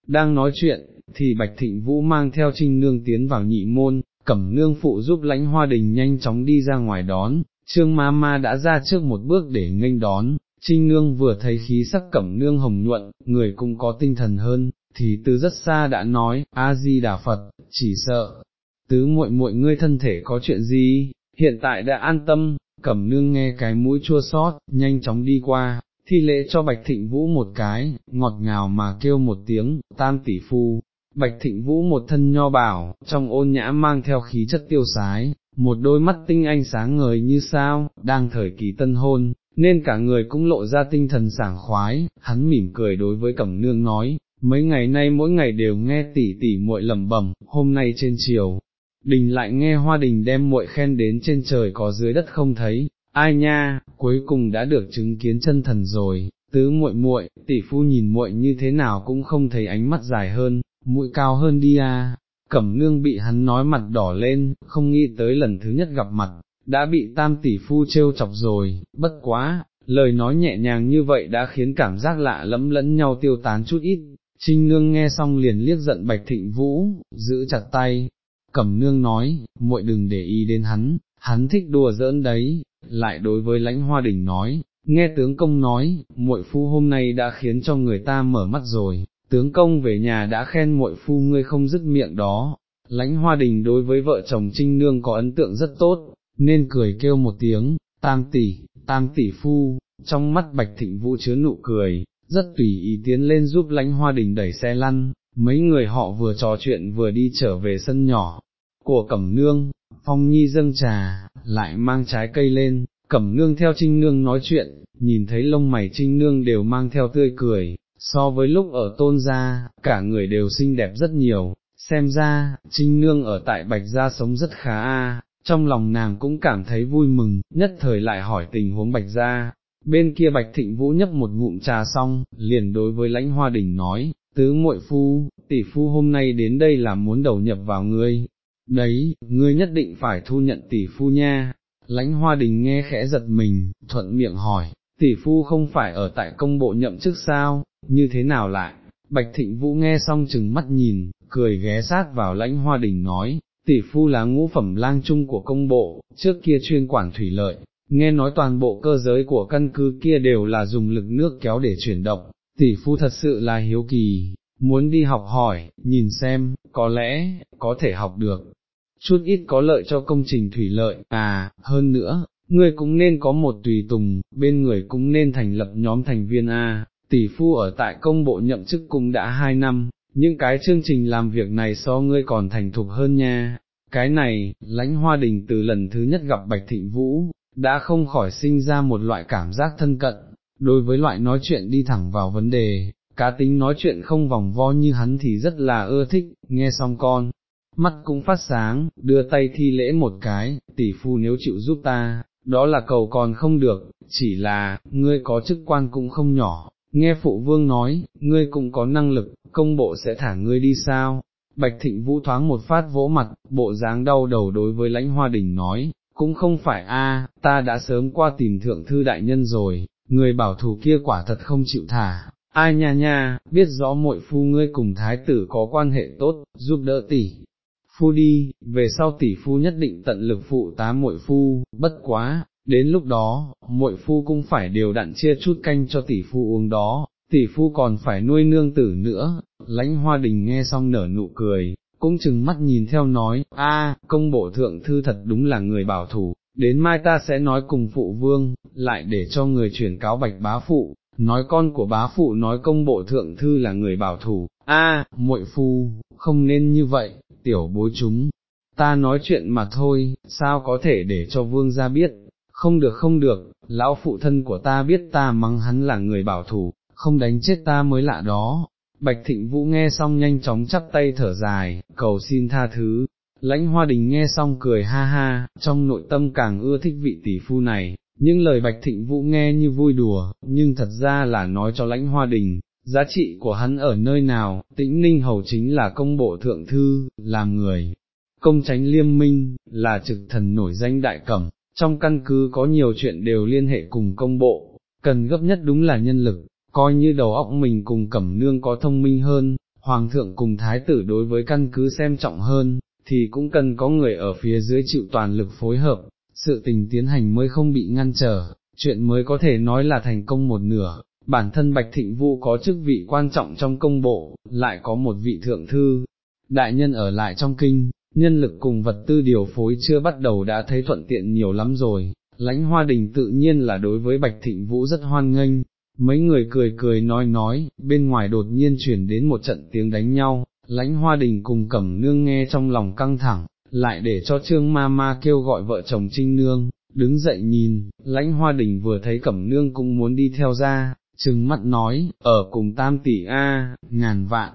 Đang nói chuyện, thì Bạch Thịnh Vũ mang theo Trinh Nương tiến vào nhị môn, cẩm nương phụ giúp lãnh hoa đình nhanh chóng đi ra ngoài đón, trương ma ma đã ra trước một bước để nghênh đón, Trinh Nương vừa thấy khí sắc cẩm nương hồng nhuận, người cũng có tinh thần hơn, thì từ rất xa đã nói, A-di-đà Phật, chỉ sợ, tứ muội muội ngươi thân thể có chuyện gì, hiện tại đã an tâm, cẩm nương nghe cái mũi chua xót, nhanh chóng đi qua, thi lễ cho Bạch Thịnh Vũ một cái, ngọt ngào mà kêu một tiếng, tam tỷ phu. Bạch Thịnh Vũ một thân nho bảo, trong ôn nhã mang theo khí chất tiêu sái, một đôi mắt tinh anh sáng ngời như sao, đang thời kỳ tân hôn, nên cả người cũng lộ ra tinh thần sảng khoái, hắn mỉm cười đối với Cẩm Nương nói, mấy ngày nay mỗi ngày đều nghe tỷ tỷ muội lẩm bẩm, hôm nay trên chiều, đình lại nghe hoa đình đem muội khen đến trên trời có dưới đất không thấy, ai nha, cuối cùng đã được chứng kiến chân thần rồi, tứ muội muội, tỷ phu nhìn muội như thế nào cũng không thấy ánh mắt dài hơn, mũi cao hơn đi à, cẩm nương bị hắn nói mặt đỏ lên, không nghĩ tới lần thứ nhất gặp mặt, đã bị tam tỷ phu trêu chọc rồi, bất quá, lời nói nhẹ nhàng như vậy đã khiến cảm giác lạ lẫm lẫn nhau tiêu tán chút ít, trinh nương nghe xong liền liếc giận bạch thịnh vũ, giữ chặt tay, cẩm nương nói, muội đừng để ý đến hắn, hắn thích đùa giỡn đấy, lại đối với lãnh hoa đình nói, nghe tướng công nói, muội phu hôm nay đã khiến cho người ta mở mắt rồi, tướng công về nhà đã khen muội phu ngươi không dứt miệng đó, lãnh hoa đình đối với vợ chồng trinh nương có ấn tượng rất tốt, nên cười kêu một tiếng, tam tỷ, tam tỷ phu, trong mắt bạch thịnh vũ chứa nụ cười, rất tùy ý tiến lên giúp lãnh hoa đình đẩy xe lăn, mấy người họ vừa trò chuyện vừa đi trở về sân nhỏ, của Cẩm Nương, Phong Nhi dâng trà, lại mang trái cây lên, Cẩm Nương theo Trinh Nương nói chuyện, nhìn thấy lông mày Trinh Nương đều mang theo tươi cười, so với lúc ở tôn gia, cả người đều xinh đẹp rất nhiều, xem ra, Trinh Nương ở tại Bạch Gia sống rất khá a. trong lòng nàng cũng cảm thấy vui mừng, nhất thời lại hỏi tình huống Bạch Gia. Bên kia Bạch Thịnh Vũ nhấp một ngụm trà xong, liền đối với lãnh hoa đình nói, tứ muội phu, tỷ phu hôm nay đến đây là muốn đầu nhập vào ngươi, đấy, ngươi nhất định phải thu nhận tỷ phu nha, lãnh hoa đình nghe khẽ giật mình, thuận miệng hỏi, tỷ phu không phải ở tại công bộ nhậm chức sao, như thế nào lại, bạch thịnh vũ nghe xong chừng mắt nhìn, cười ghé sát vào lãnh hoa đình nói, tỷ phu là ngũ phẩm lang trung của công bộ, trước kia chuyên quản thủy lợi, nghe nói toàn bộ cơ giới của căn cứ kia đều là dùng lực nước kéo để chuyển động, tỷ phu thật sự là hiếu kỳ, muốn đi học hỏi, nhìn xem, có lẽ, có thể học được, chút ít có lợi cho công trình thủy lợi, à, hơn nữa, ngươi cũng nên có một tùy tùng, bên người cũng nên thành lập nhóm thành viên A, tỷ phu ở tại công bộ nhậm chức cũng đã hai năm, những cái chương trình làm việc này so ngươi còn thành thục hơn nha. Cái này, lãnh hoa đình từ lần thứ nhất gặp Bạch Thịnh Vũ, đã không khỏi sinh ra một loại cảm giác thân cận, đối với loại nói chuyện đi thẳng vào vấn đề, cá tính nói chuyện không vòng vo như hắn thì rất là ưa thích, nghe xong con, mắt cũng phát sáng, đưa tay thi lễ một cái, tỷ phu nếu chịu giúp ta, đó là cầu còn không được, chỉ là, ngươi có chức quan cũng không nhỏ, nghe phụ vương nói, ngươi cũng có năng lực, công bộ sẽ thả ngươi đi sao? Bạch thịnh vũ thoáng một phát vỗ mặt, bộ dáng đau đầu đối với lãnh hoa đình nói, cũng không phải a, ta đã sớm qua tìm thượng thư đại nhân rồi, người bảo thủ kia quả thật không chịu thả, ai nha nha, biết rõ muội phu ngươi cùng thái tử có quan hệ tốt, giúp đỡ tỷ. Phu đi, về sau tỷ phu nhất định tận lực phụ tá muội phu, bất quá, đến lúc đó, muội phu cũng phải đều đặn chia chút canh cho tỷ phu uống đó, tỷ phu còn phải nuôi nương tử nữa, lãnh hoa đình nghe xong nở nụ cười, cũng chừng mắt nhìn theo nói, a, công bộ thượng thư thật đúng là người bảo thủ, đến mai ta sẽ nói cùng phụ vương, lại để cho người chuyển cáo bạch bá phụ, nói con của bá phụ nói công bộ thượng thư là người bảo thủ, a, muội phu, không nên như vậy, tiểu bối chúng, ta nói chuyện mà thôi, sao có thể để cho vương ra biết, không được không được, lão phụ thân của ta biết ta mắng hắn là người bảo thủ, không đánh chết ta mới lạ đó. Bạch Thịnh Vũ nghe xong nhanh chóng chắp tay thở dài, cầu xin tha thứ, lãnh hoa đình nghe xong cười ha ha, trong nội tâm càng ưa thích vị tỷ phu này, những lời Bạch Thịnh Vũ nghe như vui đùa, nhưng thật ra là nói cho lãnh hoa đình, giá trị của hắn ở nơi nào, tĩnh ninh hầu chính là công bộ thượng thư, làm người, công tránh liêm minh, là trực thần nổi danh đại cẩm, trong căn cứ có nhiều chuyện đều liên hệ cùng công bộ, cần gấp nhất đúng là nhân lực, coi như đầu óc mình cùng cẩm nương có thông minh hơn, hoàng thượng cùng thái tử đối với căn cứ xem trọng hơn, thì cũng cần có người ở phía dưới chịu toàn lực phối hợp, sự tình tiến hành mới không bị ngăn trở, chuyện mới có thể nói là thành công một nửa. Bản thân Bạch Thịnh Vũ có chức vị quan trọng trong công bộ, lại có một vị thượng thư, đại nhân ở lại trong kinh, nhân lực cùng vật tư điều phối chưa bắt đầu đã thấy thuận tiện nhiều lắm rồi, lãnh hoa đình tự nhiên là đối với Bạch Thịnh Vũ rất hoan nghênh, mấy người cười cười nói nói, bên ngoài đột nhiên chuyển đến một trận tiếng đánh nhau, lãnh hoa đình cùng cẩm nương nghe trong lòng căng thẳng, lại để cho trương ma ma kêu gọi vợ chồng trinh nương, đứng dậy nhìn, lãnh hoa đình vừa thấy cẩm nương cũng muốn đi theo ra, trừng mắt nói, ở cùng tam tỷ A, ngàn vạn,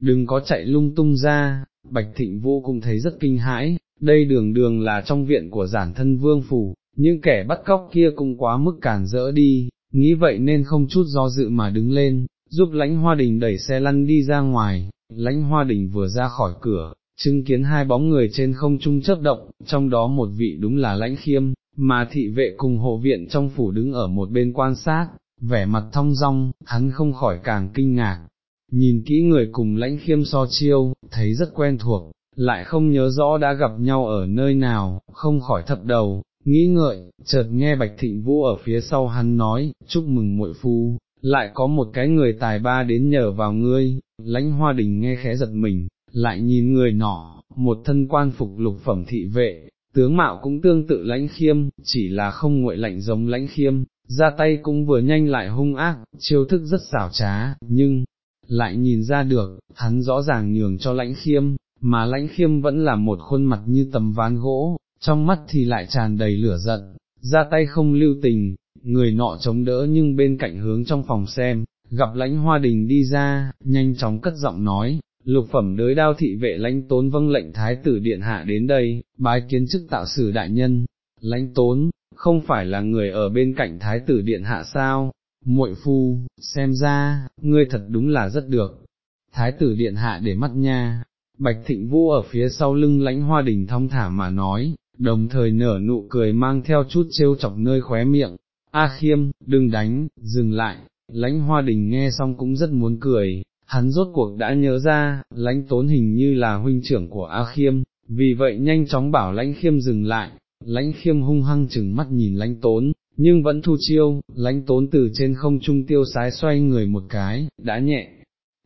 đừng có chạy lung tung ra, bạch thịnh vô cũng thấy rất kinh hãi, đây đường đường là trong viện của giản thân vương phủ, những kẻ bắt cóc kia cũng quá mức cản rỡ đi, nghĩ vậy nên không chút do dự mà đứng lên, giúp lãnh hoa đình đẩy xe lăn đi ra ngoài, lãnh hoa đình vừa ra khỏi cửa, chứng kiến hai bóng người trên không trung chớp động, trong đó một vị đúng là lãnh khiêm, mà thị vệ cùng hộ viện trong phủ đứng ở một bên quan sát, vẻ mặt thong dong, hắn không khỏi càng kinh ngạc, nhìn kỹ người cùng lãnh khiêm so chiêu, thấy rất quen thuộc, lại không nhớ rõ đã gặp nhau ở nơi nào, không khỏi thập đầu, nghĩ ngợi, chợt nghe Bạch Thịnh Vũ ở phía sau hắn nói, chúc mừng muội phu, lại có một cái người tài ba đến nhờ vào ngươi, lãnh hoa đình nghe khẽ giật mình, lại nhìn người nọ, một thân quan phục lục phẩm thị vệ, tướng mạo cũng tương tự lãnh khiêm, chỉ là không nguội lạnh giống lãnh khiêm, ra tay cũng vừa nhanh lại hung ác, chiêu thức rất xảo trá, nhưng, lại nhìn ra được, hắn rõ ràng nhường cho lãnh khiêm, mà lãnh khiêm vẫn là một khuôn mặt như tầm ván gỗ, trong mắt thì lại tràn đầy lửa giận, ra tay không lưu tình, người nọ chống đỡ nhưng bên cạnh hướng trong phòng xem, gặp lãnh hoa đình đi ra, nhanh chóng cất giọng nói, lục phẩm đới đao thị vệ lãnh tốn vâng lệnh thái tử điện hạ đến đây, bái kiến chức tạo sử đại nhân, lãnh tốn, không phải là người ở bên cạnh thái tử điện hạ sao, muội phu, xem ra, ngươi thật đúng là rất được, thái tử điện hạ để mắt nha, bạch thịnh vũ ở phía sau lưng lãnh hoa đình thong thả mà nói, đồng thời nở nụ cười mang theo chút trêu chọc nơi khóe miệng, A khiêm, đừng đánh, dừng lại, lãnh hoa đình nghe xong cũng rất muốn cười, hắn rốt cuộc đã nhớ ra, lãnh tốn hình như là huynh trưởng của A khiêm, vì vậy nhanh chóng bảo lãnh khiêm dừng lại, lãnh khiêm hung hăng chừng mắt nhìn lãnh tốn, nhưng vẫn thu chiêu, lãnh tốn từ trên không trung tiêu sái xoay người một cái, đã nhẹ,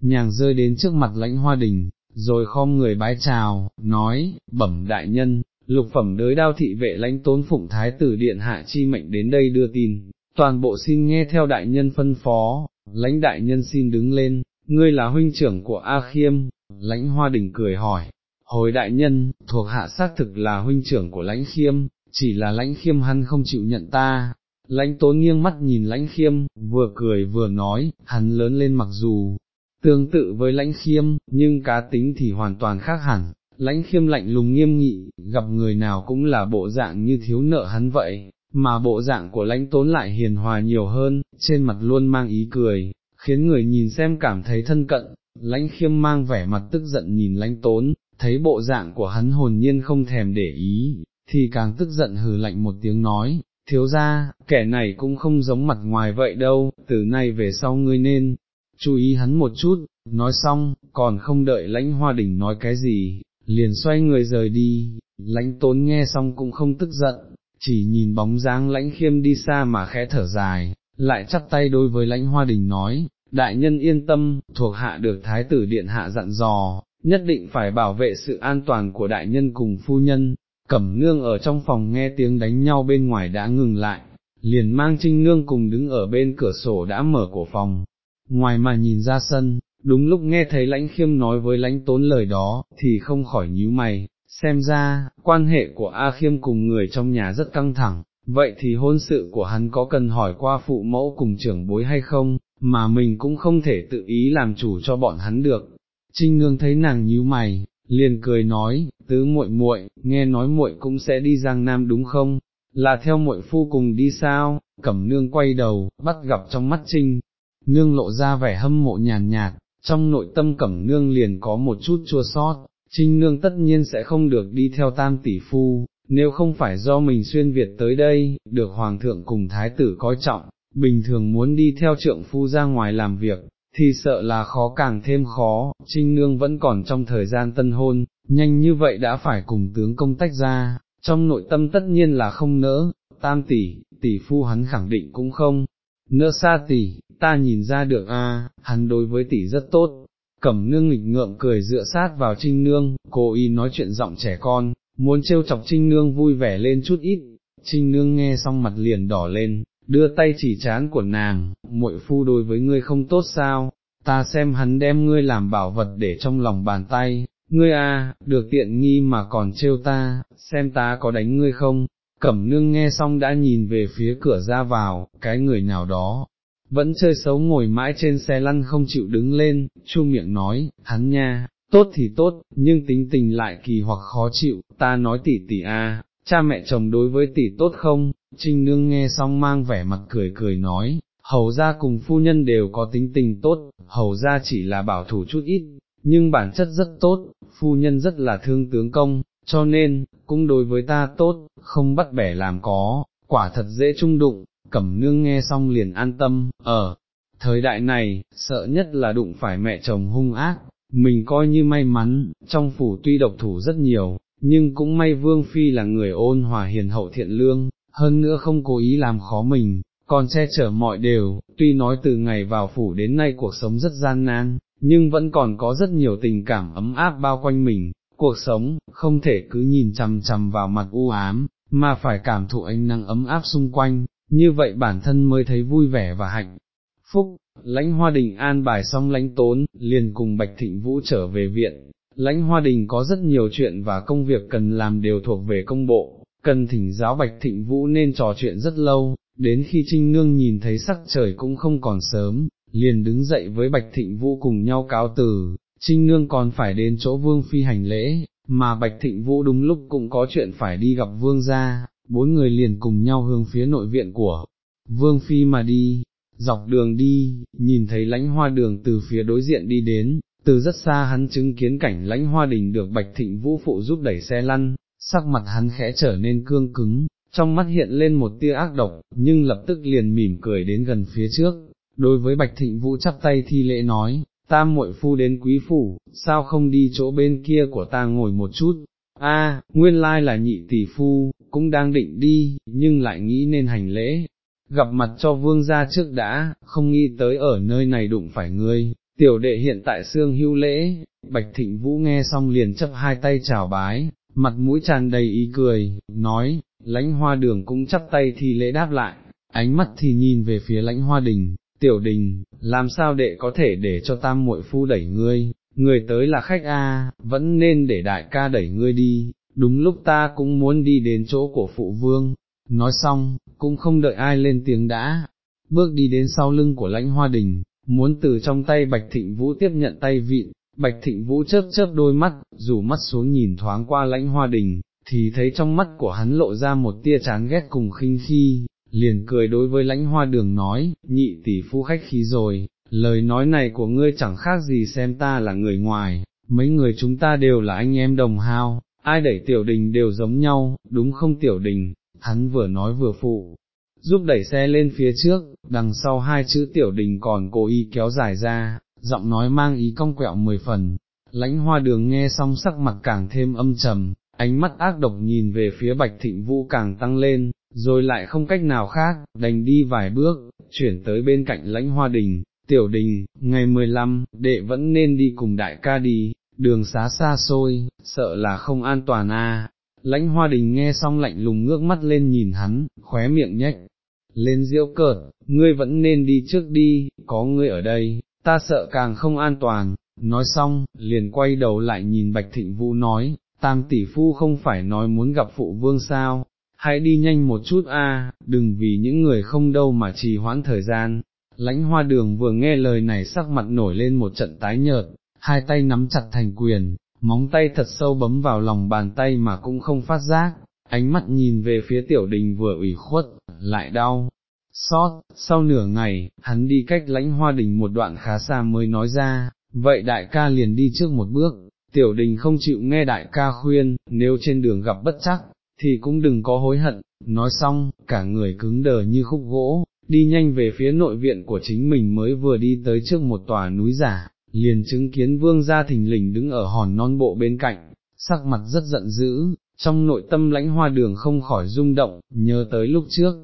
nhàng rơi đến trước mặt lãnh hoa đình, rồi khom người bái chào, nói, bẩm đại nhân, lục phẩm đới đao thị vệ lãnh tốn phụng thái tử điện hạ chi mệnh đến đây đưa tin, toàn bộ xin nghe theo đại nhân phân phó, lãnh đại nhân xin đứng lên, ngươi là huynh trưởng của A Khiêm, lãnh hoa đình cười hỏi, hồi đại nhân, thuộc hạ xác thực là huynh trưởng của lãnh khiêm, chỉ là lãnh khiêm hắn không chịu nhận ta. Lãnh tốn nghiêng mắt nhìn lãnh khiêm, vừa cười vừa nói, hắn lớn lên mặc dù, tương tự với lãnh khiêm, nhưng cá tính thì hoàn toàn khác hẳn, lãnh khiêm lạnh lùng nghiêm nghị, gặp người nào cũng là bộ dạng như thiếu nợ hắn vậy, mà bộ dạng của lãnh tốn lại hiền hòa nhiều hơn, trên mặt luôn mang ý cười, khiến người nhìn xem cảm thấy thân cận, lãnh khiêm mang vẻ mặt tức giận nhìn lãnh tốn, thấy bộ dạng của hắn hồn nhiên không thèm để ý, thì càng tức giận hừ lạnh một tiếng nói, thiếu ra, kẻ này cũng không giống mặt ngoài vậy đâu, từ nay về sau ngươi nên, chú ý hắn một chút, nói xong, còn không đợi lãnh hoa đỉnh nói cái gì, liền xoay người rời đi, lãnh tốn nghe xong cũng không tức giận, chỉ nhìn bóng dáng lãnh khiêm đi xa mà khẽ thở dài, lại chắp tay đối với lãnh hoa đình nói, đại nhân yên tâm, thuộc hạ được thái tử điện hạ dặn dò, nhất định phải bảo vệ sự an toàn của đại nhân cùng phu nhân, cẩm nương ở trong phòng nghe tiếng đánh nhau bên ngoài đã ngừng lại, liền mang trinh nương cùng đứng ở bên cửa sổ đã mở của phòng, ngoài mà nhìn ra sân, đúng lúc nghe thấy lãnh khiêm nói với lãnh tốn lời đó, thì không khỏi nhíu mày, xem ra, quan hệ của A khiêm cùng người trong nhà rất căng thẳng, vậy thì hôn sự của hắn có cần hỏi qua phụ mẫu cùng trưởng bối hay không, mà mình cũng không thể tự ý làm chủ cho bọn hắn được. Trinh Nương thấy nàng nhíu mày, liền cười nói, tứ muội muội, nghe nói muội cũng sẽ đi Giang Nam đúng không? Là theo muội phu cùng đi sao? Cẩm Nương quay đầu, bắt gặp trong mắt Trinh, Nương lộ ra vẻ hâm mộ nhàn nhạt, trong nội tâm Cẩm Nương liền có một chút chua sót, Trinh Nương tất nhiên sẽ không được đi theo tam tỷ phu, nếu không phải do mình xuyên Việt tới đây, được Hoàng thượng cùng Thái tử coi trọng, bình thường muốn đi theo trượng phu ra ngoài làm việc, thì sợ là khó càng thêm khó, Trinh Nương vẫn còn trong thời gian tân hôn, nhanh như vậy đã phải cùng tướng công tách ra, trong nội tâm tất nhiên là không nỡ, tam tỷ, tỷ phu hắn khẳng định cũng không, nỡ xa tỷ, ta nhìn ra được a, hắn đối với tỷ rất tốt. Cẩm nương nghịch ngợm cười dựa sát vào trinh nương, cô y nói chuyện giọng trẻ con, muốn trêu chọc trinh nương vui vẻ lên chút ít, trinh nương nghe xong mặt liền đỏ lên, đưa tay chỉ chán của nàng, muội phu đối với ngươi không tốt sao, ta xem hắn đem ngươi làm bảo vật để trong lòng bàn tay, ngươi a, được tiện nghi mà còn trêu ta, xem ta có đánh ngươi không, cẩm nương nghe xong đã nhìn về phía cửa ra vào, cái người nào đó, vẫn chơi xấu ngồi mãi trên xe lăn không chịu đứng lên, chu miệng nói, hắn nha, tốt thì tốt, nhưng tính tình lại kỳ hoặc khó chịu, ta nói tỷ tỷ a, cha mẹ chồng đối với tỷ tốt không, trinh nương nghe xong mang vẻ mặt cười cười nói, hầu ra cùng phu nhân đều có tính tình tốt, hầu ra chỉ là bảo thủ chút ít, nhưng bản chất rất tốt, phu nhân rất là thương tướng công, cho nên, cũng đối với ta tốt, không bắt bẻ làm có, quả thật dễ trung đụng, cẩm nương nghe xong liền an tâm, ở thời đại này, sợ nhất là đụng phải mẹ chồng hung ác, mình coi như may mắn, trong phủ tuy độc thủ rất nhiều, nhưng cũng may Vương Phi là người ôn hòa hiền hậu thiện lương, hơn nữa không cố ý làm khó mình, còn che chở mọi đều, tuy nói từ ngày vào phủ đến nay cuộc sống rất gian nan, nhưng vẫn còn có rất nhiều tình cảm ấm áp bao quanh mình, cuộc sống, không thể cứ nhìn chằm chằm vào mặt u ám, mà phải cảm thụ ánh nắng ấm áp xung quanh, như vậy bản thân mới thấy vui vẻ và hạnh phúc. Lãnh Hoa Đình an bài xong lãnh tốn, liền cùng Bạch Thịnh Vũ trở về viện, lãnh Hoa Đình có rất nhiều chuyện và công việc cần làm đều thuộc về công bộ, cần thỉnh giáo Bạch Thịnh Vũ nên trò chuyện rất lâu, đến khi Trinh Nương nhìn thấy sắc trời cũng không còn sớm, liền đứng dậy với Bạch Thịnh Vũ cùng nhau cáo từ, Trinh Nương còn phải đến chỗ Vương Phi hành lễ, mà Bạch Thịnh Vũ đúng lúc cũng có chuyện phải đi gặp Vương gia, bốn người liền cùng nhau hướng phía nội viện của Vương Phi mà đi, dọc đường đi, nhìn thấy lãnh hoa đường từ phía đối diện đi đến, từ rất xa hắn chứng kiến cảnh lãnh hoa đình được Bạch Thịnh Vũ phụ giúp đẩy xe lăn, sắc mặt hắn khẽ trở nên cương cứng, trong mắt hiện lên một tia ác độc, nhưng lập tức liền mỉm cười đến gần phía trước, đối với Bạch Thịnh Vũ chắp tay thi lễ nói, ta muội phu đến quý phủ, sao không đi chỗ bên kia của ta ngồi một chút, a, nguyên lai là nhị tỷ phu, cũng đang định đi, nhưng lại nghĩ nên hành lễ, gặp mặt cho vương gia trước đã, không nghĩ tới ở nơi này đụng phải ngươi, tiểu đệ hiện tại xương hưu lễ, bạch thịnh vũ nghe xong liền chấp hai tay chào bái, mặt mũi tràn đầy ý cười, nói, lãnh hoa đường cũng chắp tay thì lễ đáp lại, ánh mắt thì nhìn về phía lãnh hoa đình, tiểu đình, làm sao đệ có thể để cho tam muội phu đẩy ngươi, người tới là khách A, vẫn nên để đại ca đẩy ngươi đi, đúng lúc ta cũng muốn đi đến chỗ của phụ vương, nói xong, cũng không đợi ai lên tiếng đã, bước đi đến sau lưng của lãnh hoa đình, muốn từ trong tay Bạch Thịnh Vũ tiếp nhận tay vịn, Bạch Thịnh Vũ chớp chớp đôi mắt, rủ mắt xuống nhìn thoáng qua lãnh hoa đình, thì thấy trong mắt của hắn lộ ra một tia chán ghét cùng khinh khi, liền cười đối với lãnh hoa đường nói, nhị tỷ phu khách khí rồi, lời nói này của ngươi chẳng khác gì xem ta là người ngoài, mấy người chúng ta đều là anh em đồng hao, ai đẩy tiểu đình đều giống nhau, đúng không tiểu đình, hắn vừa nói vừa phụ, giúp đẩy xe lên phía trước, đằng sau hai chữ tiểu đình còn cố ý kéo dài ra, giọng nói mang ý cong quẹo mười phần, lãnh hoa đường nghe xong sắc mặt càng thêm âm trầm, ánh mắt ác độc nhìn về phía bạch thịnh vũ càng tăng lên, rồi lại không cách nào khác, đành đi vài bước, chuyển tới bên cạnh lãnh hoa đình, tiểu đình, ngày 15, đệ vẫn nên đi cùng đại ca đi, đường xá xa xôi, sợ là không an toàn a. Lãnh hoa đình nghe xong lạnh lùng ngước mắt lên nhìn hắn, khóe miệng nhếch, lên diễu cợt, ngươi vẫn nên đi trước đi, có ngươi ở đây, ta sợ càng không an toàn, nói xong, liền quay đầu lại nhìn Bạch Thịnh Vũ nói, tam tỷ phu không phải nói muốn gặp phụ vương sao, hãy đi nhanh một chút a, đừng vì những người không đâu mà trì hoãn thời gian. Lãnh hoa đường vừa nghe lời này sắc mặt nổi lên một trận tái nhợt, hai tay nắm chặt thành quyền, móng tay thật sâu bấm vào lòng bàn tay mà cũng không phát giác, ánh mắt nhìn về phía tiểu đình vừa ủy khuất, lại đau. Xót, sau nửa ngày, hắn đi cách lãnh hoa đình một đoạn khá xa mới nói ra, vậy đại ca liền đi trước một bước, tiểu đình không chịu nghe đại ca khuyên, nếu trên đường gặp bất chắc, thì cũng đừng có hối hận, nói xong, cả người cứng đờ như khúc gỗ, đi nhanh về phía nội viện của chính mình mới vừa đi tới trước một tòa núi giả, liền chứng kiến vương gia thình lình đứng ở hòn non bộ bên cạnh, sắc mặt rất giận dữ, trong nội tâm lãnh hoa đường không khỏi rung động, nhớ tới lúc trước,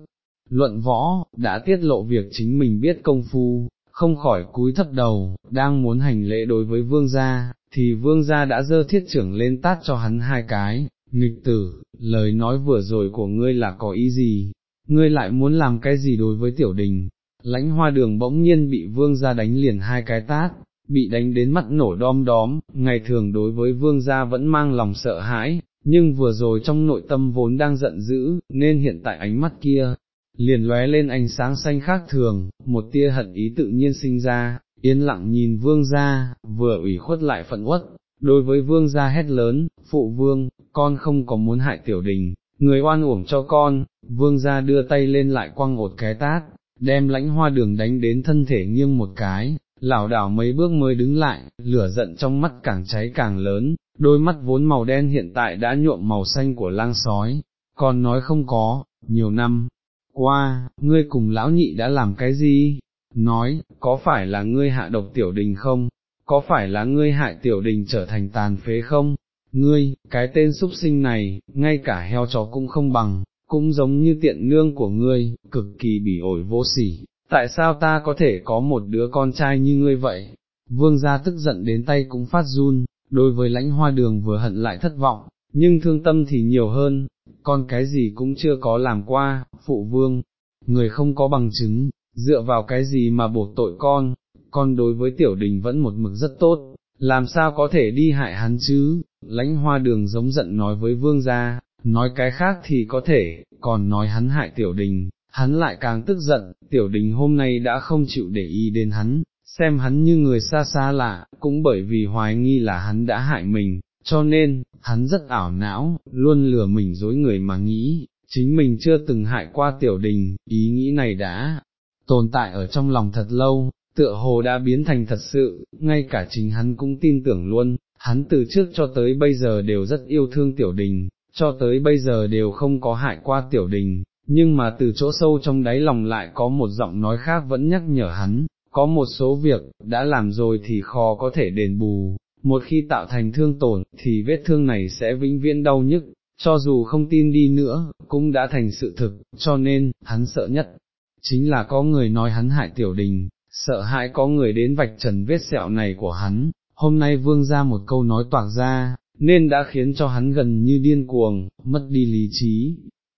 luận võ, đã tiết lộ việc chính mình biết công phu, không khỏi cúi thấp đầu, đang muốn hành lễ đối với vương gia, thì vương gia đã dơ thiết trưởng lên tát cho hắn hai cái, nghịch tử, lời nói vừa rồi của ngươi là có ý gì, ngươi lại muốn làm cái gì đối với tiểu đình, lãnh hoa đường bỗng nhiên bị vương gia đánh liền hai cái tát, bị đánh đến mắt nổ đom đóm, ngày thường đối với vương gia vẫn mang lòng sợ hãi, nhưng vừa rồi trong nội tâm vốn đang giận dữ, nên hiện tại ánh mắt kia, liền lóe lên ánh sáng xanh khác thường, một tia hận ý tự nhiên sinh ra, yên lặng nhìn vương gia, vừa ủy khuất lại phận uất, đối với vương gia hét lớn, phụ vương, con không có muốn hại tiểu đình, người oan uổng cho con, vương gia đưa tay lên lại quăng một cái tát, đem lãnh hoa đường đánh đến thân thể nghiêng một cái, lảo đảo mấy bước mới đứng lại, lửa giận trong mắt càng cháy càng lớn, đôi mắt vốn màu đen hiện tại đã nhuộm màu xanh của lang sói, còn nói không có, nhiều năm qua, ngươi cùng lão nhị đã làm cái gì? Nói, có phải là ngươi hạ độc tiểu đình không? Có phải là ngươi hại tiểu đình trở thành tàn phế không? Ngươi, cái tên súc sinh này, ngay cả heo chó cũng không bằng, cũng giống như tiện nương của ngươi, cực kỳ bỉ ổi vô sỉ, tại sao ta có thể có một đứa con trai như ngươi vậy? Vương gia tức giận đến tay cũng phát run, đối với lãnh hoa đường vừa hận lại thất vọng, nhưng thương tâm thì nhiều hơn, con cái gì cũng chưa có làm qua, phụ vương, người không có bằng chứng, dựa vào cái gì mà buộc tội con, con đối với tiểu đình vẫn một mực rất tốt, làm sao có thể đi hại hắn chứ, lãnh hoa đường giống giận nói với vương gia, nói cái khác thì có thể, còn nói hắn hại tiểu đình, hắn lại càng tức giận, tiểu đình hôm nay đã không chịu để ý đến hắn, xem hắn như người xa xa lạ, cũng bởi vì hoài nghi là hắn đã hại mình, cho nên, hắn rất ảo não, luôn lừa mình dối người mà nghĩ, chính mình chưa từng hại qua tiểu đình, ý nghĩ này đã tồn tại ở trong lòng thật lâu, tựa hồ đã biến thành thật sự, ngay cả chính hắn cũng tin tưởng luôn, hắn từ trước cho tới bây giờ đều rất yêu thương tiểu đình, cho tới bây giờ đều không có hại qua tiểu đình, nhưng mà từ chỗ sâu trong đáy lòng lại có một giọng nói khác vẫn nhắc nhở hắn, có một số việc, đã làm rồi thì khó có thể đền bù, một khi tạo thành thương tổn, thì vết thương này sẽ vĩnh viễn đau nhức, cho dù không tin đi nữa, cũng đã thành sự thực, cho nên, hắn sợ nhất, chính là có người nói hắn hại tiểu đình, sợ hãi có người đến vạch trần vết sẹo này của hắn, hôm nay vương ra một câu nói toạc ra, nên đã khiến cho hắn gần như điên cuồng, mất đi lý trí.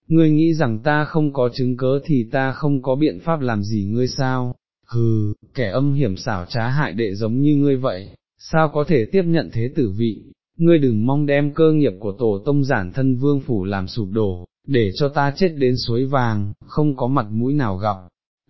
Ngươi nghĩ rằng ta không có chứng cớ thì ta không có biện pháp làm gì ngươi sao, hừ, kẻ âm hiểm xảo trá hại đệ giống như ngươi vậy, sao có thể tiếp nhận thế tử vị, ngươi đừng mong đem cơ nghiệp của tổ tông giản thân vương phủ làm sụp đổ, để cho ta chết đến suối vàng, không có mặt mũi nào gặp,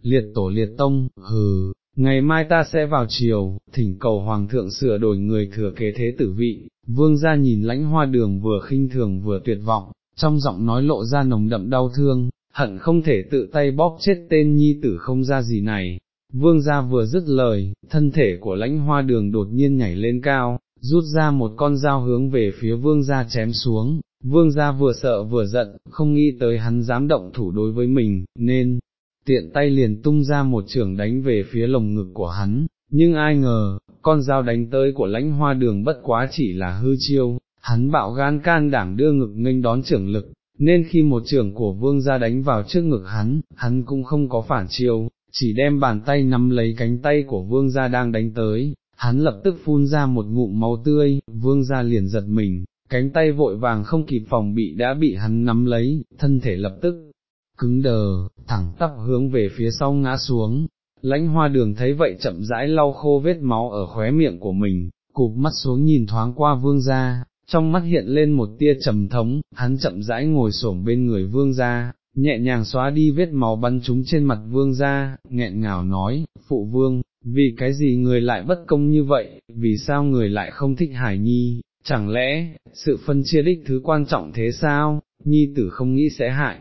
liệt tổ liệt tông, hừ, ngày mai ta sẽ vào chiều, thỉnh cầu hoàng thượng sửa đổi người thừa kế thế tử vị, vương gia nhìn lãnh hoa đường vừa khinh thường vừa tuyệt vọng, trong giọng nói lộ ra nồng đậm đau thương, hận không thể tự tay bóp chết tên nhi tử không ra gì này. Vương gia vừa dứt lời, thân thể của lãnh hoa đường đột nhiên nhảy lên cao, rút ra một con dao hướng về phía vương gia chém xuống, vương gia vừa sợ vừa giận, không nghĩ tới hắn dám động thủ đối với mình, nên, tiện tay liền tung ra một trường đánh về phía lồng ngực của hắn, nhưng ai ngờ, con dao đánh tới của lãnh hoa đường bất quá chỉ là hư chiêu, hắn bạo gan can đảm đưa ngực nghênh đón trưởng lực, nên khi một trưởng của vương gia đánh vào trước ngực hắn, hắn cũng không có phản chiêu, chỉ đem bàn tay nắm lấy cánh tay của vương gia đang đánh tới, hắn lập tức phun ra một ngụm máu tươi, vương gia liền giật mình, cánh tay vội vàng không kịp phòng bị đã bị hắn nắm lấy, thân thể lập tức cứng đờ, thẳng tắp hướng về phía sau ngã xuống. Lãnh hoa đường thấy vậy chậm rãi lau khô vết máu ở khóe miệng của mình, cụp mắt xuống nhìn thoáng qua vương gia, trong mắt hiện lên một tia trầm thống, hắn chậm rãi ngồi xổm bên người vương gia, nhẹ nhàng xóa đi vết máu bắn trúng trên mặt vương gia, nghẹn ngào nói, phụ vương, vì cái gì người lại bất công như vậy, vì sao người lại không thích hải nhi, chẳng lẽ, sự phân chia đích thứ quan trọng thế sao, nhi tử không nghĩ sẽ hại,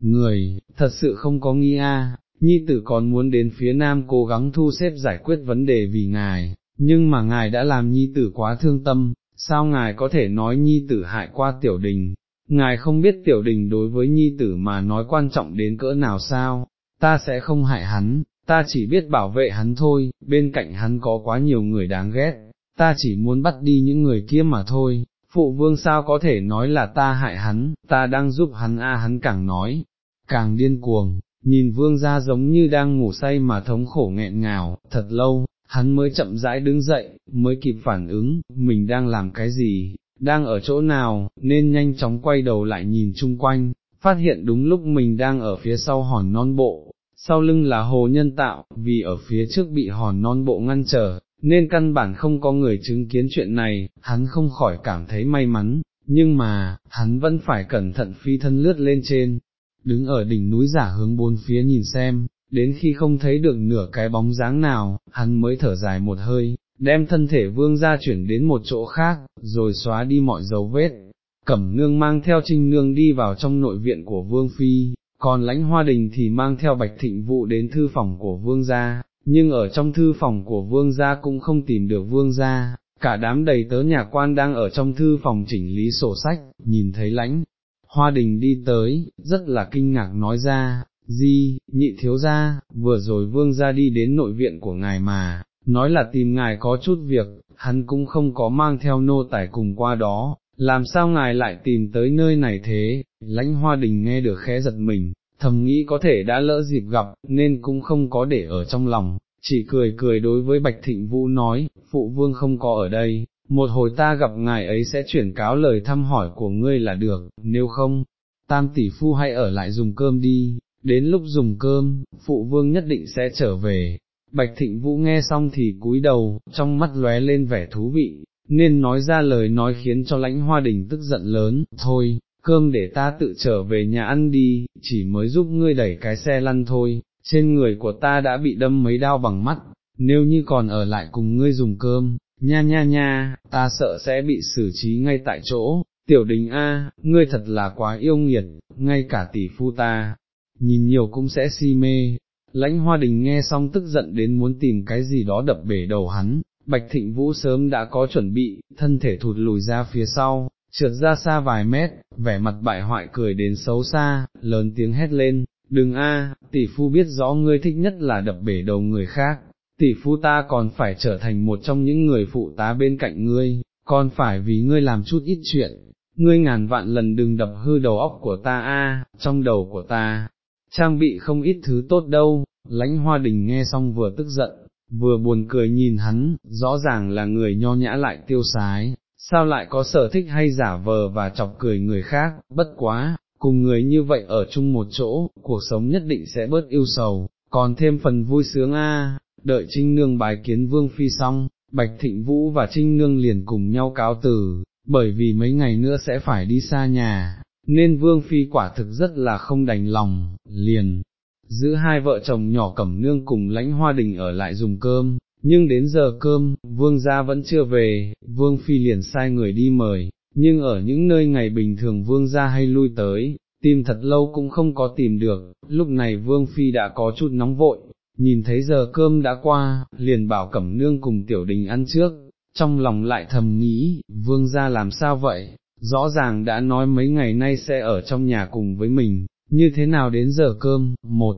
người, thật sự không có nghĩ a. nhi tử còn muốn đến phía nam cố gắng thu xếp giải quyết vấn đề vì ngài, nhưng mà ngài đã làm nhi tử quá thương tâm, sao ngài có thể nói nhi tử hại qua tiểu đình, ngài không biết tiểu đình đối với nhi tử mà nói quan trọng đến cỡ nào sao, ta sẽ không hại hắn, ta chỉ biết bảo vệ hắn thôi, bên cạnh hắn có quá nhiều người đáng ghét, ta chỉ muốn bắt đi những người kia mà thôi, phụ vương sao có thể nói là ta hại hắn, ta đang giúp hắn a hắn càng nói, càng điên cuồng, nhìn vương ra giống như đang ngủ say mà thống khổ nghẹn ngào, thật lâu, hắn mới chậm rãi đứng dậy, mới kịp phản ứng, mình đang làm cái gì, đang ở chỗ nào, nên nhanh chóng quay đầu lại nhìn chung quanh, phát hiện đúng lúc mình đang ở phía sau hòn non bộ, sau lưng là hồ nhân tạo, vì ở phía trước bị hòn non bộ ngăn trở, nên căn bản không có người chứng kiến chuyện này, hắn không khỏi cảm thấy may mắn, nhưng mà, hắn vẫn phải cẩn thận phi thân lướt lên trên, đứng ở đỉnh núi giả hướng bốn phía nhìn xem, đến khi không thấy được nửa cái bóng dáng nào, hắn mới thở dài một hơi, đem thân thể vương ra chuyển đến một chỗ khác, rồi xóa đi mọi dấu vết. Cẩm nương mang theo trinh nương đi vào trong nội viện của vương phi, còn lãnh hoa đình thì mang theo bạch thịnh vụ đến thư phòng của vương gia, nhưng ở trong thư phòng của vương gia cũng không tìm được vương gia, cả đám đầy tớ nhà quan đang ở trong thư phòng chỉnh lý sổ sách, nhìn thấy lãnh. Hoa đình đi tới, rất là kinh ngạc nói ra, di, nhị thiếu gia, vừa rồi vương gia đi đến nội viện của ngài mà, nói là tìm ngài có chút việc, hắn cũng không có mang theo nô tài cùng qua đó, làm sao ngài lại tìm tới nơi này thế, lãnh hoa đình nghe được khẽ giật mình, thầm nghĩ có thể đã lỡ dịp gặp, nên cũng không có để ở trong lòng, chỉ cười cười đối với Bạch Thịnh Vũ nói, phụ vương không có ở đây, một hồi ta gặp ngài ấy sẽ chuyển cáo lời thăm hỏi của ngươi là được, nếu không, tam tỷ phu hãy ở lại dùng cơm đi, đến lúc dùng cơm, phụ vương nhất định sẽ trở về. Bạch Thịnh Vũ nghe xong thì cúi đầu, trong mắt lóe lên vẻ thú vị, nên nói ra lời nói khiến cho lãnh hoa đình tức giận lớn, thôi, cơm để ta tự trở về nhà ăn đi, chỉ mới giúp ngươi đẩy cái xe lăn thôi, trên người của ta đã bị đâm mấy đao bằng mắt, nếu như còn ở lại cùng ngươi dùng cơm, nha nha nha, ta sợ sẽ bị xử trí ngay tại chỗ, tiểu đình A, ngươi thật là quá yêu nghiệt, ngay cả tỷ phu ta, nhìn nhiều cũng sẽ si mê. Lãnh hoa đình nghe xong tức giận đến muốn tìm cái gì đó đập bể đầu hắn, Bạch Thịnh Vũ sớm đã có chuẩn bị, thân thể thụt lùi ra phía sau, trượt ra xa vài mét, vẻ mặt bại hoại cười đến xấu xa, lớn tiếng hét lên, đừng a, tỷ phu biết rõ ngươi thích nhất là đập bể đầu người khác, tỷ phu ta còn phải trở thành một trong những người phụ tá bên cạnh ngươi, còn phải vì ngươi làm chút ít chuyện, ngươi ngàn vạn lần đừng đập hư đầu óc của ta a, trong đầu của ta, trang bị không ít thứ tốt đâu, lãnh hoa đình nghe xong vừa tức giận, vừa buồn cười nhìn hắn, rõ ràng là người nho nhã lại tiêu sái, sao lại có sở thích hay giả vờ và chọc cười người khác, bất quá, cùng người như vậy ở chung một chỗ, cuộc sống nhất định sẽ bớt yêu sầu, còn thêm phần vui sướng a. đợi Trinh Nương bài kiến Vương Phi xong, Bạch Thịnh Vũ và Trinh Nương liền cùng nhau cáo từ, bởi vì mấy ngày nữa sẽ phải đi xa nhà, nên Vương Phi quả thực rất là không đành lòng, liền, giữ hai vợ chồng nhỏ cẩm nương cùng lãnh hoa đình ở lại dùng cơm, nhưng đến giờ cơm, Vương gia vẫn chưa về, Vương Phi liền sai người đi mời, nhưng ở những nơi ngày bình thường Vương gia hay lui tới, tìm thật lâu cũng không có tìm được, lúc này Vương Phi đã có chút nóng vội, nhìn thấy giờ cơm đã qua, liền bảo Cẩm Nương cùng Tiểu Đình ăn trước, trong lòng lại thầm nghĩ, Vương gia làm sao vậy, rõ ràng đã nói mấy ngày nay sẽ ở trong nhà cùng với mình, như thế nào đến giờ cơm, một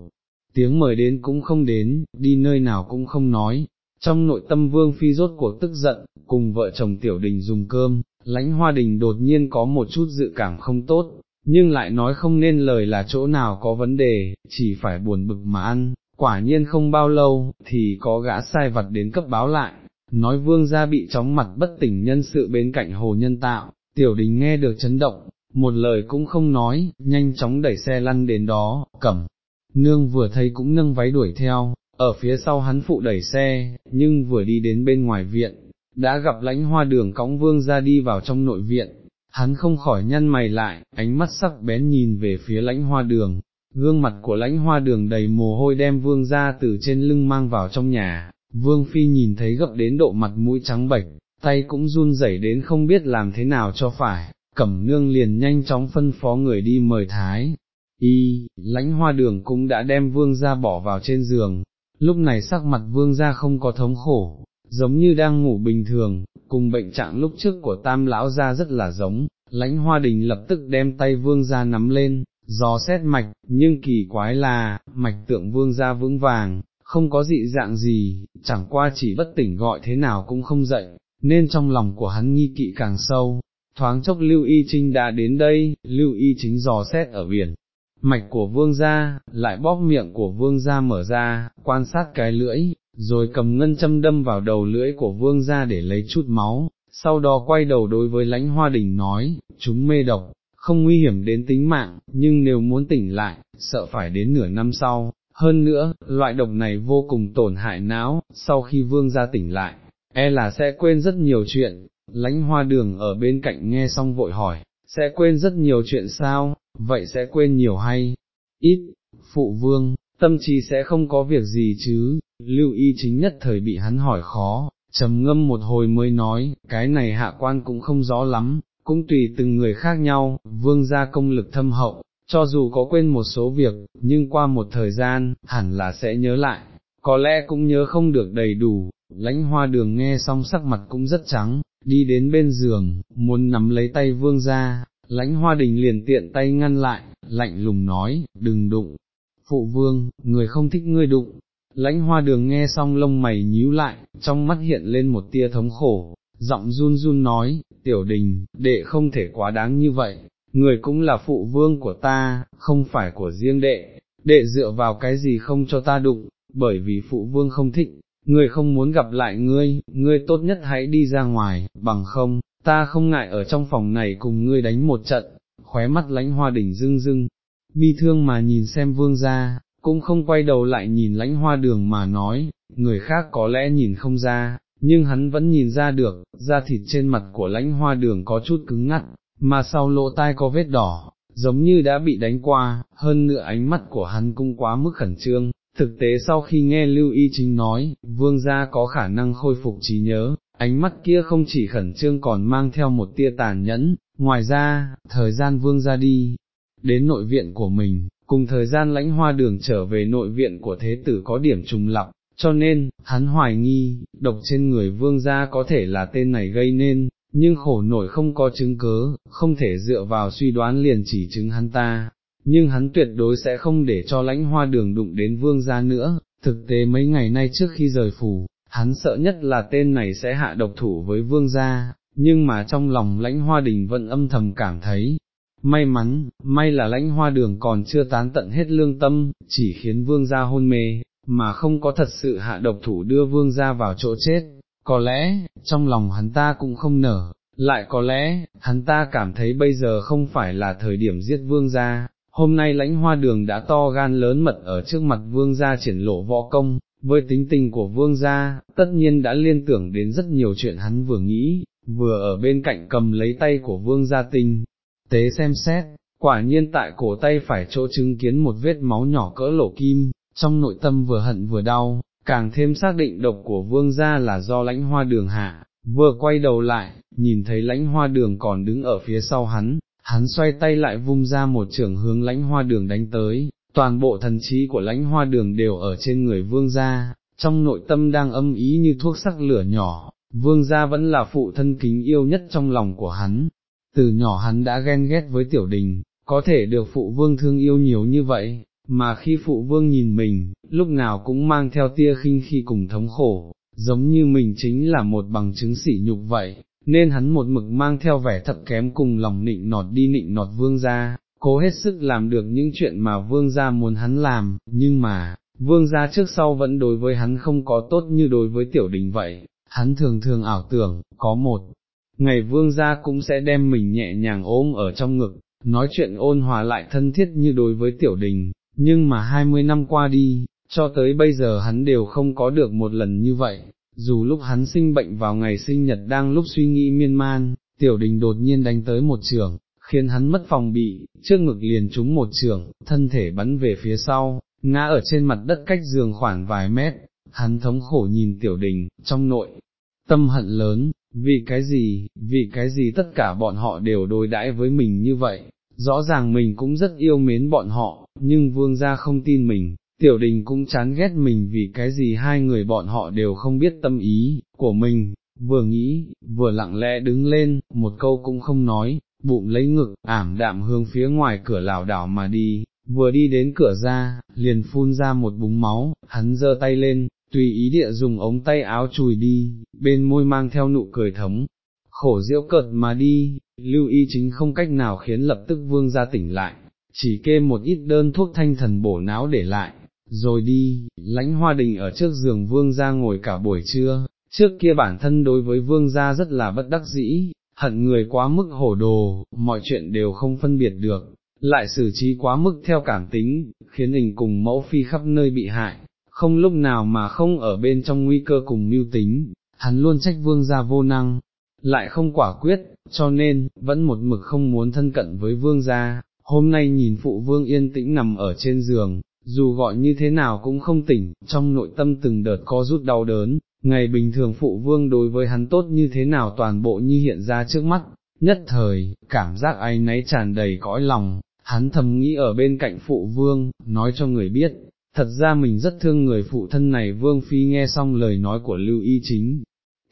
tiếng mời đến cũng không đến, đi nơi nào cũng không nói. Trong nội tâm vương phi rốt cuộc tức giận, cùng vợ chồng tiểu đình dùng cơm, lãnh hoa đình đột nhiên có một chút dự cảm không tốt, nhưng lại nói không nên lời là chỗ nào có vấn đề, chỉ phải buồn bực mà ăn, quả nhiên không bao lâu, thì có gã sai vặt đến cấp báo lại, nói vương gia bị chóng mặt bất tỉnh nhân sự bên cạnh hồ nhân tạo, tiểu đình nghe được chấn động, một lời cũng không nói, nhanh chóng đẩy xe lăn đến đó, cẩm, nương vừa thấy cũng nâng váy đuổi theo, ở phía sau hắn phụ đẩy xe, nhưng vừa đi đến bên ngoài viện, đã gặp lãnh hoa đường cõng vương ra đi vào trong nội viện, hắn không khỏi nhăn mày lại, ánh mắt sắc bén nhìn về phía lãnh hoa đường, gương mặt của lãnh hoa đường đầy mồ hôi đem vương ra từ trên lưng mang vào trong nhà, vương phi nhìn thấy gập đến độ mặt mũi trắng bệch, tay cũng run rẩy đến không biết làm thế nào cho phải, cẩm nương liền nhanh chóng phân phó người đi mời thái. Y, lãnh hoa đường cũng đã đem vương ra bỏ vào trên giường, lúc này sắc mặt vương ra không có thống khổ, giống như đang ngủ bình thường, cùng bệnh trạng lúc trước của tam lão ra rất là giống, lãnh hoa đình lập tức đem tay vương ra nắm lên, dò xét mạch, nhưng kỳ quái là, mạch tượng vương ra vững vàng, không có dị dạng gì, chẳng qua chỉ bất tỉnh gọi thế nào cũng không dậy, nên trong lòng của hắn nghi kỵ càng sâu, thoáng chốc Lưu Y Trinh đã đến đây, Lưu Y Chính dò xét ở biển, mạch của vương gia, lại bóp miệng của vương gia mở ra, quan sát cái lưỡi, rồi cầm ngân châm đâm vào đầu lưỡi của vương gia để lấy chút máu, sau đó quay đầu đối với lãnh hoa đình nói, chúng mê độc, không nguy hiểm đến tính mạng, nhưng nếu muốn tỉnh lại, sợ phải đến nửa năm sau. Hơn nữa, loại độc này vô cùng tổn hại não, sau khi vương gia tỉnh lại, e là sẽ quên rất nhiều chuyện, lãnh hoa đường ở bên cạnh nghe xong vội hỏi, sẽ quên rất nhiều chuyện sao, vậy sẽ quên nhiều hay, ít, phụ vương, tâm trí sẽ không có việc gì chứ, lưu y chính nhất thời bị hắn hỏi khó, trầm ngâm một hồi mới nói, cái này hạ quan cũng không rõ lắm, cũng tùy từng người khác nhau, vương gia công lực thâm hậu, cho dù có quên một số việc, nhưng qua một thời gian, hẳn là sẽ nhớ lại, có lẽ cũng nhớ không được đầy đủ, lãnh hoa đường nghe xong sắc mặt cũng rất trắng, đi đến bên giường, muốn nắm lấy tay vương ra, lãnh hoa đình liền tiện tay ngăn lại, lạnh lùng nói, đừng đụng, phụ vương, người không thích ngươi đụng. Lãnh hoa đường nghe xong lông mày nhíu lại, trong mắt hiện lên một tia thống khổ, giọng run run nói, tiểu đình, đệ không thể quá đáng như vậy, người cũng là phụ vương của ta, không phải của riêng đệ, đệ dựa vào cái gì không cho ta đụng, bởi vì phụ vương không thích, người không muốn gặp lại ngươi, ngươi tốt nhất hãy đi ra ngoài, bằng không, ta không ngại ở trong phòng này cùng ngươi đánh một trận, khóe mắt lãnh hoa đỉnh dưng dưng, bi thương mà nhìn xem vương ra, cũng không quay đầu lại nhìn lãnh hoa đường mà nói, người khác có lẽ nhìn không ra, nhưng hắn vẫn nhìn ra được, da thịt trên mặt của lãnh hoa đường có chút cứng ngắt, mà sau lỗ tai có vết đỏ, giống như đã bị đánh qua, hơn nữa ánh mắt của hắn cũng quá mức khẩn trương, Thực tế sau khi nghe Lưu Y Chính nói, vương gia có khả năng khôi phục trí nhớ, ánh mắt kia không chỉ khẩn trương còn mang theo một tia tàn nhẫn, ngoài ra, thời gian vương gia đi, đến nội viện của mình, cùng thời gian lãnh hoa đường trở về nội viện của thế tử có điểm trùng lập, cho nên, hắn hoài nghi, độc trên người vương gia có thể là tên này gây nên, nhưng khổ nổi không có chứng cớ, không thể dựa vào suy đoán liền chỉ chứng hắn ta, nhưng hắn tuyệt đối sẽ không để cho lãnh hoa đường đụng đến vương gia nữa, thực tế mấy ngày nay trước khi rời phủ, hắn sợ nhất là tên này sẽ hạ độc thủ với vương gia, nhưng mà trong lòng lãnh hoa đình vẫn âm thầm cảm thấy, may mắn, may là lãnh hoa đường còn chưa tán tận hết lương tâm, chỉ khiến vương gia hôn mê, mà không có thật sự hạ độc thủ đưa vương gia vào chỗ chết, có lẽ, trong lòng hắn ta cũng không nở, lại có lẽ, hắn ta cảm thấy bây giờ không phải là thời điểm giết vương gia, hôm nay lãnh hoa đường đã to gan lớn mật ở trước mặt vương gia triển lộ võ công, với tính tình của vương gia, tất nhiên đã liên tưởng đến rất nhiều chuyện hắn vừa nghĩ, vừa ở bên cạnh cầm lấy tay của vương gia tinh, tế xem xét, quả nhiên tại cổ tay phải chỗ chứng kiến một vết máu nhỏ cỡ lỗ kim, trong nội tâm vừa hận vừa đau, càng thêm xác định độc của vương gia là do lãnh hoa đường hạ, vừa quay đầu lại, nhìn thấy lãnh hoa đường còn đứng ở phía sau hắn, hắn xoay tay lại vung ra một trường hướng lãnh hoa đường đánh tới, toàn bộ thần trí của lãnh hoa đường đều ở trên người vương gia, trong nội tâm đang âm ý như thuốc sắc lửa nhỏ, vương gia vẫn là phụ thân kính yêu nhất trong lòng của hắn, từ nhỏ hắn đã ghen ghét với tiểu đình, có thể được phụ vương thương yêu nhiều như vậy, mà khi phụ vương nhìn mình, lúc nào cũng mang theo tia khinh khi cùng thống khổ, giống như mình chính là một bằng chứng sỉ nhục vậy, nên hắn một mực mang theo vẻ thập kém cùng lòng nịnh nọt đi nịnh nọt vương gia, cố hết sức làm được những chuyện mà vương gia muốn hắn làm, nhưng mà, vương gia trước sau vẫn đối với hắn không có tốt như đối với tiểu đình vậy, hắn thường thường ảo tưởng, có một ngày vương gia cũng sẽ đem mình nhẹ nhàng ôm ở trong ngực, nói chuyện ôn hòa lại thân thiết như đối với tiểu đình, nhưng mà hai mươi năm qua đi, cho tới bây giờ hắn đều không có được một lần như vậy, dù lúc hắn sinh bệnh vào ngày sinh nhật đang lúc suy nghĩ miên man, tiểu đình đột nhiên đánh tới một trường, khiến hắn mất phòng bị, trước ngực liền trúng một trường, thân thể bắn về phía sau, ngã ở trên mặt đất cách giường khoảng vài mét, hắn thống khổ nhìn tiểu đình, trong nội, tâm hận lớn, vì cái gì, vì cái gì tất cả bọn họ đều đối đãi với mình như vậy, rõ ràng mình cũng rất yêu mến bọn họ, nhưng vương gia không tin mình, tiểu đình cũng chán ghét mình vì cái gì hai người bọn họ đều không biết tâm ý của mình, vừa nghĩ, vừa lặng lẽ đứng lên, một câu cũng không nói, bụng lấy ngực, ảm đạm hướng phía ngoài cửa lảo đảo mà đi, vừa đi đến cửa ra, liền phun ra một búng máu, hắn giơ tay lên, tùy ý địa dùng ống tay áo chùi đi, bên môi mang theo nụ cười thống, khổ diễu cợt mà đi, lưu y chính không cách nào khiến lập tức vương ra tỉnh lại, chỉ kê một ít đơn thuốc thanh thần bổ não để lại, rồi đi, lãnh hoa đình ở trước giường vương ra ngồi cả buổi trưa, trước kia bản thân đối với vương gia rất là bất đắc dĩ, hận người quá mức hổ đồ, mọi chuyện đều không phân biệt được, lại xử trí quá mức theo cảm tính, khiến hình cùng mẫu phi khắp nơi bị hại, không lúc nào mà không ở bên trong nguy cơ cùng mưu tính, hắn luôn trách vương gia vô năng, lại không quả quyết, cho nên, vẫn một mực không muốn thân cận với vương gia, hôm nay nhìn phụ vương yên tĩnh nằm ở trên giường, dù gọi như thế nào cũng không tỉnh, trong nội tâm từng đợt có rút đau đớn, ngày bình thường phụ vương đối với hắn tốt như thế nào toàn bộ như hiện ra trước mắt, nhất thời, cảm giác ai nấy tràn đầy cõi lòng, hắn thầm nghĩ ở bên cạnh phụ vương, nói cho người biết, thật ra mình rất thương người phụ thân này vương phi nghe xong lời nói của lưu y chính,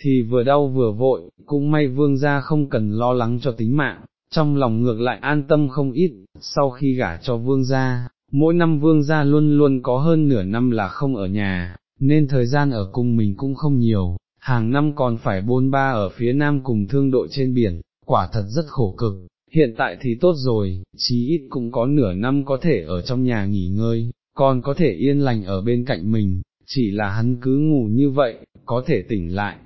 thì vừa đau vừa vội, cũng may vương gia không cần lo lắng cho tính mạng, trong lòng ngược lại an tâm không ít, sau khi gả cho vương gia, mỗi năm vương gia luôn luôn có hơn nửa năm là không ở nhà, nên thời gian ở cùng mình cũng không nhiều, hàng năm còn phải bôn ba ở phía nam cùng thương đội trên biển, quả thật rất khổ cực, hiện tại thì tốt rồi, chí ít cũng có nửa năm có thể ở trong nhà nghỉ ngơi, còn có thể yên lành ở bên cạnh mình, chỉ là hắn cứ ngủ như vậy, có thể tỉnh lại.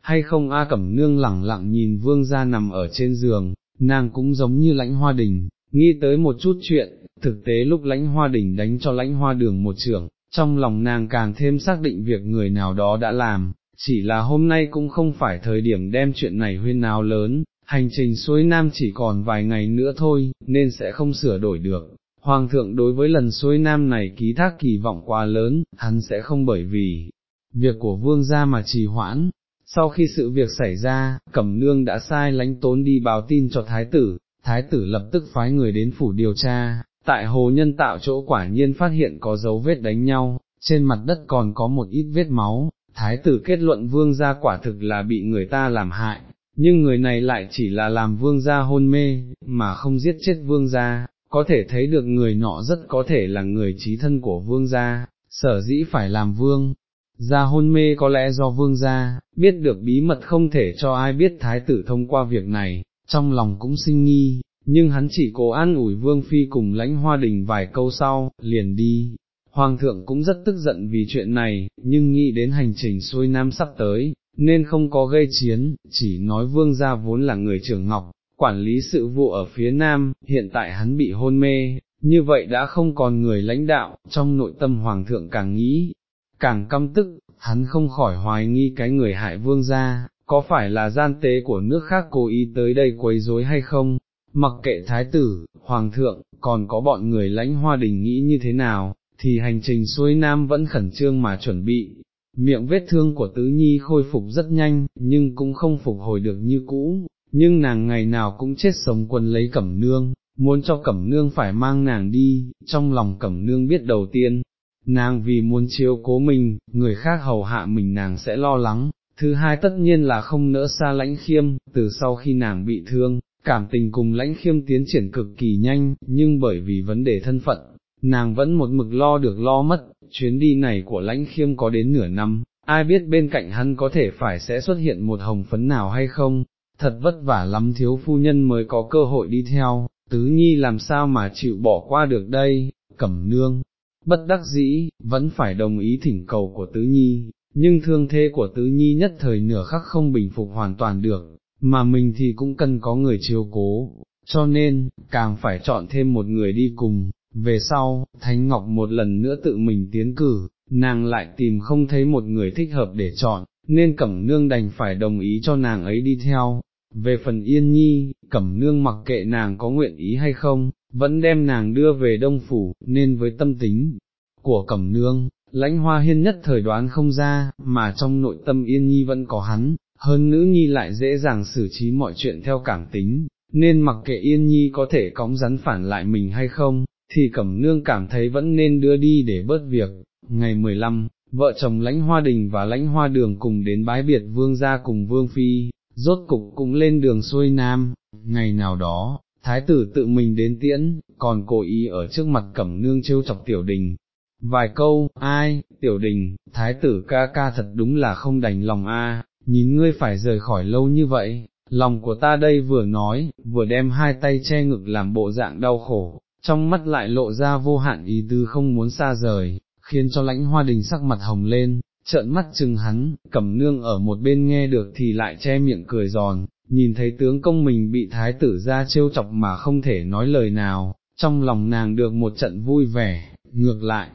Hay không A Cẩm Nương lẳng lặng nhìn vương gia nằm ở trên giường, nàng cũng giống như lãnh hoa đình, nghĩ tới một chút chuyện, thực tế lúc lãnh hoa đình đánh cho lãnh hoa đường một trưởng, trong lòng nàng càng thêm xác định việc người nào đó đã làm, chỉ là hôm nay cũng không phải thời điểm đem chuyện này huyên nào lớn, hành trình suối Nam chỉ còn vài ngày nữa thôi, nên sẽ không sửa đổi được. Hoàng thượng đối với lần xuôi nam này ký thác kỳ vọng quá lớn, hắn sẽ không bởi vì việc của vương gia mà trì hoãn. Sau khi sự việc xảy ra, Cẩm Nương đã sai lánh tốn đi báo tin cho thái tử, thái tử lập tức phái người đến phủ điều tra, tại hồ nhân tạo chỗ quả nhiên phát hiện có dấu vết đánh nhau, trên mặt đất còn có một ít vết máu, thái tử kết luận vương gia quả thực là bị người ta làm hại, nhưng người này lại chỉ là làm vương gia hôn mê, mà không giết chết vương gia, có thể thấy được người nọ rất có thể là người trí thân của vương gia, sở dĩ phải làm vương. Gia hôn mê có lẽ do vương gia, biết được bí mật không thể cho ai biết thái tử thông qua việc này, trong lòng cũng sinh nghi, nhưng hắn chỉ cố an ủi vương phi cùng lãnh hoa đình vài câu sau, liền đi. Hoàng thượng cũng rất tức giận vì chuyện này, nhưng nghĩ đến hành trình xuôi nam sắp tới, nên không có gây chiến, chỉ nói vương gia vốn là người trưởng ngọc, quản lý sự vụ ở phía nam, hiện tại hắn bị hôn mê, như vậy đã không còn người lãnh đạo, trong nội tâm hoàng thượng càng nghĩ, càng căm tức, hắn không khỏi hoài nghi cái người hại vương gia, có phải là gian tế của nước khác cố ý tới đây quấy rối hay không, mặc kệ thái tử, hoàng thượng, còn có bọn người lãnh hoa đình nghĩ như thế nào, thì hành trình xuôi nam vẫn khẩn trương mà chuẩn bị. Miệng vết thương của tứ nhi khôi phục rất nhanh, nhưng cũng không phục hồi được như cũ, nhưng nàng ngày nào cũng chết sống quân lấy cẩm nương, muốn cho cẩm nương phải mang nàng đi, trong lòng cẩm nương biết đầu tiên, nàng vì muốn chiếu cố mình, người khác hầu hạ mình nàng sẽ lo lắng, thứ hai tất nhiên là không nỡ xa lãnh khiêm, từ sau khi nàng bị thương, cảm tình cùng lãnh khiêm tiến triển cực kỳ nhanh, nhưng bởi vì vấn đề thân phận, nàng vẫn một mực lo được lo mất, chuyến đi này của lãnh khiêm có đến nửa năm, ai biết bên cạnh hắn có thể phải sẽ xuất hiện một hồng phấn nào hay không, thật vất vả lắm thiếu phu nhân mới có cơ hội đi theo, tứ nhi làm sao mà chịu bỏ qua được đây, cẩm nương, bất đắc dĩ, vẫn phải đồng ý thỉnh cầu của tứ nhi, nhưng thương thế của tứ nhi nhất thời nửa khắc không bình phục hoàn toàn được, mà mình thì cũng cần có người chiếu cố, cho nên, càng phải chọn thêm một người đi cùng, về sau, Thánh Ngọc một lần nữa tự mình tiến cử, nàng lại tìm không thấy một người thích hợp để chọn, nên Cẩm Nương đành phải đồng ý cho nàng ấy đi theo. Về phần Yên Nhi, Cẩm Nương mặc kệ nàng có nguyện ý hay không, vẫn đem nàng đưa về Đông Phủ, nên với tâm tính của Cẩm Nương, lãnh hoa hiên nhất thời đoán không ra, mà trong nội tâm Yên Nhi vẫn có hắn, hơn nữ Nhi lại dễ dàng xử trí mọi chuyện theo cảm tính, nên mặc kệ Yên Nhi có thể cõng rắn phản lại mình hay không, thì Cẩm Nương cảm thấy vẫn nên đưa đi để bớt việc. Ngày 15, vợ chồng lãnh hoa đình và lãnh hoa đường cùng đến bái biệt vương gia cùng vương phi, rốt cục cũng lên đường xuôi nam, ngày nào đó, thái tử tự mình đến tiễn, còn cố ý ở trước mặt cẩm nương trêu chọc tiểu đình. Vài câu, ai, tiểu đình, thái tử ca ca thật đúng là không đành lòng a, nhìn ngươi phải rời khỏi lâu như vậy, lòng của ta đây vừa nói, vừa đem hai tay che ngực làm bộ dạng đau khổ, trong mắt lại lộ ra vô hạn ý tư không muốn xa rời, khiến cho lãnh hoa đình sắc mặt hồng lên, trợn mắt chừng hắn, cẩm nương ở một bên nghe được thì lại che miệng cười giòn, nhìn thấy tướng công mình bị thái tử ra trêu chọc mà không thể nói lời nào, trong lòng nàng được một trận vui vẻ, ngược lại,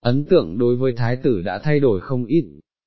ấn tượng đối với thái tử đã thay đổi không ít,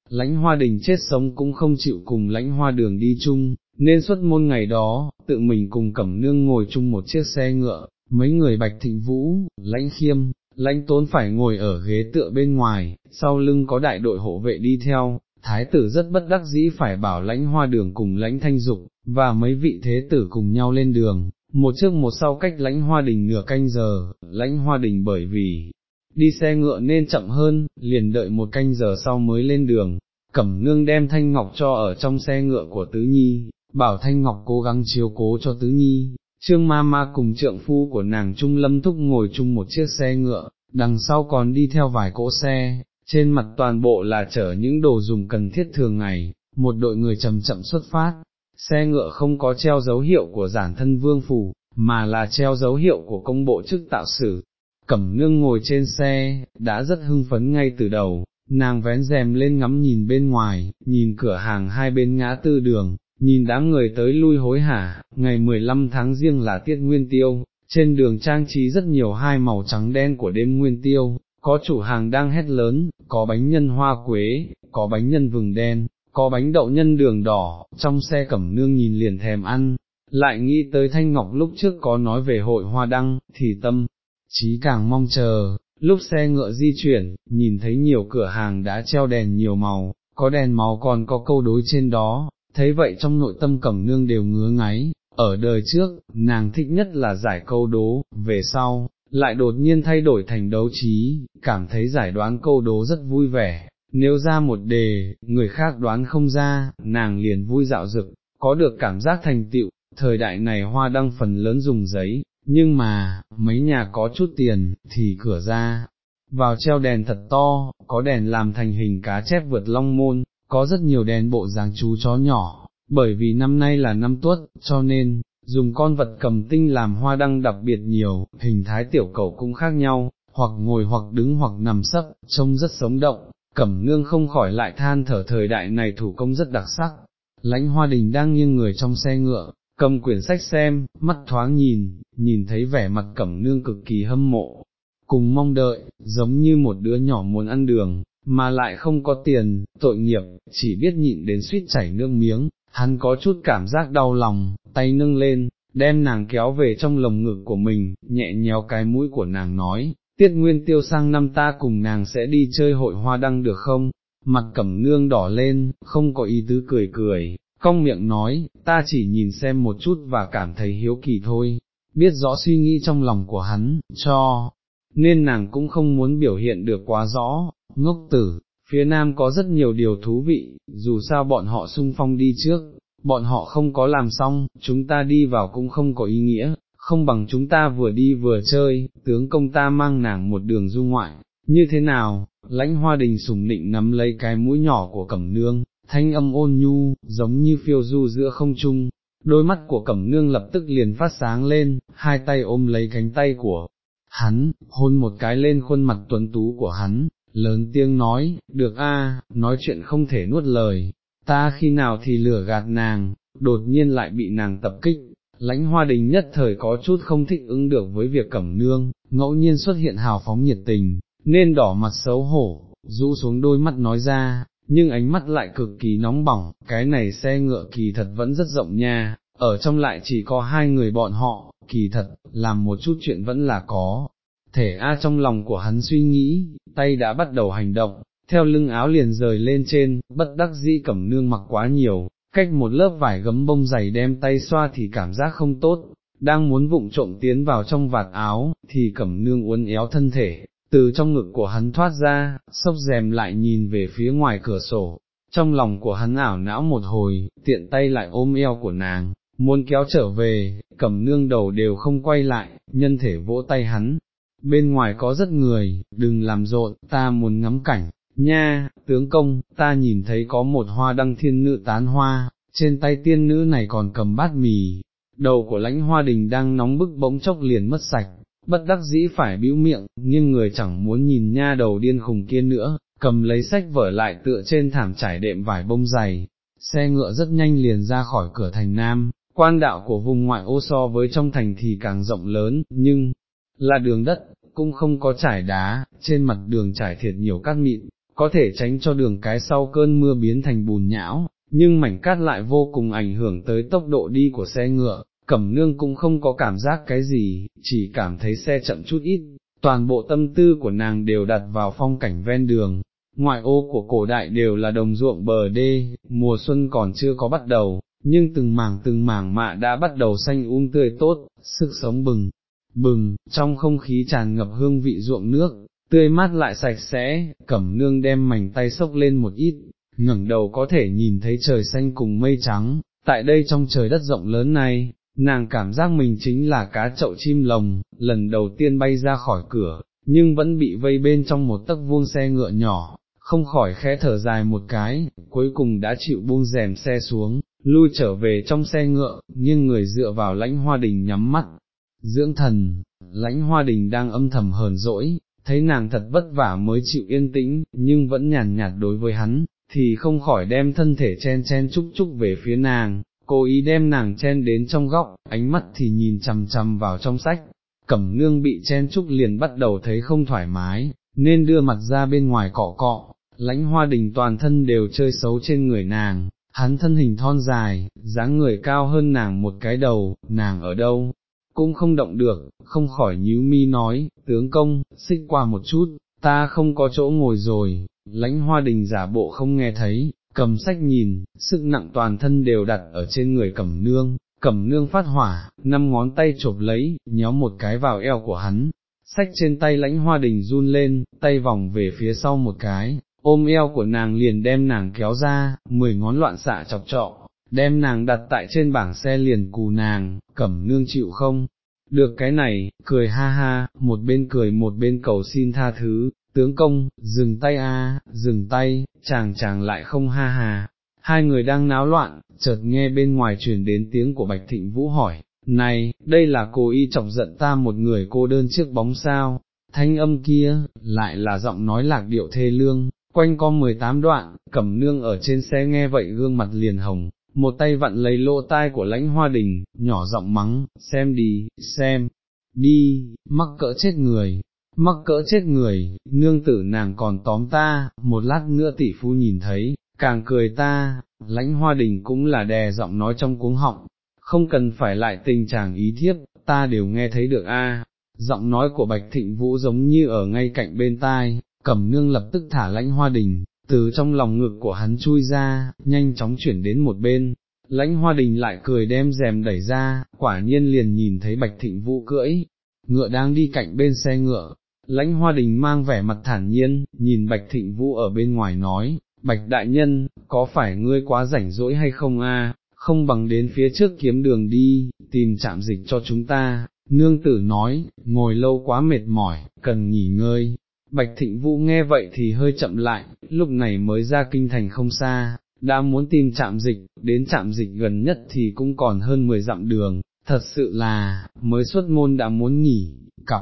lãnh hoa đình chết sống cũng không chịu cùng lãnh hoa đường đi chung, nên xuất môn ngày đó, tự mình cùng cẩm nương ngồi chung một chiếc xe ngựa, mấy người bạch thịnh vũ, lãnh khiêm, lãnh tốn phải ngồi ở ghế tựa bên ngoài, sau lưng có đại đội hộ vệ đi theo, thái tử rất bất đắc dĩ phải bảo lãnh hoa đường cùng lãnh thanh dục, và mấy vị thế tử cùng nhau lên đường, một trước một sau cách lãnh hoa đình nửa canh giờ, lãnh hoa đình bởi vì đi xe ngựa nên chậm hơn, liền đợi một canh giờ sau mới lên đường, cẩm nương đem thanh ngọc cho ở trong xe ngựa của tứ nhi, bảo thanh ngọc cố gắng chiếu cố cho tứ nhi, Trương ma ma cùng trượng phu của nàng Trung Lâm Thúc ngồi chung một chiếc xe ngựa, đằng sau còn đi theo vài cỗ xe, trên mặt toàn bộ là chở những đồ dùng cần thiết thường ngày, một đội người chậm chậm xuất phát, xe ngựa không có treo dấu hiệu của giản thân vương phủ, mà là treo dấu hiệu của công bộ chức tạo sử. Cẩm nương ngồi trên xe, đã rất hưng phấn ngay từ đầu, nàng vén rèm lên ngắm nhìn bên ngoài, nhìn cửa hàng hai bên ngã tư đường, nhìn đám người tới lui hối hả, ngày 15 tháng riêng là tiết nguyên tiêu, trên đường trang trí rất nhiều hai màu trắng đen của đêm nguyên tiêu, có chủ hàng đang hét lớn, có bánh nhân hoa quế, có bánh nhân vừng đen, có bánh đậu nhân đường đỏ, trong xe cẩm nương nhìn liền thèm ăn, lại nghĩ tới Thanh Ngọc lúc trước có nói về hội hoa đăng, thì tâm, chí càng mong chờ, lúc xe ngựa di chuyển, nhìn thấy nhiều cửa hàng đã treo đèn nhiều màu, có đèn màu còn có câu đối trên đó, thấy vậy trong nội tâm cẩm nương đều ngứa ngáy, ở đời trước, nàng thích nhất là giải câu đố, về sau, lại đột nhiên thay đổi thành đấu trí, cảm thấy giải đoán câu đố rất vui vẻ, nếu ra một đề, người khác đoán không ra, nàng liền vui dạo dực, có được cảm giác thành tựu, thời đại này hoa đăng phần lớn dùng giấy, nhưng mà, mấy nhà có chút tiền, thì cửa ra, vào treo đèn thật to, có đèn làm thành hình cá chép vượt long môn, có rất nhiều đèn bộ dáng chú chó nhỏ, bởi vì năm nay là năm tuất, cho nên, dùng con vật cầm tinh làm hoa đăng đặc biệt nhiều, hình thái tiểu cầu cũng khác nhau, hoặc ngồi hoặc đứng hoặc nằm sấp, trông rất sống động, cẩm nương không khỏi lại than thở thời đại này thủ công rất đặc sắc. Lãnh hoa đình đang nghiêng người trong xe ngựa, cầm quyển sách xem, mắt thoáng nhìn, nhìn thấy vẻ mặt cẩm nương cực kỳ hâm mộ, cùng mong đợi, giống như một đứa nhỏ muốn ăn đường, mà lại không có tiền, tội nghiệp, chỉ biết nhịn đến suýt chảy nước miếng, hắn có chút cảm giác đau lòng, tay nâng lên, đem nàng kéo về trong lồng ngực của mình, nhẹ nhéo cái mũi của nàng nói, tiết nguyên tiêu sang năm ta cùng nàng sẽ đi chơi hội hoa đăng được không? Mặt cẩm nương đỏ lên, không có ý tứ cười cười, cong miệng nói, ta chỉ nhìn xem một chút và cảm thấy hiếu kỳ thôi, biết rõ suy nghĩ trong lòng của hắn, cho, nên nàng cũng không muốn biểu hiện được quá rõ, ngốc tử, phía nam có rất nhiều điều thú vị, dù sao bọn họ sung phong đi trước, bọn họ không có làm xong, chúng ta đi vào cũng không có ý nghĩa, không bằng chúng ta vừa đi vừa chơi, tướng công ta mang nàng một đường du ngoại, như thế nào, lãnh hoa đình sùng nịnh nắm lấy cái mũi nhỏ của cẩm nương, thanh âm ôn nhu, giống như phiêu du giữa không trung, đôi mắt của cẩm nương lập tức liền phát sáng lên, hai tay ôm lấy cánh tay của hắn, hôn một cái lên khuôn mặt tuấn tú của hắn, lớn tiếng nói, được a, nói chuyện không thể nuốt lời, ta khi nào thì lửa gạt nàng, đột nhiên lại bị nàng tập kích, lãnh hoa đình nhất thời có chút không thích ứng được với việc cẩm nương, ngẫu nhiên xuất hiện hào phóng nhiệt tình, nên đỏ mặt xấu hổ, rũ xuống đôi mắt nói ra, nhưng ánh mắt lại cực kỳ nóng bỏng, cái này xe ngựa kỳ thật vẫn rất rộng nha, ở trong lại chỉ có hai người bọn họ, kỳ thật, làm một chút chuyện vẫn là có. Thể A trong lòng của hắn suy nghĩ, tay đã bắt đầu hành động, theo lưng áo liền rời lên trên, bất đắc dĩ cẩm nương mặc quá nhiều, cách một lớp vải gấm bông dày đem tay xoa thì cảm giác không tốt, đang muốn vụng trộm tiến vào trong vạt áo, thì cẩm nương uốn éo thân thể, từ trong ngực của hắn thoát ra, sốc rèm lại nhìn về phía ngoài cửa sổ, trong lòng của hắn ảo não một hồi, tiện tay lại ôm eo của nàng, muốn kéo trở về, cẩm nương đầu đều không quay lại, nhân thể vỗ tay hắn, bên ngoài có rất người, đừng làm rộn, ta muốn ngắm cảnh, nha, tướng công, ta nhìn thấy có một hoa đăng thiên nữ tán hoa, trên tay tiên nữ này còn cầm bát mì, đầu của lãnh hoa đình đang nóng bức bỗng chốc liền mất sạch, bất đắc dĩ phải bĩu miệng, nhưng người chẳng muốn nhìn nha đầu điên khùng kia nữa, cầm lấy sách vở lại tựa trên thảm trải đệm vải bông dày, xe ngựa rất nhanh liền ra khỏi cửa thành Nam, quan đạo của vùng ngoại ô so với trong thành thì càng rộng lớn, nhưng, là đường đất, cũng không có trải đá, trên mặt đường trải thiệt nhiều cát mịn, có thể tránh cho đường cái sau cơn mưa biến thành bùn nhão, nhưng mảnh cát lại vô cùng ảnh hưởng tới tốc độ đi của xe ngựa, cẩm nương cũng không có cảm giác cái gì, chỉ cảm thấy xe chậm chút ít, toàn bộ tâm tư của nàng đều đặt vào phong cảnh ven đường, ngoại ô của cổ đại đều là đồng ruộng bờ đê, mùa xuân còn chưa có bắt đầu, nhưng từng mảng từng mảng mạ đã bắt đầu xanh um tươi tốt, sức sống bừng, bừng, trong không khí tràn ngập hương vị ruộng nước, tươi mát lại sạch sẽ, cẩm nương đem mảnh tay sốc lên một ít, ngẩng đầu có thể nhìn thấy trời xanh cùng mây trắng, tại đây trong trời đất rộng lớn này, nàng cảm giác mình chính là cá chậu chim lồng, lần đầu tiên bay ra khỏi cửa, nhưng vẫn bị vây bên trong một tấc vuông xe ngựa nhỏ, không khỏi khẽ thở dài một cái, cuối cùng đã chịu buông rèm xe xuống, lui trở về trong xe ngựa, nhưng người dựa vào lãnh hoa đình nhắm mắt, dưỡng thần, lãnh hoa đình đang âm thầm hờn dỗi, thấy nàng thật vất vả mới chịu yên tĩnh, nhưng vẫn nhàn nhạt đối với hắn, thì không khỏi đem thân thể chen chen chúc chúc về phía nàng, cố ý đem nàng chen đến trong góc, ánh mắt thì nhìn chằm chằm vào trong sách, cẩm nương bị chen trúc liền bắt đầu thấy không thoải mái, nên đưa mặt ra bên ngoài cọ cọ, lãnh hoa đình toàn thân đều chơi xấu trên người nàng, hắn thân hình thon dài, dáng người cao hơn nàng một cái đầu, nàng ở đâu, cũng không động được, không khỏi nhíu mi nói, tướng công, xích qua một chút, ta không có chỗ ngồi rồi, lãnh hoa đình giả bộ không nghe thấy, cầm sách nhìn, sức nặng toàn thân đều đặt ở trên người cẩm nương, cẩm nương phát hỏa, năm ngón tay chộp lấy, nhéo một cái vào eo của hắn, sách trên tay lãnh hoa đình run lên, tay vòng về phía sau một cái, ôm eo của nàng liền đem nàng kéo ra, mười ngón loạn xạ chọc trọ, đem nàng đặt tại trên bảng xe liền cù nàng, cẩm nương chịu không, được cái này, cười ha ha, một bên cười một bên cầu xin tha thứ, tướng công, dừng tay a, dừng tay, chàng chàng lại không ha hà. Hai người đang náo loạn, chợt nghe bên ngoài truyền đến tiếng của Bạch Thịnh Vũ hỏi, này, đây là cô y chọc giận ta một người cô đơn trước bóng sao, thanh âm kia, lại là giọng nói lạc điệu thê lương, quanh co 18 đoạn, cẩm nương ở trên xe nghe vậy gương mặt liền hồng, một tay vặn lấy lỗ tai của lãnh hoa đình, nhỏ giọng mắng, xem đi, xem, đi, mắc cỡ chết người, mắc cỡ chết người, nương tử nàng còn tóm ta, một lát nữa tỷ phu nhìn thấy, càng cười ta, lãnh hoa đình cũng là đè giọng nói trong cuống họng, không cần phải lại tình trạng ý thiếp, ta đều nghe thấy được a. Giọng nói của Bạch Thịnh Vũ giống như ở ngay cạnh bên tai, cẩm nương lập tức thả lãnh hoa đình, từ trong lòng ngực của hắn chui ra, nhanh chóng chuyển đến một bên, lãnh hoa đình lại cười đem rèm đẩy ra, quả nhiên liền nhìn thấy Bạch Thịnh Vũ cưỡi, ngựa đang đi cạnh bên xe ngựa, lãnh hoa đình mang vẻ mặt thản nhiên, nhìn Bạch Thịnh Vũ ở bên ngoài nói, Bạch Đại Nhân, có phải ngươi quá rảnh rỗi hay không a? không bằng đến phía trước kiếm đường đi, tìm chạm dịch cho chúng ta, nương tử nói, ngồi lâu quá mệt mỏi, cần nghỉ ngơi. Bạch Thịnh Vũ nghe vậy thì hơi chậm lại, lúc này mới ra kinh thành không xa, đã muốn tìm chạm dịch, đến chạm dịch gần nhất thì cũng còn hơn 10 dặm đường, thật sự là, mới xuất môn đã muốn nghỉ, cặp,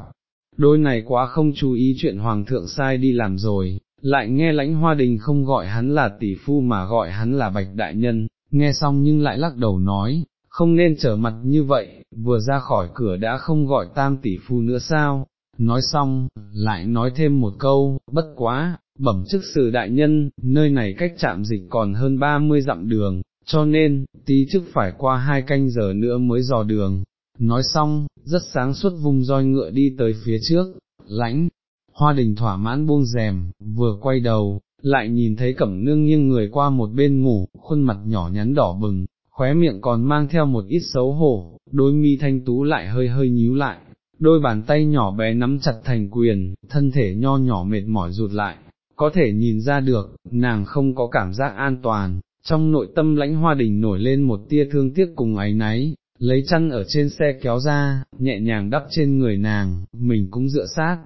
đôi này quá không chú ý chuyện hoàng thượng sai đi làm rồi, lại nghe lãnh hoa đình không gọi hắn là tỷ phu mà gọi hắn là bạch đại nhân, nghe xong nhưng lại lắc đầu nói, không nên trở mặt như vậy, vừa ra khỏi cửa đã không gọi tam tỷ phu nữa sao, nói xong, lại nói thêm một câu, bất quá, bẩm chức sự đại nhân, nơi này cách chạm dịch còn hơn 30 dặm đường, cho nên, tí chức phải qua hai canh giờ nữa mới dò đường. Nói xong, rất sáng suốt vùng roi ngựa đi tới phía trước, lãnh, hoa đình thỏa mãn buông rèm, vừa quay đầu, lại nhìn thấy cẩm nương nghiêng người qua một bên ngủ, khuôn mặt nhỏ nhắn đỏ bừng, khóe miệng còn mang theo một ít xấu hổ, đôi mi thanh tú lại hơi hơi nhíu lại, đôi bàn tay nhỏ bé nắm chặt thành quyền, thân thể nho nhỏ mệt mỏi rụt lại, có thể nhìn ra được, nàng không có cảm giác an toàn, trong nội tâm lãnh hoa đình nổi lên một tia thương tiếc cùng ấy náy, lấy chăn ở trên xe kéo ra, nhẹ nhàng đắp trên người nàng, mình cũng dựa sát.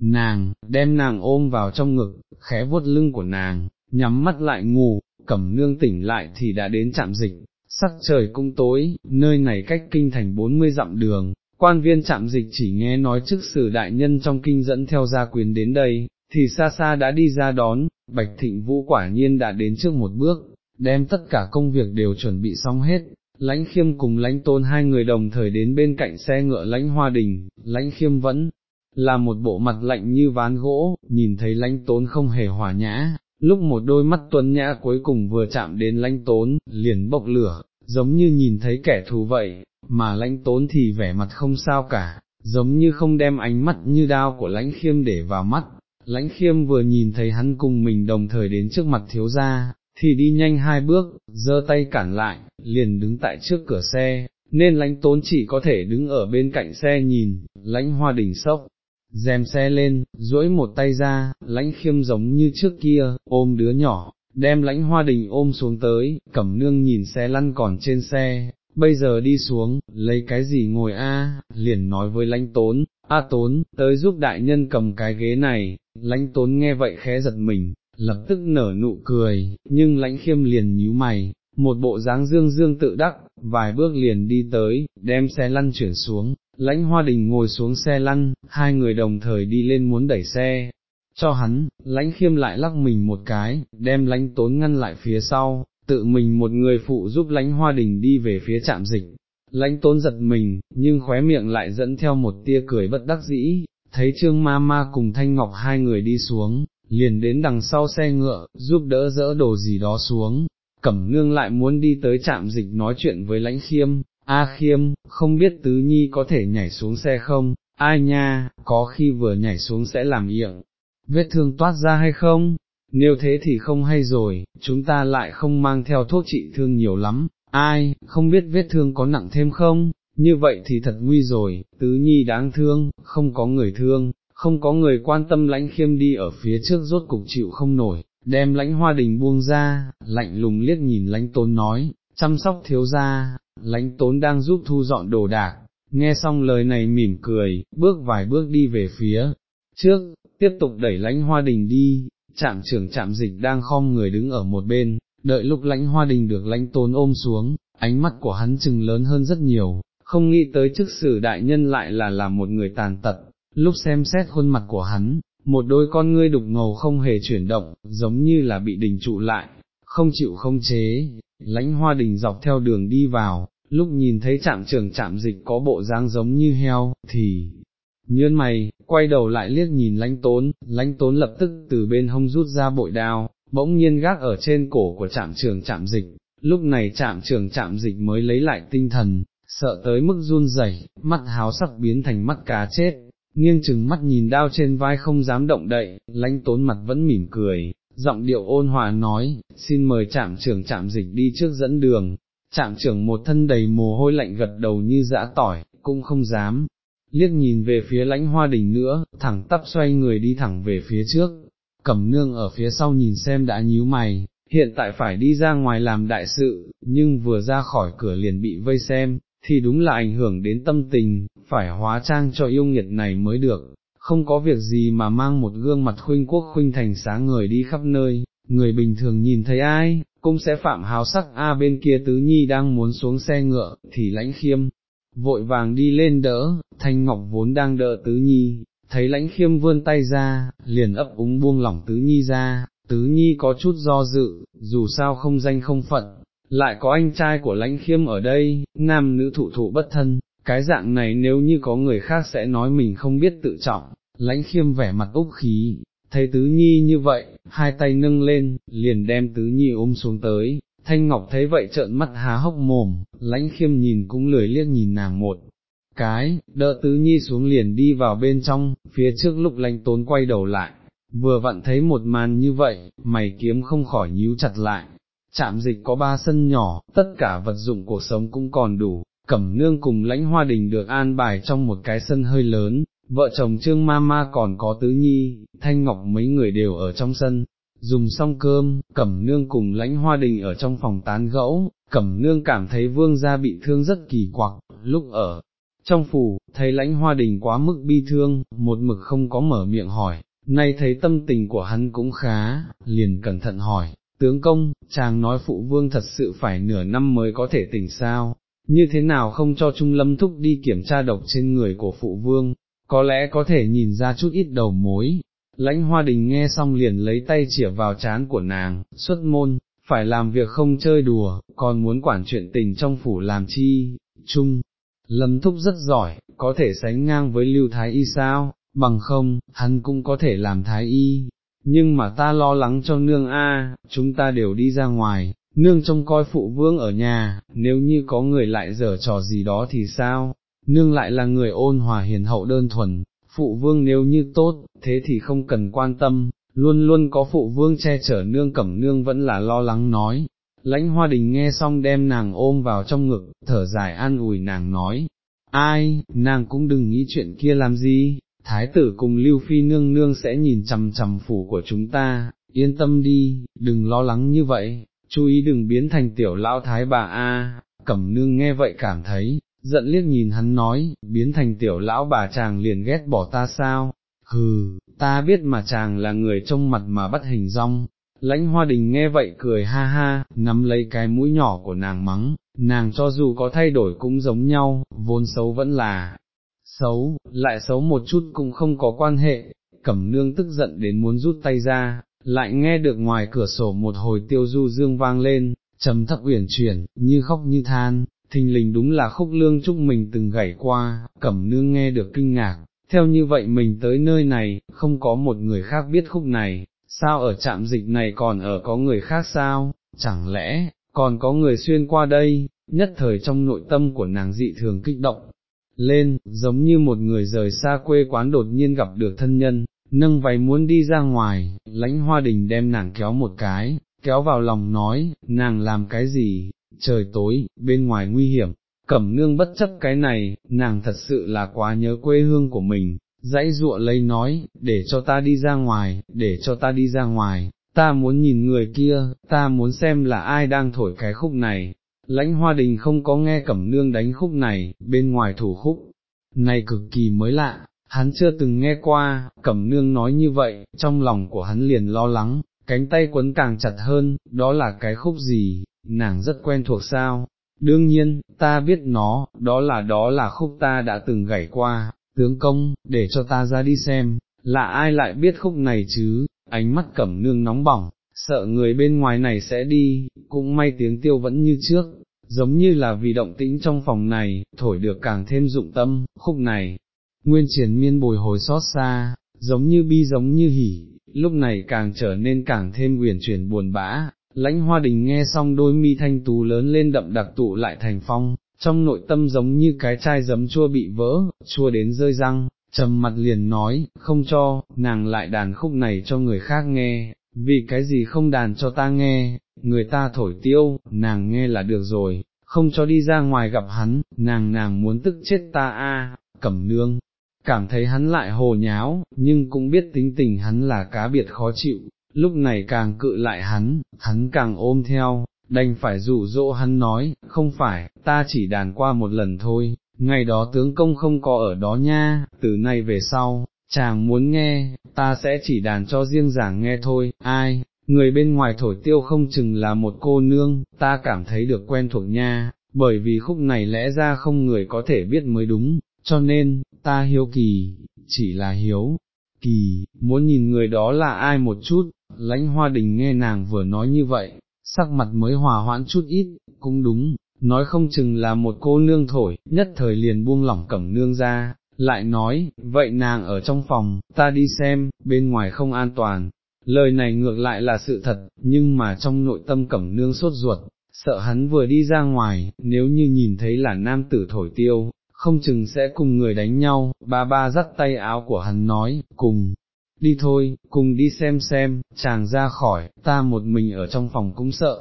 Nàng, đem nàng ôm vào trong ngực, khẽ vuốt lưng của nàng, nhắm mắt lại ngủ, cẩm nương tỉnh lại thì đã đến trạm dịch, sắc trời cũng tối, nơi này cách kinh thành 40 dặm đường, quan viên trạm dịch chỉ nghe nói trước sử đại nhân trong kinh dẫn theo gia quyền đến đây, thì xa xa đã đi ra đón, Bạch Thịnh Vũ quả nhiên đã đến trước một bước, đem tất cả công việc đều chuẩn bị xong hết, lãnh khiêm cùng lãnh tôn hai người đồng thời đến bên cạnh xe ngựa lãnh hoa đình, lãnh khiêm vẫn là một bộ mặt lạnh như ván gỗ, nhìn thấy lãnh tốn không hề hòa nhã, lúc một đôi mắt tuấn nhã cuối cùng vừa chạm đến lãnh tốn, liền bộc lửa, giống như nhìn thấy kẻ thù vậy, mà lãnh tốn thì vẻ mặt không sao cả, giống như không đem ánh mắt như đao của lãnh khiêm để vào mắt. Lãnh khiêm vừa nhìn thấy hắn cùng mình đồng thời đến trước mặt thiếu gia, thì đi nhanh hai bước, giơ tay cản lại, liền đứng tại trước cửa xe, nên lãnh tốn chỉ có thể đứng ở bên cạnh xe nhìn, lãnh hoa đỉnh sốc, dèm xe lên, duỗi một tay ra, lãnh khiêm giống như trước kia, ôm đứa nhỏ, đem lãnh hoa đình ôm xuống tới, cẩm nương nhìn xe lăn còn trên xe, bây giờ đi xuống, lấy cái gì ngồi a? liền nói với lãnh tốn, a tốn, tới giúp đại nhân cầm cái ghế này, lãnh tốn nghe vậy khẽ giật mình, lập tức nở nụ cười, nhưng lãnh khiêm liền nhíu mày, một bộ dáng dương dương tự đắc, vài bước liền đi tới, đem xe lăn chuyển xuống, lãnh hoa đình ngồi xuống xe lăn, hai người đồng thời đi lên muốn đẩy xe, cho hắn, lãnh khiêm lại lắc mình một cái, đem lãnh tốn ngăn lại phía sau, tự mình một người phụ giúp lãnh hoa đình đi về phía trạm dịch. Lãnh tốn giật mình, nhưng khóe miệng lại dẫn theo một tia cười bất đắc dĩ, thấy trương ma ma cùng thanh ngọc hai người đi xuống, liền đến đằng sau xe ngựa, giúp đỡ dỡ đồ gì đó xuống, cẩm nương lại muốn đi tới trạm dịch nói chuyện với lãnh khiêm, a khiêm, không biết tứ nhi có thể nhảy xuống xe không, ai nha, có khi vừa nhảy xuống sẽ làm miệng, vết thương toát ra hay không, nếu thế thì không hay rồi, chúng ta lại không mang theo thuốc trị thương nhiều lắm, ai, không biết vết thương có nặng thêm không, như vậy thì thật nguy rồi, tứ nhi đáng thương, không có người thương, không có người quan tâm lãnh khiêm đi ở phía trước rốt cục chịu không nổi, đem lãnh hoa đình buông ra, lạnh lùng liếc nhìn lãnh tốn nói, chăm sóc thiếu gia, lãnh tốn đang giúp thu dọn đồ đạc, nghe xong lời này mỉm cười, bước vài bước đi về phía trước, tiếp tục đẩy lãnh hoa đình đi, trạm trưởng trạm dịch đang khom người đứng ở một bên, đợi lúc lãnh hoa đình được lãnh tốn ôm xuống, ánh mắt của hắn chừng lớn hơn rất nhiều, không nghĩ tới chức sử đại nhân lại là là một người tàn tật, lúc xem xét khuôn mặt của hắn, một đôi con ngươi đục ngầu không hề chuyển động, giống như là bị đình trụ lại, không chịu không chế, lãnh hoa đình dọc theo đường đi vào, lúc nhìn thấy trạm trưởng trạm dịch có bộ dáng giống như heo, thì, nhơn mày, quay đầu lại liếc nhìn lãnh tốn, lãnh tốn lập tức từ bên hông rút ra bội đao, bỗng nhiên gác ở trên cổ của trạm trưởng trạm dịch, lúc này trạm trưởng trạm dịch mới lấy lại tinh thần, sợ tới mức run rẩy, mắt háo sắc biến thành mắt cá chết, nghiêng chừng mắt nhìn đao trên vai không dám động đậy, lãnh tốn mặt vẫn mỉm cười, giọng điệu ôn hòa nói, xin mời trạm trưởng trạm dịch đi trước dẫn đường, trạm trưởng một thân đầy mồ hôi lạnh gật đầu như dã tỏi, cũng không dám, liếc nhìn về phía lãnh hoa đình nữa, thẳng tắp xoay người đi thẳng về phía trước, cẩm nương ở phía sau nhìn xem đã nhíu mày, hiện tại phải đi ra ngoài làm đại sự, nhưng vừa ra khỏi cửa liền bị vây xem, thì đúng là ảnh hưởng đến tâm tình, phải hóa trang cho yêu nghiệt này mới được, không có việc gì mà mang một gương mặt khuynh quốc khuynh thành sáng người đi khắp nơi, người bình thường nhìn thấy ai, cũng sẽ phạm hào sắc A bên kia tứ nhi đang muốn xuống xe ngựa, thì lãnh khiêm, vội vàng đi lên đỡ, thanh ngọc vốn đang đỡ tứ nhi, thấy lãnh khiêm vươn tay ra, liền ấp úng buông lỏng tứ nhi ra, tứ nhi có chút do dự, dù sao không danh không phận, lại có anh trai của lãnh khiêm ở đây, nam nữ thụ thụ bất thân, cái dạng này nếu như có người khác sẽ nói mình không biết tự trọng, lãnh khiêm vẻ mặt úc khí, thấy tứ nhi như vậy, hai tay nâng lên, liền đem tứ nhi ôm xuống tới, thanh ngọc thấy vậy trợn mắt há hốc mồm, lãnh khiêm nhìn cũng lười liếc nhìn nàng một cái, đỡ tứ nhi xuống liền đi vào bên trong, phía trước lúc lãnh tốn quay đầu lại, vừa vặn thấy một màn như vậy, mày kiếm không khỏi nhíu chặt lại. Trạm dịch có ba sân nhỏ, tất cả vật dụng cuộc sống cũng còn đủ, cẩm nương cùng lãnh hoa đình được an bài trong một cái sân hơi lớn, vợ chồng trương ma ma còn có tứ nhi, thanh ngọc mấy người đều ở trong sân, dùng xong cơm, cẩm nương cùng lãnh hoa đình ở trong phòng tán gẫu, cẩm nương cảm thấy vương gia bị thương rất kỳ quặc, lúc ở trong phủ, thấy lãnh hoa đình quá mức bi thương, một mực không có mở miệng hỏi, nay thấy tâm tình của hắn cũng khá, liền cẩn thận hỏi, tướng công, chàng nói phụ vương thật sự phải nửa năm mới có thể tỉnh sao, như thế nào không cho Trung Lâm Thúc đi kiểm tra độc trên người của phụ vương, có lẽ có thể nhìn ra chút ít đầu mối. Lãnh hoa đình nghe xong liền lấy tay chỉa vào chán của nàng, xuất môn, phải làm việc không chơi đùa, còn muốn quản chuyện tình trong phủ làm chi, Trung, Lâm Thúc rất giỏi, có thể sánh ngang với Lưu Thái Y sao, bằng không, hắn cũng có thể làm Thái Y, nhưng mà ta lo lắng cho nương a, chúng ta đều đi ra ngoài, nương trông coi phụ vương ở nhà, nếu như có người lại dở trò gì đó thì sao, nương lại là người ôn hòa hiền hậu đơn thuần, phụ vương nếu như tốt, thế thì không cần quan tâm, luôn luôn có phụ vương che chở nương cẩm nương vẫn là lo lắng nói. Lãnh hoa đình nghe xong đem nàng ôm vào trong ngực, thở dài an ủi nàng nói, ai, nàng cũng đừng nghĩ chuyện kia làm gì, thái tử cùng lưu phi nương nương sẽ nhìn chằm chằm phủ của chúng ta, yên tâm đi, đừng lo lắng như vậy, chú ý đừng biến thành tiểu lão thái bà a. cẩm nương nghe vậy cảm thấy, giận liếc nhìn hắn nói, biến thành tiểu lão bà chàng liền ghét bỏ ta sao, hừ, ta biết mà chàng là người trông mặt mà bắt hình rong. Lãnh hoa đình nghe vậy cười ha ha, nắm lấy cái mũi nhỏ của nàng mắng, nàng cho dù có thay đổi cũng giống nhau, vốn xấu vẫn là xấu, lại xấu một chút cũng không có quan hệ, cẩm nương tức giận đến muốn rút tay ra, lại nghe được ngoài cửa sổ một hồi tiêu du dương vang lên, trầm thấp uyển chuyển, như khóc như than, thình lình đúng là khúc lương trúc mình từng gảy qua, cẩm nương nghe được kinh ngạc, theo như vậy mình tới nơi này, không có một người khác biết khúc này, sao ở trạm dịch này còn ở có người khác sao, chẳng lẽ, còn có người xuyên qua đây, nhất thời trong nội tâm của nàng dị thường kích động, lên, giống như một người rời xa quê quán đột nhiên gặp được thân nhân, nâng váy muốn đi ra ngoài, lãnh hoa đình đem nàng kéo một cái, kéo vào lòng nói, nàng làm cái gì, trời tối, bên ngoài nguy hiểm, cẩm nương bất chấp cái này, nàng thật sự là quá nhớ quê hương của mình, dãy dụa lấy nói, để cho ta đi ra ngoài, để cho ta đi ra ngoài, ta muốn nhìn người kia, ta muốn xem là ai đang thổi cái khúc này. Lãnh hoa đình không có nghe cẩm nương đánh khúc này, bên ngoài thủ khúc, này cực kỳ mới lạ, hắn chưa từng nghe qua, cẩm nương nói như vậy, trong lòng của hắn liền lo lắng, cánh tay quấn càng chặt hơn, đó là cái khúc gì, nàng rất quen thuộc sao, đương nhiên, ta biết nó, đó là đó là khúc ta đã từng gảy qua, tướng công, để cho ta ra đi xem, là ai lại biết khúc này chứ, ánh mắt cẩm nương nóng bỏng, sợ người bên ngoài này sẽ đi, cũng may tiếng tiêu vẫn như trước, giống như là vì động tĩnh trong phòng này, thổi được càng thêm dụng tâm, khúc này, nguyên triển miên bồi hồi xót xa, giống như bi giống như hỉ, lúc này càng trở nên càng thêm uyển chuyển buồn bã, lãnh hoa đình nghe xong đôi mi thanh tú lớn lên đậm đặc tụ lại thành phong, trong nội tâm giống như cái chai giấm chua bị vỡ, chua đến rơi răng, trầm mặt liền nói, không cho, nàng lại đàn khúc này cho người khác nghe, vì cái gì không đàn cho ta nghe, người ta thổi tiêu, nàng nghe là được rồi, không cho đi ra ngoài gặp hắn, nàng nàng muốn tức chết ta a, cẩm nương, cảm thấy hắn lại hồ nháo, nhưng cũng biết tính tình hắn là cá biệt khó chịu, lúc này càng cự lại hắn, hắn càng ôm theo, đành phải dụ dỗ hắn nói, không phải, ta chỉ đàn qua một lần thôi, ngày đó tướng công không có ở đó nha, từ nay về sau, chàng muốn nghe, ta sẽ chỉ đàn cho riêng giảng nghe thôi, ai, người bên ngoài thổi tiêu không chừng là một cô nương, ta cảm thấy được quen thuộc nha, bởi vì khúc này lẽ ra không người có thể biết mới đúng, cho nên, ta hiếu kỳ, chỉ là hiếu, kỳ, muốn nhìn người đó là ai một chút, lãnh hoa đình nghe nàng vừa nói như vậy, sắc mặt mới hòa hoãn chút ít, cũng đúng, nói không chừng là một cô nương thổi, nhất thời liền buông lỏng cẩm nương ra, lại nói, vậy nàng ở trong phòng, ta đi xem, bên ngoài không an toàn. Lời này ngược lại là sự thật, nhưng mà trong nội tâm cẩm nương sốt ruột, sợ hắn vừa đi ra ngoài, nếu như nhìn thấy là nam tử thổi tiêu, không chừng sẽ cùng người đánh nhau, ba ba dắt tay áo của hắn nói, cùng, đi thôi, cùng đi xem xem, chàng ra khỏi, ta một mình ở trong phòng cũng sợ.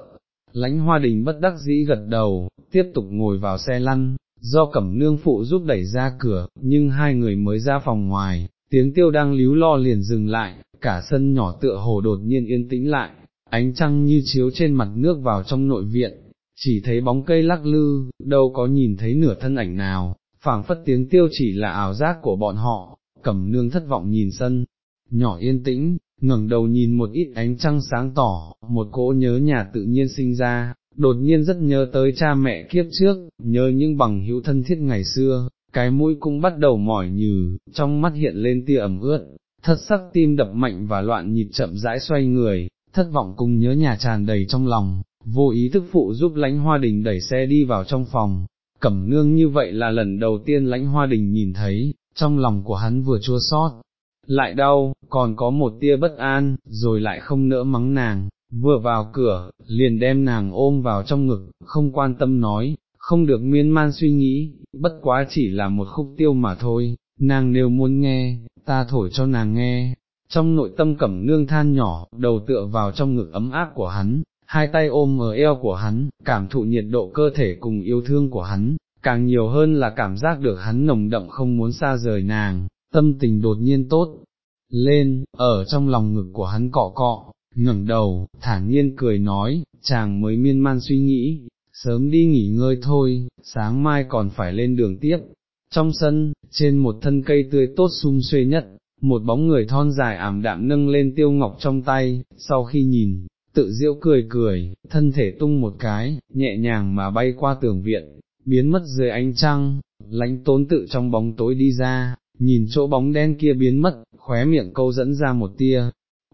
Lánh hoa đình bất đắc dĩ gật đầu, tiếp tục ngồi vào xe lăn, do cẩm nương phụ giúp đẩy ra cửa, nhưng hai người mới ra phòng ngoài, tiếng tiêu đang líu lo liền dừng lại, cả sân nhỏ tựa hồ đột nhiên yên tĩnh lại, ánh trăng như chiếu trên mặt nước vào trong nội viện, chỉ thấy bóng cây lắc lư, đâu có nhìn thấy nửa thân ảnh nào, phảng phất tiếng tiêu chỉ là ảo giác của bọn họ, cẩm nương thất vọng nhìn sân, nhỏ yên tĩnh, ngẩng đầu nhìn một ít ánh trăng sáng tỏ, một cỗ nhớ nhà tự nhiên sinh ra, đột nhiên rất nhớ tới cha mẹ kiếp trước, nhớ những bằng hữu thân thiết ngày xưa, cái mũi cũng bắt đầu mỏi nhừ, trong mắt hiện lên tia ẩm ướt, thất sắc tim đập mạnh và loạn nhịp chậm rãi xoay người, thất vọng cùng nhớ nhà tràn đầy trong lòng, vô ý thức phụ giúp lãnh hoa đình đẩy xe đi vào trong phòng, cẩm nương như vậy là lần đầu tiên lãnh hoa đình nhìn thấy, trong lòng của hắn vừa chua sót, lại đau, còn có một tia bất an, rồi lại không nỡ mắng nàng, vừa vào cửa, liền đem nàng ôm vào trong ngực, không quan tâm nói, không được miên man suy nghĩ, bất quá chỉ là một khúc tiêu mà thôi, nàng nếu muốn nghe, ta thổi cho nàng nghe. Trong nội tâm cẩm nương than nhỏ, đầu tựa vào trong ngực ấm áp của hắn, hai tay ôm ở eo của hắn, cảm thụ nhiệt độ cơ thể cùng yêu thương của hắn, càng nhiều hơn là cảm giác được hắn nồng đậm không muốn xa rời nàng, tâm tình đột nhiên tốt, lên, ở trong lòng ngực của hắn cọ cọ, ngẩng đầu, thản nhiên cười nói, chàng mới miên man suy nghĩ, sớm đi nghỉ ngơi thôi, sáng mai còn phải lên đường tiếp. Trong sân, trên một thân cây tươi tốt sum xuê nhất, một bóng người thon dài ảm đạm nâng lên tiêu ngọc trong tay, sau khi nhìn, tự diễu cười cười, thân thể tung một cái, nhẹ nhàng mà bay qua tường viện, biến mất dưới ánh trăng, lánh tốn tự trong bóng tối đi ra, nhìn chỗ bóng đen kia biến mất, khóe miệng câu dẫn ra một tia,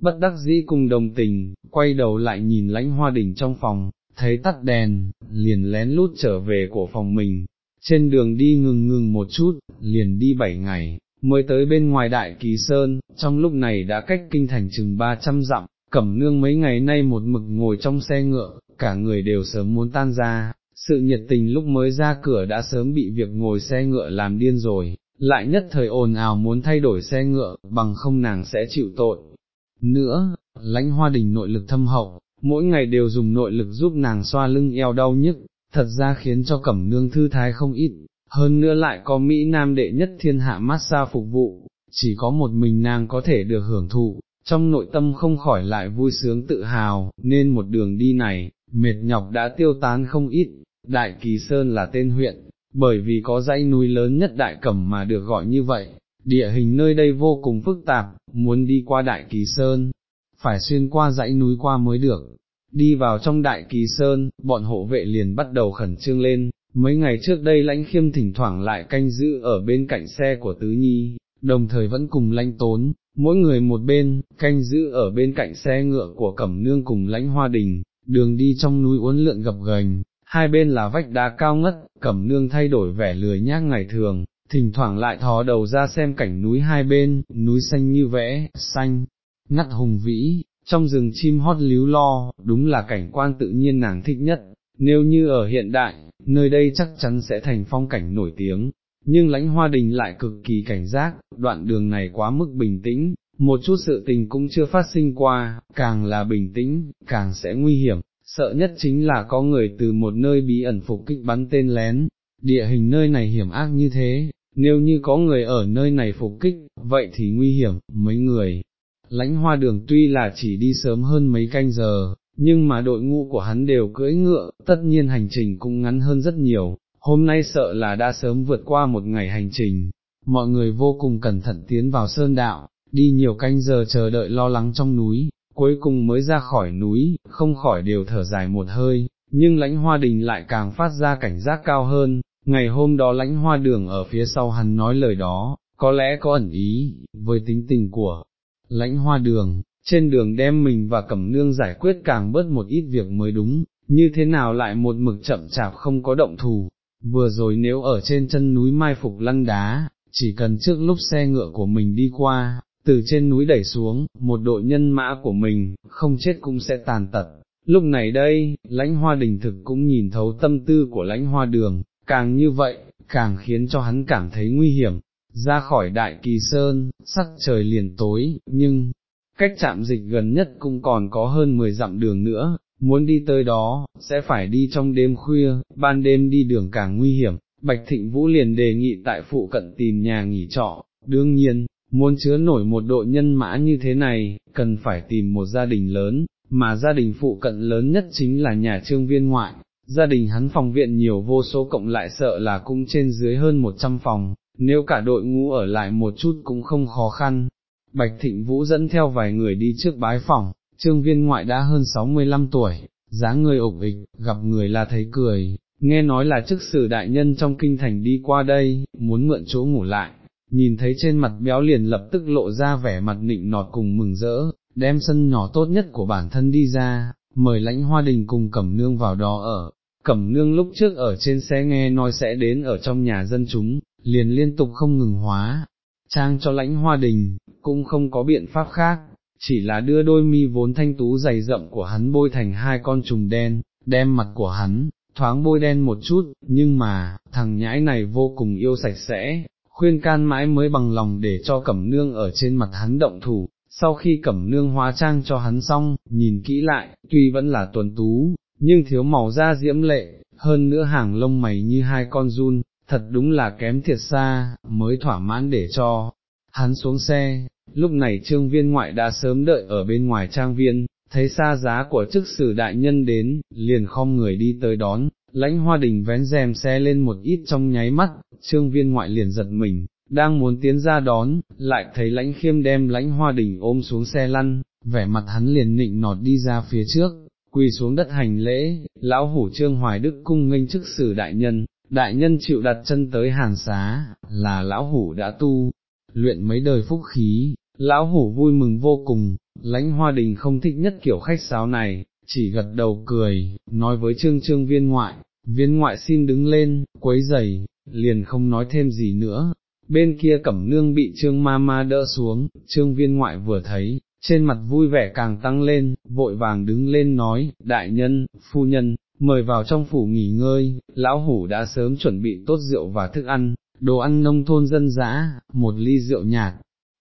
bất đắc dĩ cùng đồng tình, quay đầu lại nhìn lãnh hoa đỉnh trong phòng, thấy tắt đèn, liền lén lút trở về cổ phòng mình, trên đường đi ngừng ngừng một chút, liền đi bảy ngày, mới tới bên ngoài đại kỳ sơn, trong lúc này đã cách kinh thành chừng ba trăm dặm, cẩm nương mấy ngày nay một mực ngồi trong xe ngựa, cả người đều sớm muốn tan ra, sự nhiệt tình lúc mới ra cửa đã sớm bị việc ngồi xe ngựa làm điên rồi, lại nhất thời ồn ào muốn thay đổi xe ngựa, bằng không nàng sẽ chịu tội. Nữa, lãnh hoa đình nội lực thâm hậu, mỗi ngày đều dùng nội lực giúp nàng xoa lưng eo đau nhức, thật ra khiến cho cẩm nương thư thái không ít, hơn nữa lại có Mỹ Nam đệ nhất thiên hạ massage phục vụ, chỉ có một mình nàng có thể được hưởng thụ, trong nội tâm không khỏi lại vui sướng tự hào, nên một đường đi này, mệt nhọc đã tiêu tán không ít, Đại Kỳ Sơn là tên huyện, bởi vì có dãy núi lớn nhất Đại Cẩm mà được gọi như vậy, địa hình nơi đây vô cùng phức tạp, muốn đi qua Đại Kỳ Sơn, phải xuyên qua dãy núi qua mới được. Đi vào trong Đại Kỳ Sơn, bọn hộ vệ liền bắt đầu khẩn trương lên, mấy ngày trước đây lãnh khiêm thỉnh thoảng lại canh giữ ở bên cạnh xe của Tứ Nhi, đồng thời vẫn cùng lãnh tốn, mỗi người một bên, canh giữ ở bên cạnh xe ngựa của Cẩm Nương cùng lãnh hoa đình, đường đi trong núi uốn lượn gập ghềnh, hai bên là vách đá cao ngất, Cẩm Nương thay đổi vẻ lười nhác ngày thường, thỉnh thoảng lại thò đầu ra xem cảnh núi hai bên, núi xanh như vẽ, xanh, ngắt hùng vĩ, trong rừng chim hót líu lo, đúng là cảnh quan tự nhiên nàng thích nhất, nếu như ở hiện đại, nơi đây chắc chắn sẽ thành phong cảnh nổi tiếng, nhưng lãnh hoa đình lại cực kỳ cảnh giác, đoạn đường này quá mức bình tĩnh, một chút sự tình cũng chưa phát sinh qua, càng là bình tĩnh, càng sẽ nguy hiểm, sợ nhất chính là có người từ một nơi bí ẩn phục kích bắn tên lén, địa hình nơi này hiểm ác như thế, nếu như có người ở nơi này phục kích, vậy thì nguy hiểm, mấy người. Lãnh hoa đường tuy là chỉ đi sớm hơn mấy canh giờ, nhưng mà đội ngũ của hắn đều cưỡi ngựa, tất nhiên hành trình cũng ngắn hơn rất nhiều, hôm nay sợ là đã sớm vượt qua một ngày hành trình, mọi người vô cùng cẩn thận tiến vào sơn đạo, đi nhiều canh giờ chờ đợi lo lắng trong núi, cuối cùng mới ra khỏi núi, không khỏi đều thở dài một hơi, nhưng lãnh hoa đình lại càng phát ra cảnh giác cao hơn, ngày hôm đó lãnh hoa đường ở phía sau hắn nói lời đó, có lẽ có ẩn ý, với tính tình của lãnh hoa đường, trên đường đem mình và cẩm nương giải quyết càng bớt một ít việc mới đúng, như thế nào lại một mực chậm chạp không có động thù, vừa rồi nếu ở trên chân núi mai phục lăn đá, chỉ cần trước lúc xe ngựa của mình đi qua, từ trên núi đẩy xuống, một đội nhân mã của mình, không chết cũng sẽ tàn tật. Lúc này đây, lãnh hoa đình thực cũng nhìn thấu tâm tư của lãnh hoa đường, càng như vậy, càng khiến cho hắn cảm thấy nguy hiểm, ra khỏi đại kỳ sơn, sắc trời liền tối, nhưng, cách chạm dịch gần nhất cũng còn có hơn 10 dặm đường nữa, muốn đi tới đó, sẽ phải đi trong đêm khuya, ban đêm đi đường càng nguy hiểm, Bạch Thịnh Vũ liền đề nghị tại phụ cận tìm nhà nghỉ trọ, đương nhiên, muốn chứa nổi một đội nhân mã như thế này, cần phải tìm một gia đình lớn, mà gia đình phụ cận lớn nhất chính là nhà trương viên ngoại, gia đình hắn phòng viện nhiều vô số cộng lại sợ là cũng trên dưới hơn 100 phòng, nếu cả đội ngũ ở lại một chút cũng không khó khăn. Bạch Thịnh Vũ dẫn theo vài người đi trước bái phòng, trương viên ngoại đã hơn 65 tuổi, dáng người ổn ịch, gặp người là thấy cười, nghe nói là chức sử đại nhân trong kinh thành đi qua đây, muốn mượn chỗ ngủ lại, nhìn thấy trên mặt béo liền lập tức lộ ra vẻ mặt nịnh nọt cùng mừng rỡ, đem sân nhỏ tốt nhất của bản thân đi ra, mời lãnh hoa đình cùng cẩm nương vào đó ở. Cẩm nương lúc trước ở trên xe nghe nói sẽ đến ở trong nhà dân chúng, liền liên tục không ngừng hóa, trang cho lãnh hoa đình, cũng không có biện pháp khác, chỉ là đưa đôi mi vốn thanh tú dày rậm của hắn bôi thành hai con trùng đen, đem mặt của hắn, thoáng bôi đen một chút, nhưng mà, thằng nhãi này vô cùng yêu sạch sẽ, khuyên can mãi mới bằng lòng để cho cẩm nương ở trên mặt hắn động thủ, sau khi cẩm nương hóa trang cho hắn xong, nhìn kỹ lại, tuy vẫn là tuần tú, nhưng thiếu màu da diễm lệ, hơn nữa hàng lông mày như hai con run, thật đúng là kém thiệt xa, mới thỏa mãn để cho hắn xuống xe, lúc này trương viên ngoại đã sớm đợi ở bên ngoài trang viên, thấy xa giá của chức sử đại nhân đến, liền khom người đi tới đón, lãnh hoa đình vén rèm xe lên một ít trong nháy mắt, trương viên ngoại liền giật mình, đang muốn tiến ra đón, lại thấy lãnh khiêm đem lãnh hoa đình ôm xuống xe lăn, vẻ mặt hắn liền nịnh nọt đi ra phía trước, quỳ xuống đất hành lễ, lão hủ trương hoài đức cung nghênh chức sử đại nhân, đại nhân chịu đặt chân tới hàn xá, là lão hủ đã tu, luyện mấy đời phúc khí, lão hủ vui mừng vô cùng, lãnh hoa đình không thích nhất kiểu khách sáo này, chỉ gật đầu cười, nói với trương trương viên ngoại, viên ngoại xin đứng lên, quấy giày, liền không nói thêm gì nữa. Bên kia cẩm nương bị trương ma ma đỡ xuống, trương viên ngoại vừa thấy, trên mặt vui vẻ càng tăng lên, vội vàng đứng lên nói, đại nhân, phu nhân, mời vào trong phủ nghỉ ngơi, lão hủ đã sớm chuẩn bị tốt rượu và thức ăn, đồ ăn nông thôn dân dã, một ly rượu nhạt,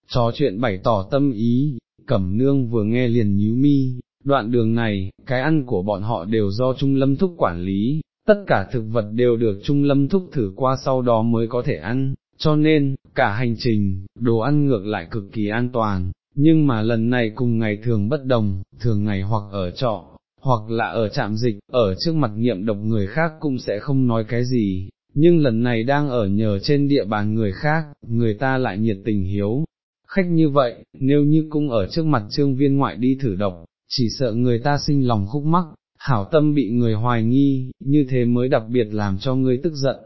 trò chuyện bày tỏ tâm ý, cẩm nương vừa nghe liền nhíu mi, đoạn đường này, cái ăn của bọn họ đều do Trung Lâm Thúc quản lý, tất cả thực vật đều được Trung Lâm Thúc thử qua sau đó mới có thể ăn, cho nên, cả hành trình, đồ ăn ngược lại cực kỳ an toàn, nhưng mà lần này cùng ngày thường bất đồng, thường ngày hoặc ở trọ, hoặc là ở trạm dịch, ở trước mặt nghiệm độc người khác cũng sẽ không nói cái gì, nhưng lần này đang ở nhờ trên địa bàn người khác, người ta lại nhiệt tình hiếu. Khách như vậy, nếu như cũng ở trước mặt trương viên ngoại đi thử độc, chỉ sợ người ta sinh lòng khúc mắc, hảo tâm bị người hoài nghi, như thế mới đặc biệt làm cho ngươi tức giận.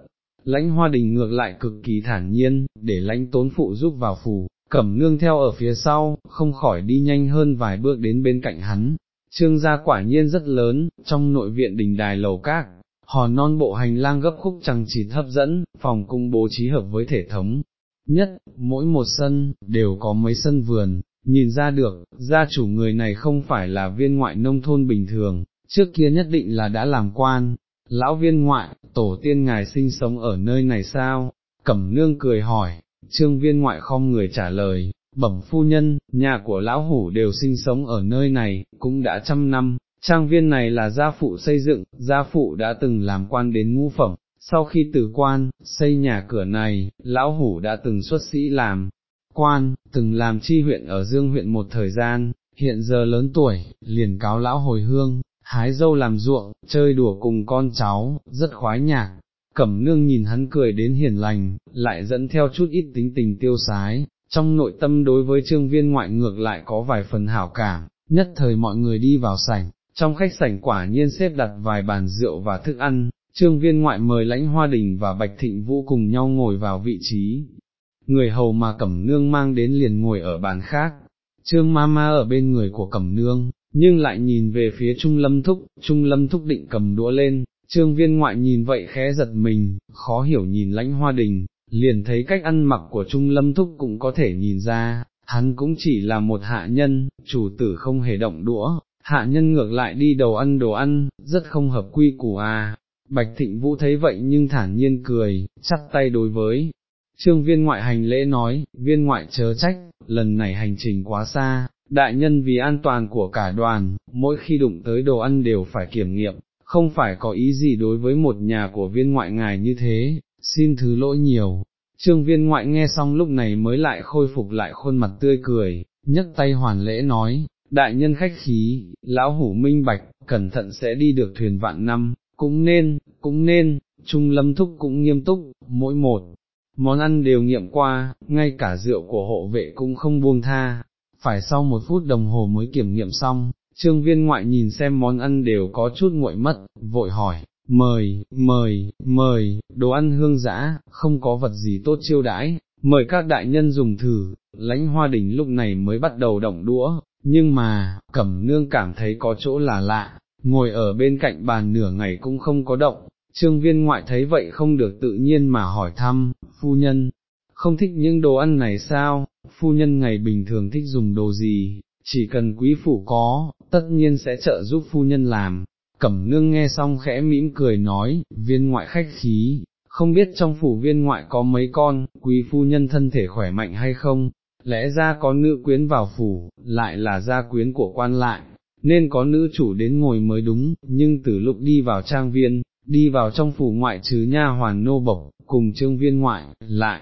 Lãnh hoa đình ngược lại cực kỳ thản nhiên, để lãnh tốn phụ giúp vào phù, cẩm nương theo ở phía sau, không khỏi đi nhanh hơn vài bước đến bên cạnh hắn. Trương gia quả nhiên rất lớn, trong nội viện đình đài lầu các, hòn non bộ hành lang gấp khúc chẳng chỉ hấp dẫn, phòng cung bố trí hợp với thể thống. Nhất, mỗi một sân, đều có mấy sân vườn, nhìn ra được, gia chủ người này không phải là viên ngoại nông thôn bình thường, trước kia nhất định là đã làm quan, lão viên ngoại, tổ tiên ngài sinh sống ở nơi này sao, cẩm nương cười hỏi, trương viên ngoại không người trả lời, bẩm phu nhân, nhà của lão hủ đều sinh sống ở nơi này, cũng đã trăm năm, trang viên này là gia phụ xây dựng, gia phụ đã từng làm quan đến ngũ phẩm, sau khi tử quan, xây nhà cửa này, lão hủ đã từng xuất sĩ làm, quan, từng làm chi huyện ở Dương huyện một thời gian, hiện giờ lớn tuổi, liền cáo lão hồi hương, hái dâu làm ruộng, chơi đùa cùng con cháu, rất khoái nhạc. Cẩm nương nhìn hắn cười đến hiền lành, lại dẫn theo chút ít tính tình tiêu sái, trong nội tâm đối với trương viên ngoại ngược lại có vài phần hảo cảm, nhất thời mọi người đi vào sảnh, trong khách sảnh quả nhiên xếp đặt vài bàn rượu và thức ăn, trương viên ngoại mời lãnh hoa đình và bạch thịnh vũ cùng nhau ngồi vào vị trí. Người hầu mà cẩm nương mang đến liền ngồi ở bàn khác, trương ma ma ở bên người của cẩm nương, nhưng lại nhìn về phía Trung Lâm Thúc, Trung Lâm Thúc định cầm đũa lên, trương viên ngoại nhìn vậy khẽ giật mình, khó hiểu nhìn lãnh hoa đình, liền thấy cách ăn mặc của Trung Lâm Thúc cũng có thể nhìn ra, hắn cũng chỉ là một hạ nhân, chủ tử không hề động đũa, hạ nhân ngược lại đi đầu ăn đồ ăn, rất không hợp quy củ à. Bạch Thịnh Vũ thấy vậy nhưng thản nhiên cười, chắp tay đối với. Trương viên ngoại hành lễ nói, viên ngoại chớ trách, lần này hành trình quá xa, đại nhân vì an toàn của cả đoàn, mỗi khi đụng tới đồ ăn đều phải kiểm nghiệm, không phải có ý gì đối với một nhà của viên ngoại ngài như thế, xin thứ lỗi nhiều. Trương viên ngoại nghe xong lúc này mới lại khôi phục lại khuôn mặt tươi cười, nhấc tay hoàn lễ nói, đại nhân khách khí, lão hủ minh bạch, cẩn thận sẽ đi được thuyền vạn năm, cũng nên, cũng nên, trung lâm thúc cũng nghiêm túc, mỗi một, món ăn đều nghiệm qua, ngay cả rượu của hộ vệ cũng không buông tha, phải sau một phút đồng hồ mới kiểm nghiệm xong, trương viên ngoại nhìn xem món ăn đều có chút nguội mất, vội hỏi, mời, mời, mời, đồ ăn hương giã, không có vật gì tốt chiêu đãi, mời các đại nhân dùng thử, lãnh hoa đỉnh lúc này mới bắt đầu động đũa, nhưng mà, cẩm nương cảm thấy có chỗ là lạ, ngồi ở bên cạnh bàn nửa ngày cũng không có động, trương viên ngoại thấy vậy không được tự nhiên mà hỏi thăm, phu nhân, không thích những đồ ăn này sao, phu nhân ngày bình thường thích dùng đồ gì, chỉ cần quý phủ có, tất nhiên sẽ trợ giúp phu nhân làm. Cẩm nương nghe xong khẽ mỉm cười nói, viên ngoại khách khí, không biết trong phủ viên ngoại có mấy con, quý phu nhân thân thể khỏe mạnh hay không, lẽ ra có nữ quyến vào phủ, lại là gia quyến của quan lại, nên có nữ chủ đến ngồi mới đúng, nhưng từ lúc đi vào trang viên, đi vào trong phủ ngoại trừ nha hoàn nô bộc, cùng trương viên ngoại, lại,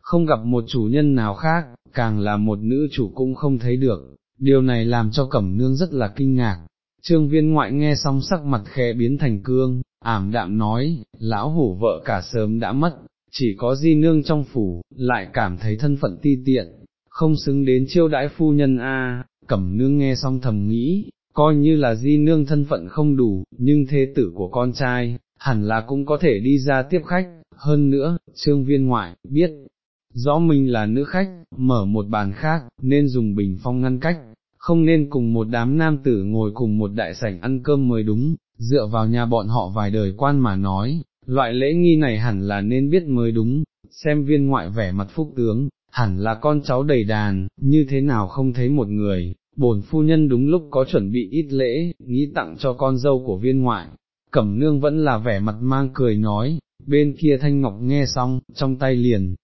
không gặp một chủ nhân nào khác, càng là một nữ chủ cũng không thấy được, điều này làm cho cẩm nương rất là kinh ngạc. Trương viên ngoại nghe xong sắc mặt khẽ biến thành cương, ảm đạm nói, lão hủ vợ cả sớm đã mất, chỉ có di nương trong phủ, lại cảm thấy thân phận ti tiện, không xứng đến chiêu đãi phu nhân a. cẩm nương nghe xong thầm nghĩ, coi như là di nương thân phận không đủ, nhưng thế tử của con trai, hẳn là cũng có thể đi ra tiếp khách, hơn nữa, trương viên ngoại, biết, rõ mình là nữ khách, mở một bàn khác, nên dùng bình phong ngăn cách, không nên cùng một đám nam tử ngồi cùng một đại sảnh ăn cơm mới đúng, dựa vào nhà bọn họ vài đời quan mà nói, loại lễ nghi này hẳn là nên biết mới đúng, xem viên ngoại vẻ mặt phúc tướng, hẳn là con cháu đầy đàn, như thế nào không thấy một người, bổn phu nhân đúng lúc có chuẩn bị ít lễ, nghĩ tặng cho con dâu của viên ngoại, cẩm nương vẫn là vẻ mặt mang cười nói, bên kia thanh ngọc nghe xong, trong tay liền,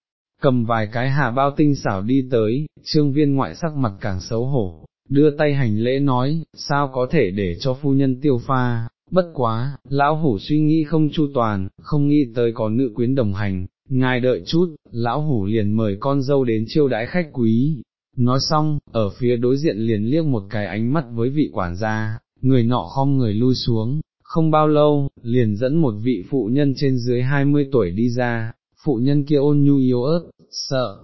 cầm vài cái hà bao tinh xảo đi tới, trương viên ngoại sắc mặt càng xấu hổ, đưa tay hành lễ nói, sao có thể để cho phu nhân tiêu pha, bất quá, lão hủ suy nghĩ không chu toàn, không nghĩ tới có nữ quyến đồng hành, ngài đợi chút, lão hủ liền mời con dâu đến chiêu đãi khách quý. Nói xong, ở phía đối diện liền liếc một cái ánh mắt với vị quản gia, người nọ khom người lui xuống, không bao lâu, liền dẫn một vị phụ nhân trên dưới hai mươi tuổi đi ra, phụ nhân kia ôn nhu yếu ớt, sợ,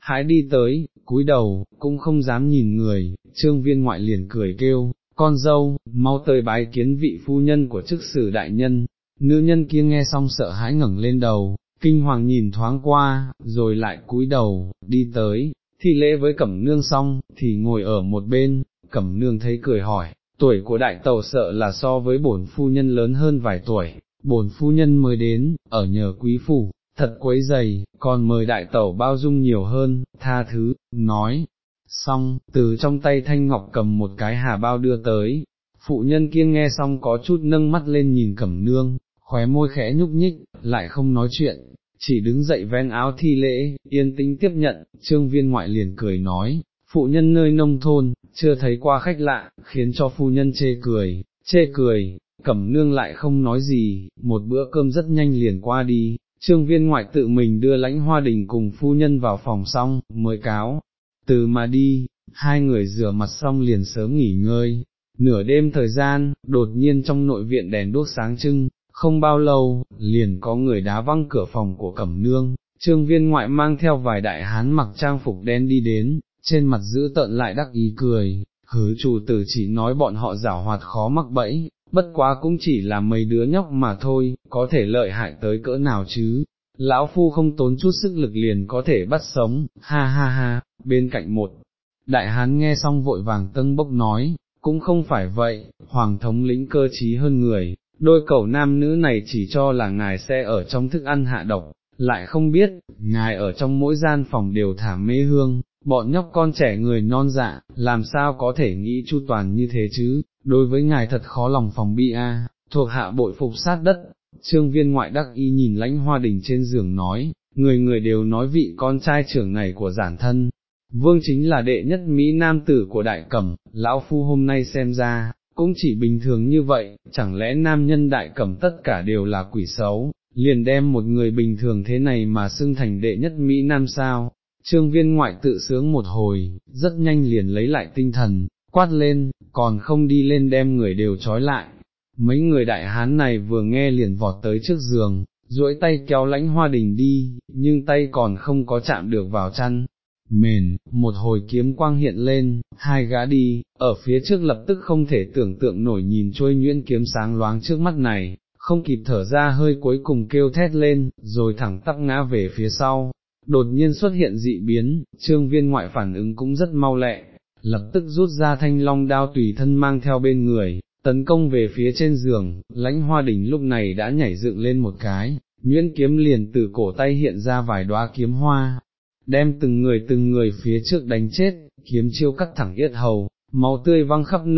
hãi đi tới, cúi đầu, cũng không dám nhìn người, trương viên ngoại liền cười kêu, con dâu, mau tới bái kiến vị phu nhân của chức sử đại nhân, nữ nhân kia nghe xong sợ hãi ngẩng lên đầu, kinh hoàng nhìn thoáng qua, rồi lại cúi đầu, đi tới, thi lễ với cẩm nương xong, thì ngồi ở một bên, cẩm nương thấy cười hỏi, tuổi của đại tàu sợ là so với bổn phu nhân lớn hơn vài tuổi, bổn phu nhân mới đến, ở nhờ quý phủ, thật quấy dày, còn mời đại tẩu bao dung nhiều hơn, tha thứ, nói, xong, từ trong tay thanh ngọc cầm một cái hà bao đưa tới, phụ nhân kia nghe xong có chút nâng mắt lên nhìn cẩm nương, khóe môi khẽ nhúc nhích, lại không nói chuyện, chỉ đứng dậy ven áo thi lễ, yên tĩnh tiếp nhận, trương viên ngoại liền cười nói, phụ nhân nơi nông thôn, chưa thấy qua khách lạ, khiến cho phu nhân chê cười, chê cười, cẩm nương lại không nói gì, một bữa cơm rất nhanh liền qua đi, trương viên ngoại tự mình đưa lãnh hoa đình cùng phu nhân vào phòng xong, mới cáo, từ mà đi, hai người rửa mặt xong liền sớm nghỉ ngơi, nửa đêm thời gian, đột nhiên trong nội viện đèn đốt sáng trưng, không bao lâu, liền có người đá văng cửa phòng của cẩm nương, trương viên ngoại mang theo vài đại hán mặc trang phục đen đi đến, trên mặt giữ tợn lại đắc ý cười, hứ chủ tử chỉ nói bọn họ giả hoạt khó mắc bẫy, bất quá cũng chỉ là mấy đứa nhóc mà thôi, có thể lợi hại tới cỡ nào chứ, lão phu không tốn chút sức lực liền có thể bắt sống, ha ha ha, bên cạnh một, đại hán nghe xong vội vàng tân bốc nói, cũng không phải vậy, hoàng thống lĩnh cơ trí hơn người, đôi cậu nam nữ này chỉ cho là ngài sẽ ở trong thức ăn hạ độc, lại không biết, ngài ở trong mỗi gian phòng đều thả mê hương, bọn nhóc con trẻ người non dạ, làm sao có thể nghĩ chu toàn như thế chứ, đối với ngài thật khó lòng phòng bị a. thuộc hạ bội phục sát đất, trương viên ngoại đắc y nhìn lãnh hoa đình trên giường nói, người người đều nói vị con trai trưởng này của giản thân, vương chính là đệ nhất Mỹ Nam tử của đại cẩm, lão phu hôm nay xem ra, cũng chỉ bình thường như vậy, chẳng lẽ nam nhân đại cẩm tất cả đều là quỷ xấu, liền đem một người bình thường thế này mà xưng thành đệ nhất Mỹ Nam sao, trương viên ngoại tự sướng một hồi, rất nhanh liền lấy lại tinh thần, quát lên, còn không đi lên đem người đều trói lại. Mấy người đại hán này vừa nghe liền vọt tới trước giường, duỗi tay kéo lãnh hoa đình đi, nhưng tay còn không có chạm được vào chăn. Mền, một hồi kiếm quang hiện lên, hai gã đi, ở phía trước lập tức không thể tưởng tượng nổi nhìn trôi nhuyễn kiếm sáng loáng trước mắt này, không kịp thở ra hơi cuối cùng kêu thét lên, rồi thẳng tắp ngã về phía sau, đột nhiên xuất hiện dị biến, trương viên ngoại phản ứng cũng rất mau lẹ, lập tức rút ra thanh long đao tùy thân mang theo bên người, tấn công về phía trên giường, lãnh hoa đỉnh lúc này đã nhảy dựng lên một cái, nhuyễn kiếm liền từ cổ tay hiện ra vài đóa kiếm hoa, đem từng người từng người phía trước đánh chết, kiếm chiêu cắt thẳng yết hầu, máu tươi văng khắp nơi.